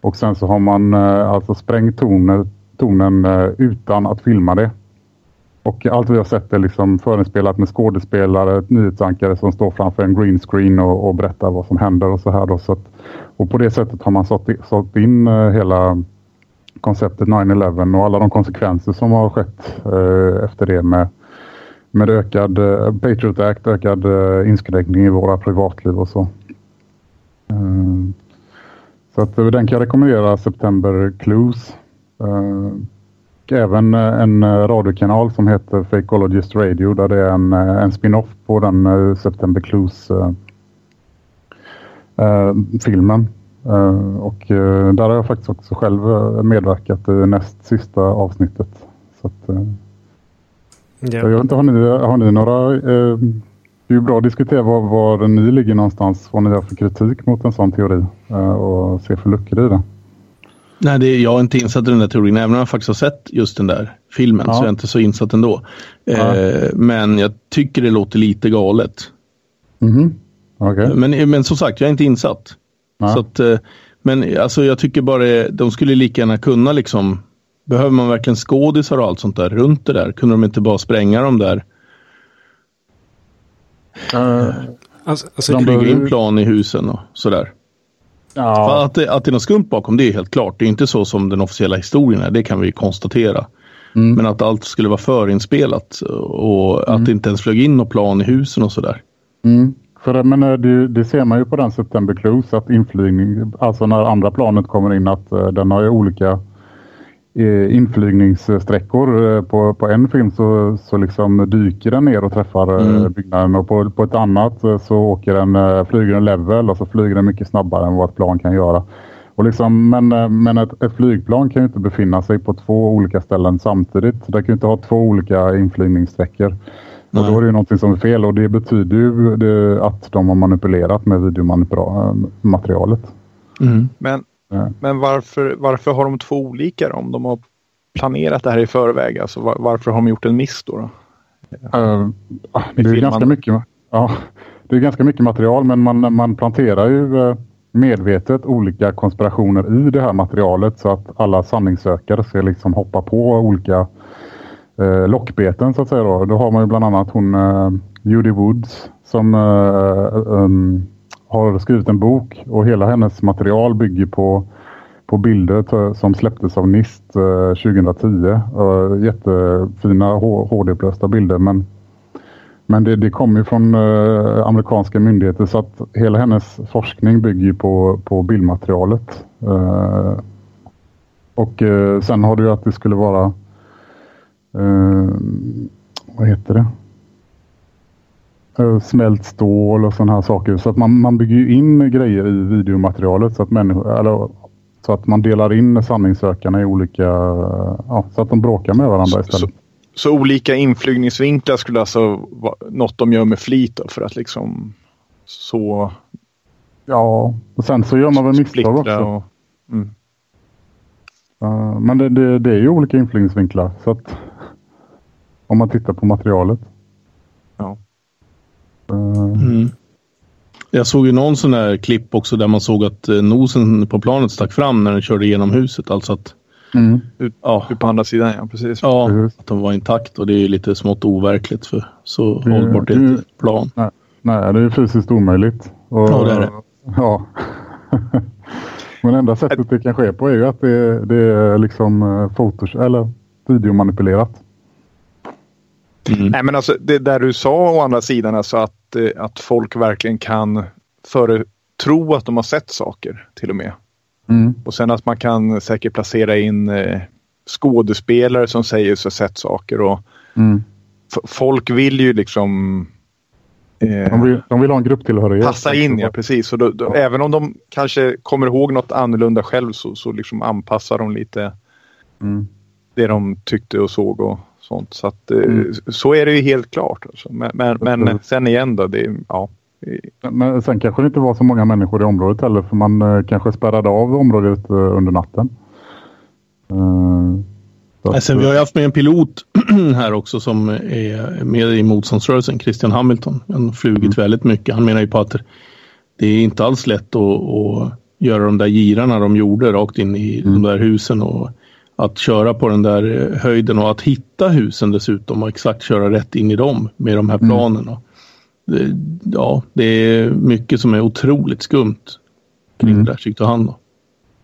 Och sen så har man eh, alltså sprängt tonen, tonen eh, utan att filma det. Och allt vi har sett är liksom förinspelat med skådespelare, nyhetsankare som står framför en green screen och, och berättar vad som händer och så här då. Så att, och på det sättet har man sålt satt in eh, hela konceptet 9-11 och alla de konsekvenser som har skett eh, efter det med, med ökad eh, Patriot Act, ökad eh, inskränkning i våra privatliv och så. Eh, så att den kan jag rekommendera September Clues. Eh, även en radiokanal som heter Fakeologist Radio där det är en, en spin-off på den September Clues filmen. Eh, och eh, där har jag faktiskt också själv eh, medverkat i näst sista avsnittet. Så att, ja. Jag vet inte, har ni, har ni några... det är ju bra att diskutera var, var ni ligger någonstans. Vad ni har för kritik mot en sån teori och se för luckor i det. Nej, det är, jag är inte insatt i den där teorin. Även om jag faktiskt har sett just den där filmen ja. så är jag inte så insatt ändå. Ja. Eh, men jag tycker det låter lite galet. Mm -hmm. okay. men, men som sagt, jag är inte insatt. Så att, eh, men alltså, jag tycker bara de skulle lika gärna kunna liksom Behöver man verkligen skådisar och allt sånt där runt det där? Kunde de inte bara spränga dem där? Uh, alltså, alltså, de bygger in plan i husen och sådär. Ja. Att, det, att det är något skumt bakom det är helt klart. Det är inte så som den officiella historien är. Det kan vi konstatera. Mm. Men att allt skulle vara förinspelat och mm. att det inte ens flög in något plan i husen och sådär. Mm. För men eh, det, det, ser man ju på den September Cruise att inflygning, alltså när andra planet kommer in att uh, den har ju olika inflygningssträckor. Uh, på, på en film så, så liksom dyker den ner och träffar mm. byggnaden och på, på ett annat så åker den, flyger den level och så flyger den mycket snabbare än vad ett plan kan göra. Och liksom, men men ett, ett, flygplan kan ju inte befinna sig på två olika ställen samtidigt. Det kan ju inte ha två olika inflygningssträckor. Och då är det någonting som är fel och det betyder ju det, att de har manipulerat med videomaterialet. Mm. Men, men varför, varför har de två olika då? Om de har planerat det här i förväg, alltså var, varför har de gjort en miss då? då? Uh, det är ganska mycket, ja, det är ganska mycket material men man, man planterar ju eh, medvetet olika konspirationer i det här materialet så att alla sanningssökare ska liksom hoppa på olika eh, lockbeten så att säga då. Då har man ju bland annat hon eh, Judy Woods som eh, um, har skrivit en bok och hela hennes material bygger på på bilder som släpptes av NIST eh, 2010. Eh, jättefina HD-upplösta bilder men, men det, det kommer ju från eh, amerikanska myndigheter så att hela hennes forskning bygger på, på bildmaterialet. Och sen har du ju att det skulle vara vad heter det? Eh, smält stål och sådana här saker. Så att man, man bygger in grejer i videomaterialet så att, människor, eller, så att man delar in sanningssökarna i olika... Ja, så att de bråkar med varandra istället. Så, så olika inflygningsvinklar skulle alltså vara något de gör med flit för att liksom så... Ja, och sen så gör man väl misstag också. Och, mm. uh, men det, det, det, är ju olika inflygningsvinklar. Så att om man tittar på materialet. Ja. Mm. Jag såg ju någon sån där klipp också där man såg att eh, nosen på planet stack fram när den körde genom huset. Alltså att Mm. Ut, ja. ut på andra sidan, ja. Precis. Ja, att de var intakt och det är lite smått overkligt för så det, hållbart är ett plan. Nej, nej, det är fysiskt omöjligt. Och, ja, det är det. Ja. Men enda sättet det kan ske på är ju att det, det är liksom eh, fotos eller videomanipulerat. Mm. Nej, men alltså, det där du sa å andra sidan, alltså att, eh, att folk verkligen kan före, tro att de har sett saker till och med. Mm. Och sen att man kan säkert placera in eh, skådespelare som säger sig ha sett saker. Och mm. Folk vill ju liksom eh, de, vill, de vill ha en grupptillhörighet. Passa in, ja precis. Och då, då, ja. Även om de kanske kommer ihåg något annorlunda själv så, så liksom anpassar de lite mm. det de tyckte och såg och sånt. Så, att, eh, mm. så är det ju helt klart. Alltså. Men, men, men sen igen då, det, ja, men sen kanske det inte var så många människor i området heller för man eh, kanske spärrade av området eh, under natten. Uh, alltså, vi har ju haft med en pilot här också som är med i motståndsrörelsen, Christian Hamilton. Han har flugit mm. väldigt mycket. Han menar ju på att det är inte alls lätt att, att göra de där girarna de gjorde rakt in i mm. de där husen och att köra på den där höjden och att hitta husen dessutom och exakt köra rätt in i dem med de här mm. planen. Mm ja, det är mycket som är otroligt skumt kring mm. det där tyckte han. Då.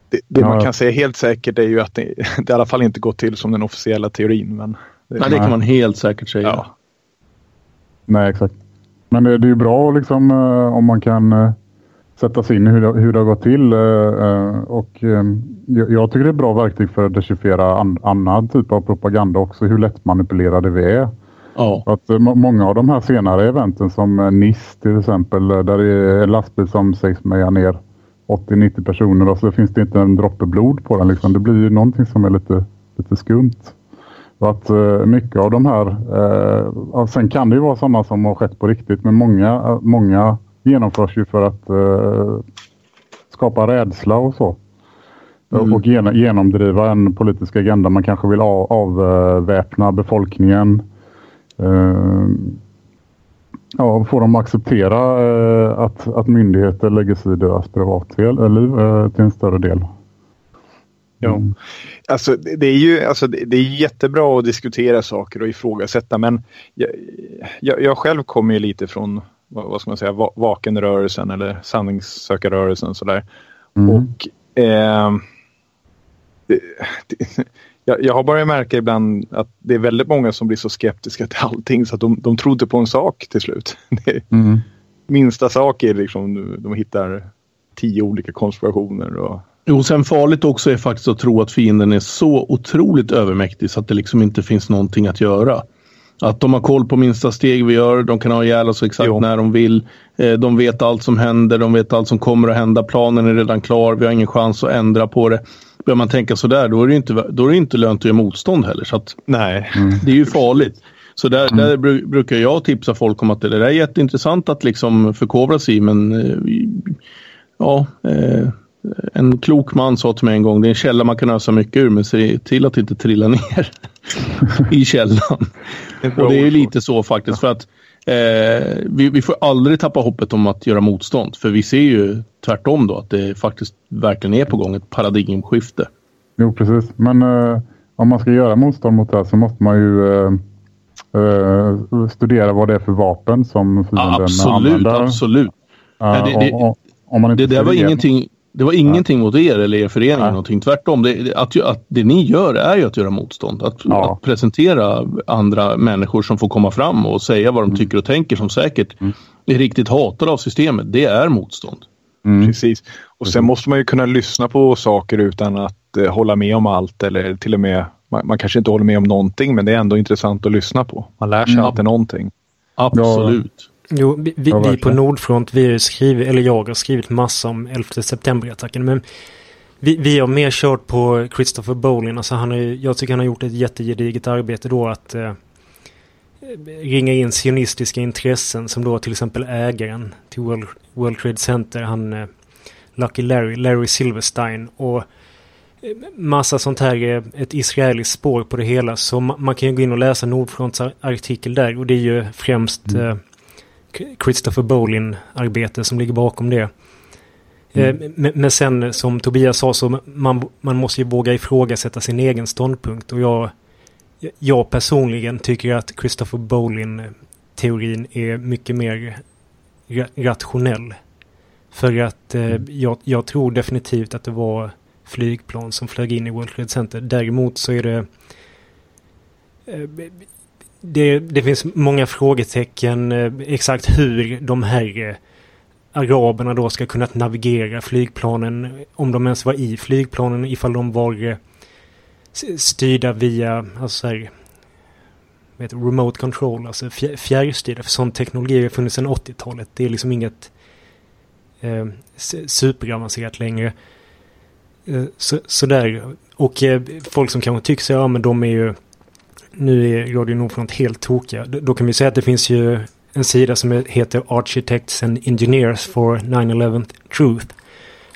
Det, det ja. man kan säga helt säkert är ju att det, det i alla fall inte gått till som den officiella teorin. Men det, Nej, det kan man helt säkert säga. Ja. Nej, exakt. Men det, det är ju bra liksom, uh, om man kan uh, sätta sig in i hur det, hur det har gått till. Uh, och jag, jag, tycker det är bra verktyg för att dechiffrera an, annan typ av propaganda också. Hur lättmanipulerade vi är. Ja. Att eh, många av de här senare eventen som eh, NIS till exempel, eh, där det är en lastbil som sägs meja ner 80-90 personer och så finns det inte en droppe blod på den. Liksom. Det blir ju någonting som är lite, lite skumt. Och att mycket av de här, eh, sen kan det ju vara sådana som har skett på riktigt, men många, många genomförs ju för att eh, skapa rädsla och så. Mm. Och genomdriva en politisk agenda. Man kanske vill avväpna befolkningen Eh, ja, får de acceptera eh, att, att myndigheter lägger sig i deras privatliv eh, till en större del. Ja, mm. alltså det är ju alltså, det är jättebra att diskutera saker och ifrågasätta men jag, jag, jag själv kommer ju lite från vad ska man säga, vakenrörelsen eller sanningssökarrörelsen sådär. Mm. Och eh, det, det, jag, jag har börjat märka ibland att det är väldigt många som blir så skeptiska till allting så att de, de tror inte på en sak till slut. Mm. Minsta sak är liksom de hittar tio olika konspirationer. Och... Jo, sen farligt också är faktiskt att tro att fienden är så otroligt övermäktig så att det liksom inte finns någonting att göra. Att de har koll på minsta steg vi gör, de kan ha ihjäl oss exakt jo. när de vill. Eh, de vet allt som händer, de vet allt som kommer att hända. Planen är redan klar, vi har ingen chans att ändra på det börjar man tänka sådär då är det inte, då är det inte lönt att göra motstånd heller. Så att, Nej. Mm. Det är ju farligt. Så där, mm. där brukar jag tipsa folk om att det där är jätteintressant att liksom förkovra sig i men eh, ja, eh, en klok man sa till mig en gång, det är en källa man kan ösa mycket ur men se till att inte trilla ner i källan. Och det är ju lite så faktiskt för att eh, vi, vi, får aldrig tappa hoppet om att göra motstånd. För vi ser ju tvärtom då att det faktiskt verkligen är på gång ett paradigmskifte. Jo, precis. Men eh, om man ska göra motstånd mot det här så måste man ju eh, eh studera vad det är för vapen som fienden absolut, använder. Absolut, absolut. det, det, om man inte det där var ingenting det var ingenting ja. mot er eller er förening. Ja. Någonting. Tvärtom, det, att, att det ni gör är ju att göra motstånd. Att, ja. att presentera andra människor som får komma fram och säga vad de mm. tycker och tänker som säkert mm. är riktigt hatade av systemet. Det är motstånd. Mm. Precis. Och sen måste man ju kunna lyssna på saker utan att eh, hålla med om allt eller till och med man, man, kanske inte håller med om någonting men det är ändå intressant att lyssna på. Man lär sig mm. alltid någonting. Absolut. Jo, vi, vi, vi på Nordfront, vi har skrivit, eller jag har skrivit massa om 11 september-attacken. Men vi, vi har mer kört på Christopher Bolin. Alltså han har, jag tycker han har gjort ett jättegediget arbete då att eh, ringa in sionistiska intressen som då till exempel ägaren till World, World Trade Center, han eh, Lucky Larry, Larry Silverstein och eh, massa sånt här, eh, ett israeliskt spår på det hela. Så man, man kan ju gå in och läsa Nordfronts artikel där och det är ju främst mm. Christopher Bolin-arbete som ligger bakom det. Mm. Eh, men sen som Tobias sa så man, man måste ju våga ifrågasätta sin egen ståndpunkt och jag, jag personligen tycker att Christopher Bolin-teorin är mycket mer rationell. För att eh, mm. jag, jag, tror definitivt att det var flygplan som flög in i World Trade Center. Däremot så är det eh, det, det finns många frågetecken eh, exakt hur de här eh, araberna då ska kunna navigera flygplanen. Om de ens var i flygplanen, ifall de var eh, styrda via alltså här, vet, remote control, alltså fjärrstyrda. För sån teknologi har funnits sedan 80-talet. Det är liksom inget eh, superavancerat längre. Eh, så, sådär. Och eh, folk som kanske tycker så, ja men de är ju, nu är Radio Nordfront helt tokiga. Då kan vi säga att det finns ju en sida som heter Architects and Engineers for 9-11 Truth.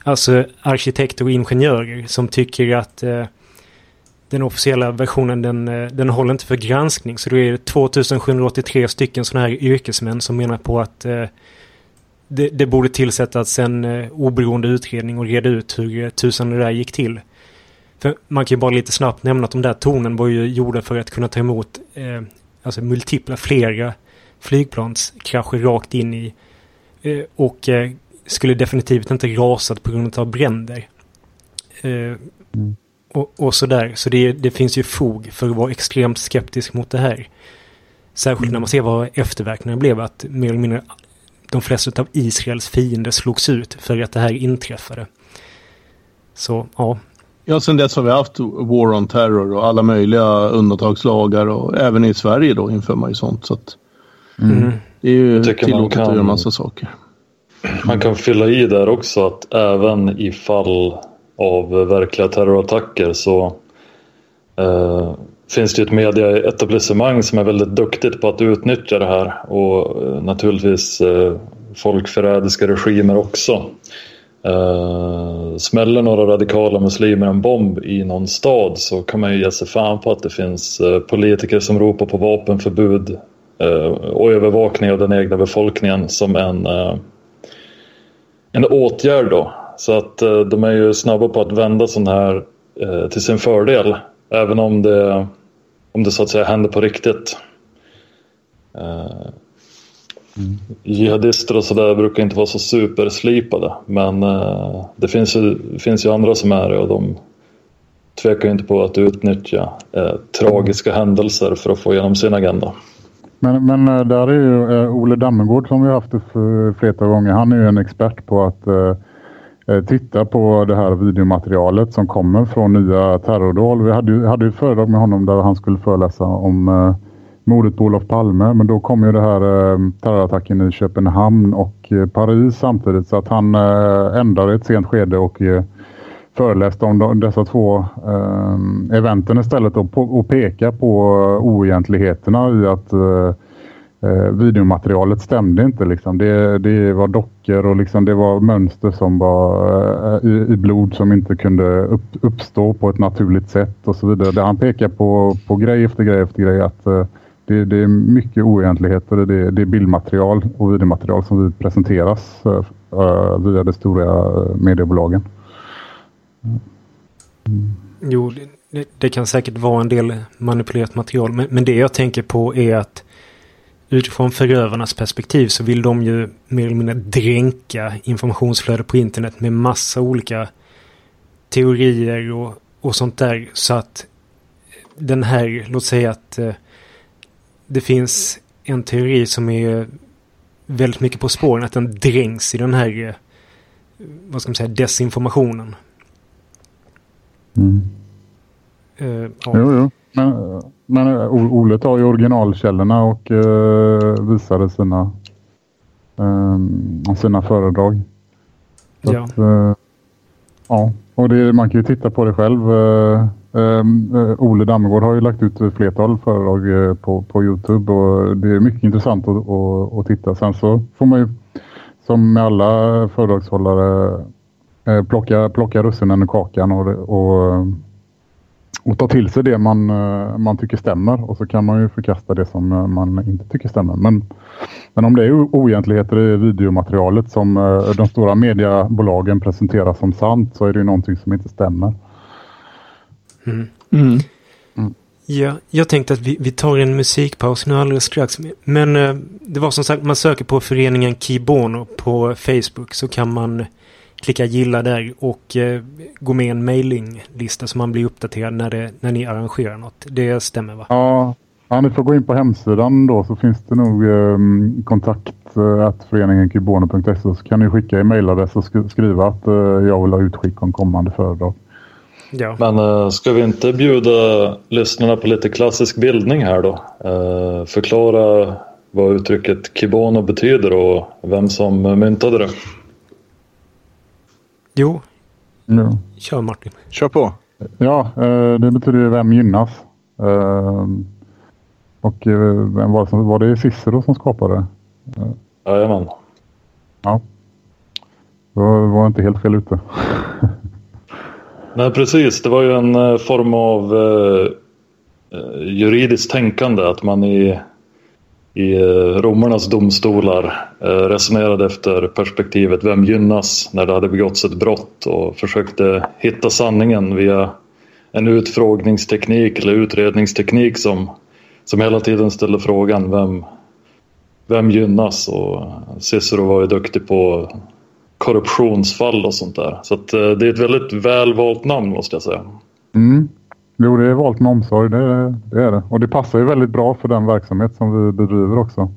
Alltså arkitekter och ingenjörer som tycker att eh, den officiella versionen den, eh, den håller inte för granskning. Så då är det 2783 stycken sådana här yrkesmän som menar på att eh, det, det, borde tillsättas en eh, oberoende utredning och reda ut hur eh, tusan det där gick till. För man kan ju bara lite snabbt nämna att de där tornen var ju gjorda för att kunna ta emot eh, alltså multipla flera flygplanskrascher rakt in i eh, och eh, skulle definitivt inte rasat på grund av bränder. Eh, mm. och, och sådär. Så det, det finns ju fog för att vara extremt skeptisk mot det här. Särskilt mm. när man ser vad efterverkningarna blev. Att mer eller mindre de flesta av Israels fiender slogs ut för att det här inträffade. Så ja. Ja, sen dess har vi haft War on Terror och alla möjliga undantagslagar och även i Sverige då inför man ju sånt. Så att mm. Det är ju tillåtet kan, att göra massa saker. Man kan fylla i där också att även i fall av verkliga terrorattacker så eh, finns det ett medieetablissemang som är väldigt duktigt på att utnyttja det här och eh, naturligtvis eh, folkförrädiska regimer också. Uh, smäller några radikala muslimer en bomb i någon stad så kan man ju ge sig fan på att det finns uh, politiker som ropar på vapenförbud uh, och övervakning av den egna befolkningen som en, en åtgärd då. Så att de är ju snabba på att vända sånt här till sin fördel även om det om det så att säga händer på riktigt. Mm. Jihadister och sådär brukar inte vara så superslipade men eh, det finns ju, finns ju andra som är det och de tvekar inte på att utnyttja eh, tragiska händelser för att få igenom sin agenda. Men, men eh, där är ju eh, Ole Dammegård som vi har haft för flera gånger. Han är ju en expert på att eh, titta på det här videomaterialet som kommer från nya terrordåd. Vi hade ju, hade ju föredrag med honom där han skulle föreläsa om mordet på Olof Palme. Men då kom ju det här eh, terrorattacken i Köpenhamn och eh, Paris samtidigt. Så att han eh, ändrade ett sent skede och eh, föreläste om de, dessa två eh, eventen istället och, på, och peka på eh, oegentligheterna i att eh, eh, videomaterialet stämde inte. Liksom. Det, det var dockor och liksom, det var mönster som var eh, i, i, blod som inte kunde upp, uppstå på ett naturligt sätt och så vidare. Där han pekar på, på grej efter grej efter grej att eh, det, det, är mycket oegentligheter. Det, det är bildmaterial och videomaterial som vi presenteras uh, via de stora eh, mediebolagen. Mm. Jo, det, det, kan säkert vara en del manipulerat material. Men, men det jag tänker på är att utifrån förövarnas perspektiv så vill de ju mer eller mindre dränka informationsflödet på internet med massa olika teorier och, och sånt där. Så att den här, låt säga att det finns en teori som är väldigt mycket på spåren. Att den dränks i den här, vad ska man säga, desinformationen. Mm. Uh, ja. Jo, jo. Men, men Ole tar ju originalkällorna och uh, visade sina, um, sina föredrag. Så ja. Att, uh, ja, och det, man kan ju titta på det själv. Uh, Ehm, eh, Ole Dammegård har ju lagt ut ett flertal föredrag eh, på, på Youtube och det är mycket intressant att, att, att titta. Sen så får man ju som med alla föredragshållare eh, plocka, plocka russinen ur kakan och, och, och, ta till sig det man, man tycker stämmer och så kan man ju förkasta det som man inte tycker stämmer. Men, men om det är oegentligheter i videomaterialet som de stora mediebolagen presenterar som sant så är det ju någonting som inte stämmer. Mm. Mm. Ja, jag tänkte att vi, vi tar en musikpaus nu alldeles strax. Men eh, det var som sagt, man söker på föreningen Kibono på Facebook så kan man klicka gilla där och eh, gå med i en mailinglista så man blir uppdaterad när, det, när ni arrangerar något. Det stämmer va? Ja, ja, ni får gå in på hemsidan då så finns det nog eh, kontakt eh, att föreningen Kibono.se så kan ni skicka e mailadress och sk skriva att eh, jag vill ha utskick om kommande föredrag. Ja. Men uh, ska vi inte bjuda lyssnarna på lite klassisk bildning här då? Uh, förklara vad uttrycket kibono betyder och vem som myntade det. Jo, ja. kör Martin. Kör på. Ja, uh, det betyder vem gynnas. och vem var det, som, var det Cicero som skapade det? Jajamän. Ja. Då var jag inte helt fel ute. Nej, precis. Det var ju en eh, form av eh, eh, juridiskt tänkande att man i, i eh, romarnas domstolar resonerade efter perspektivet vem gynnas när det hade begåtts ett brott och försökte hitta sanningen via en utfrågningsteknik eller utredningsteknik som, som hela tiden ställde frågan vem, vem gynnas och Cicero var ju duktig på korruptionsfall och sånt där. Så att, eh, det är ett väldigt välvalt namn måste jag säga. Mm. Jo, det är valt med omsorg, det, det är det. Och det passar ju väldigt bra för den verksamhet som vi bedriver också.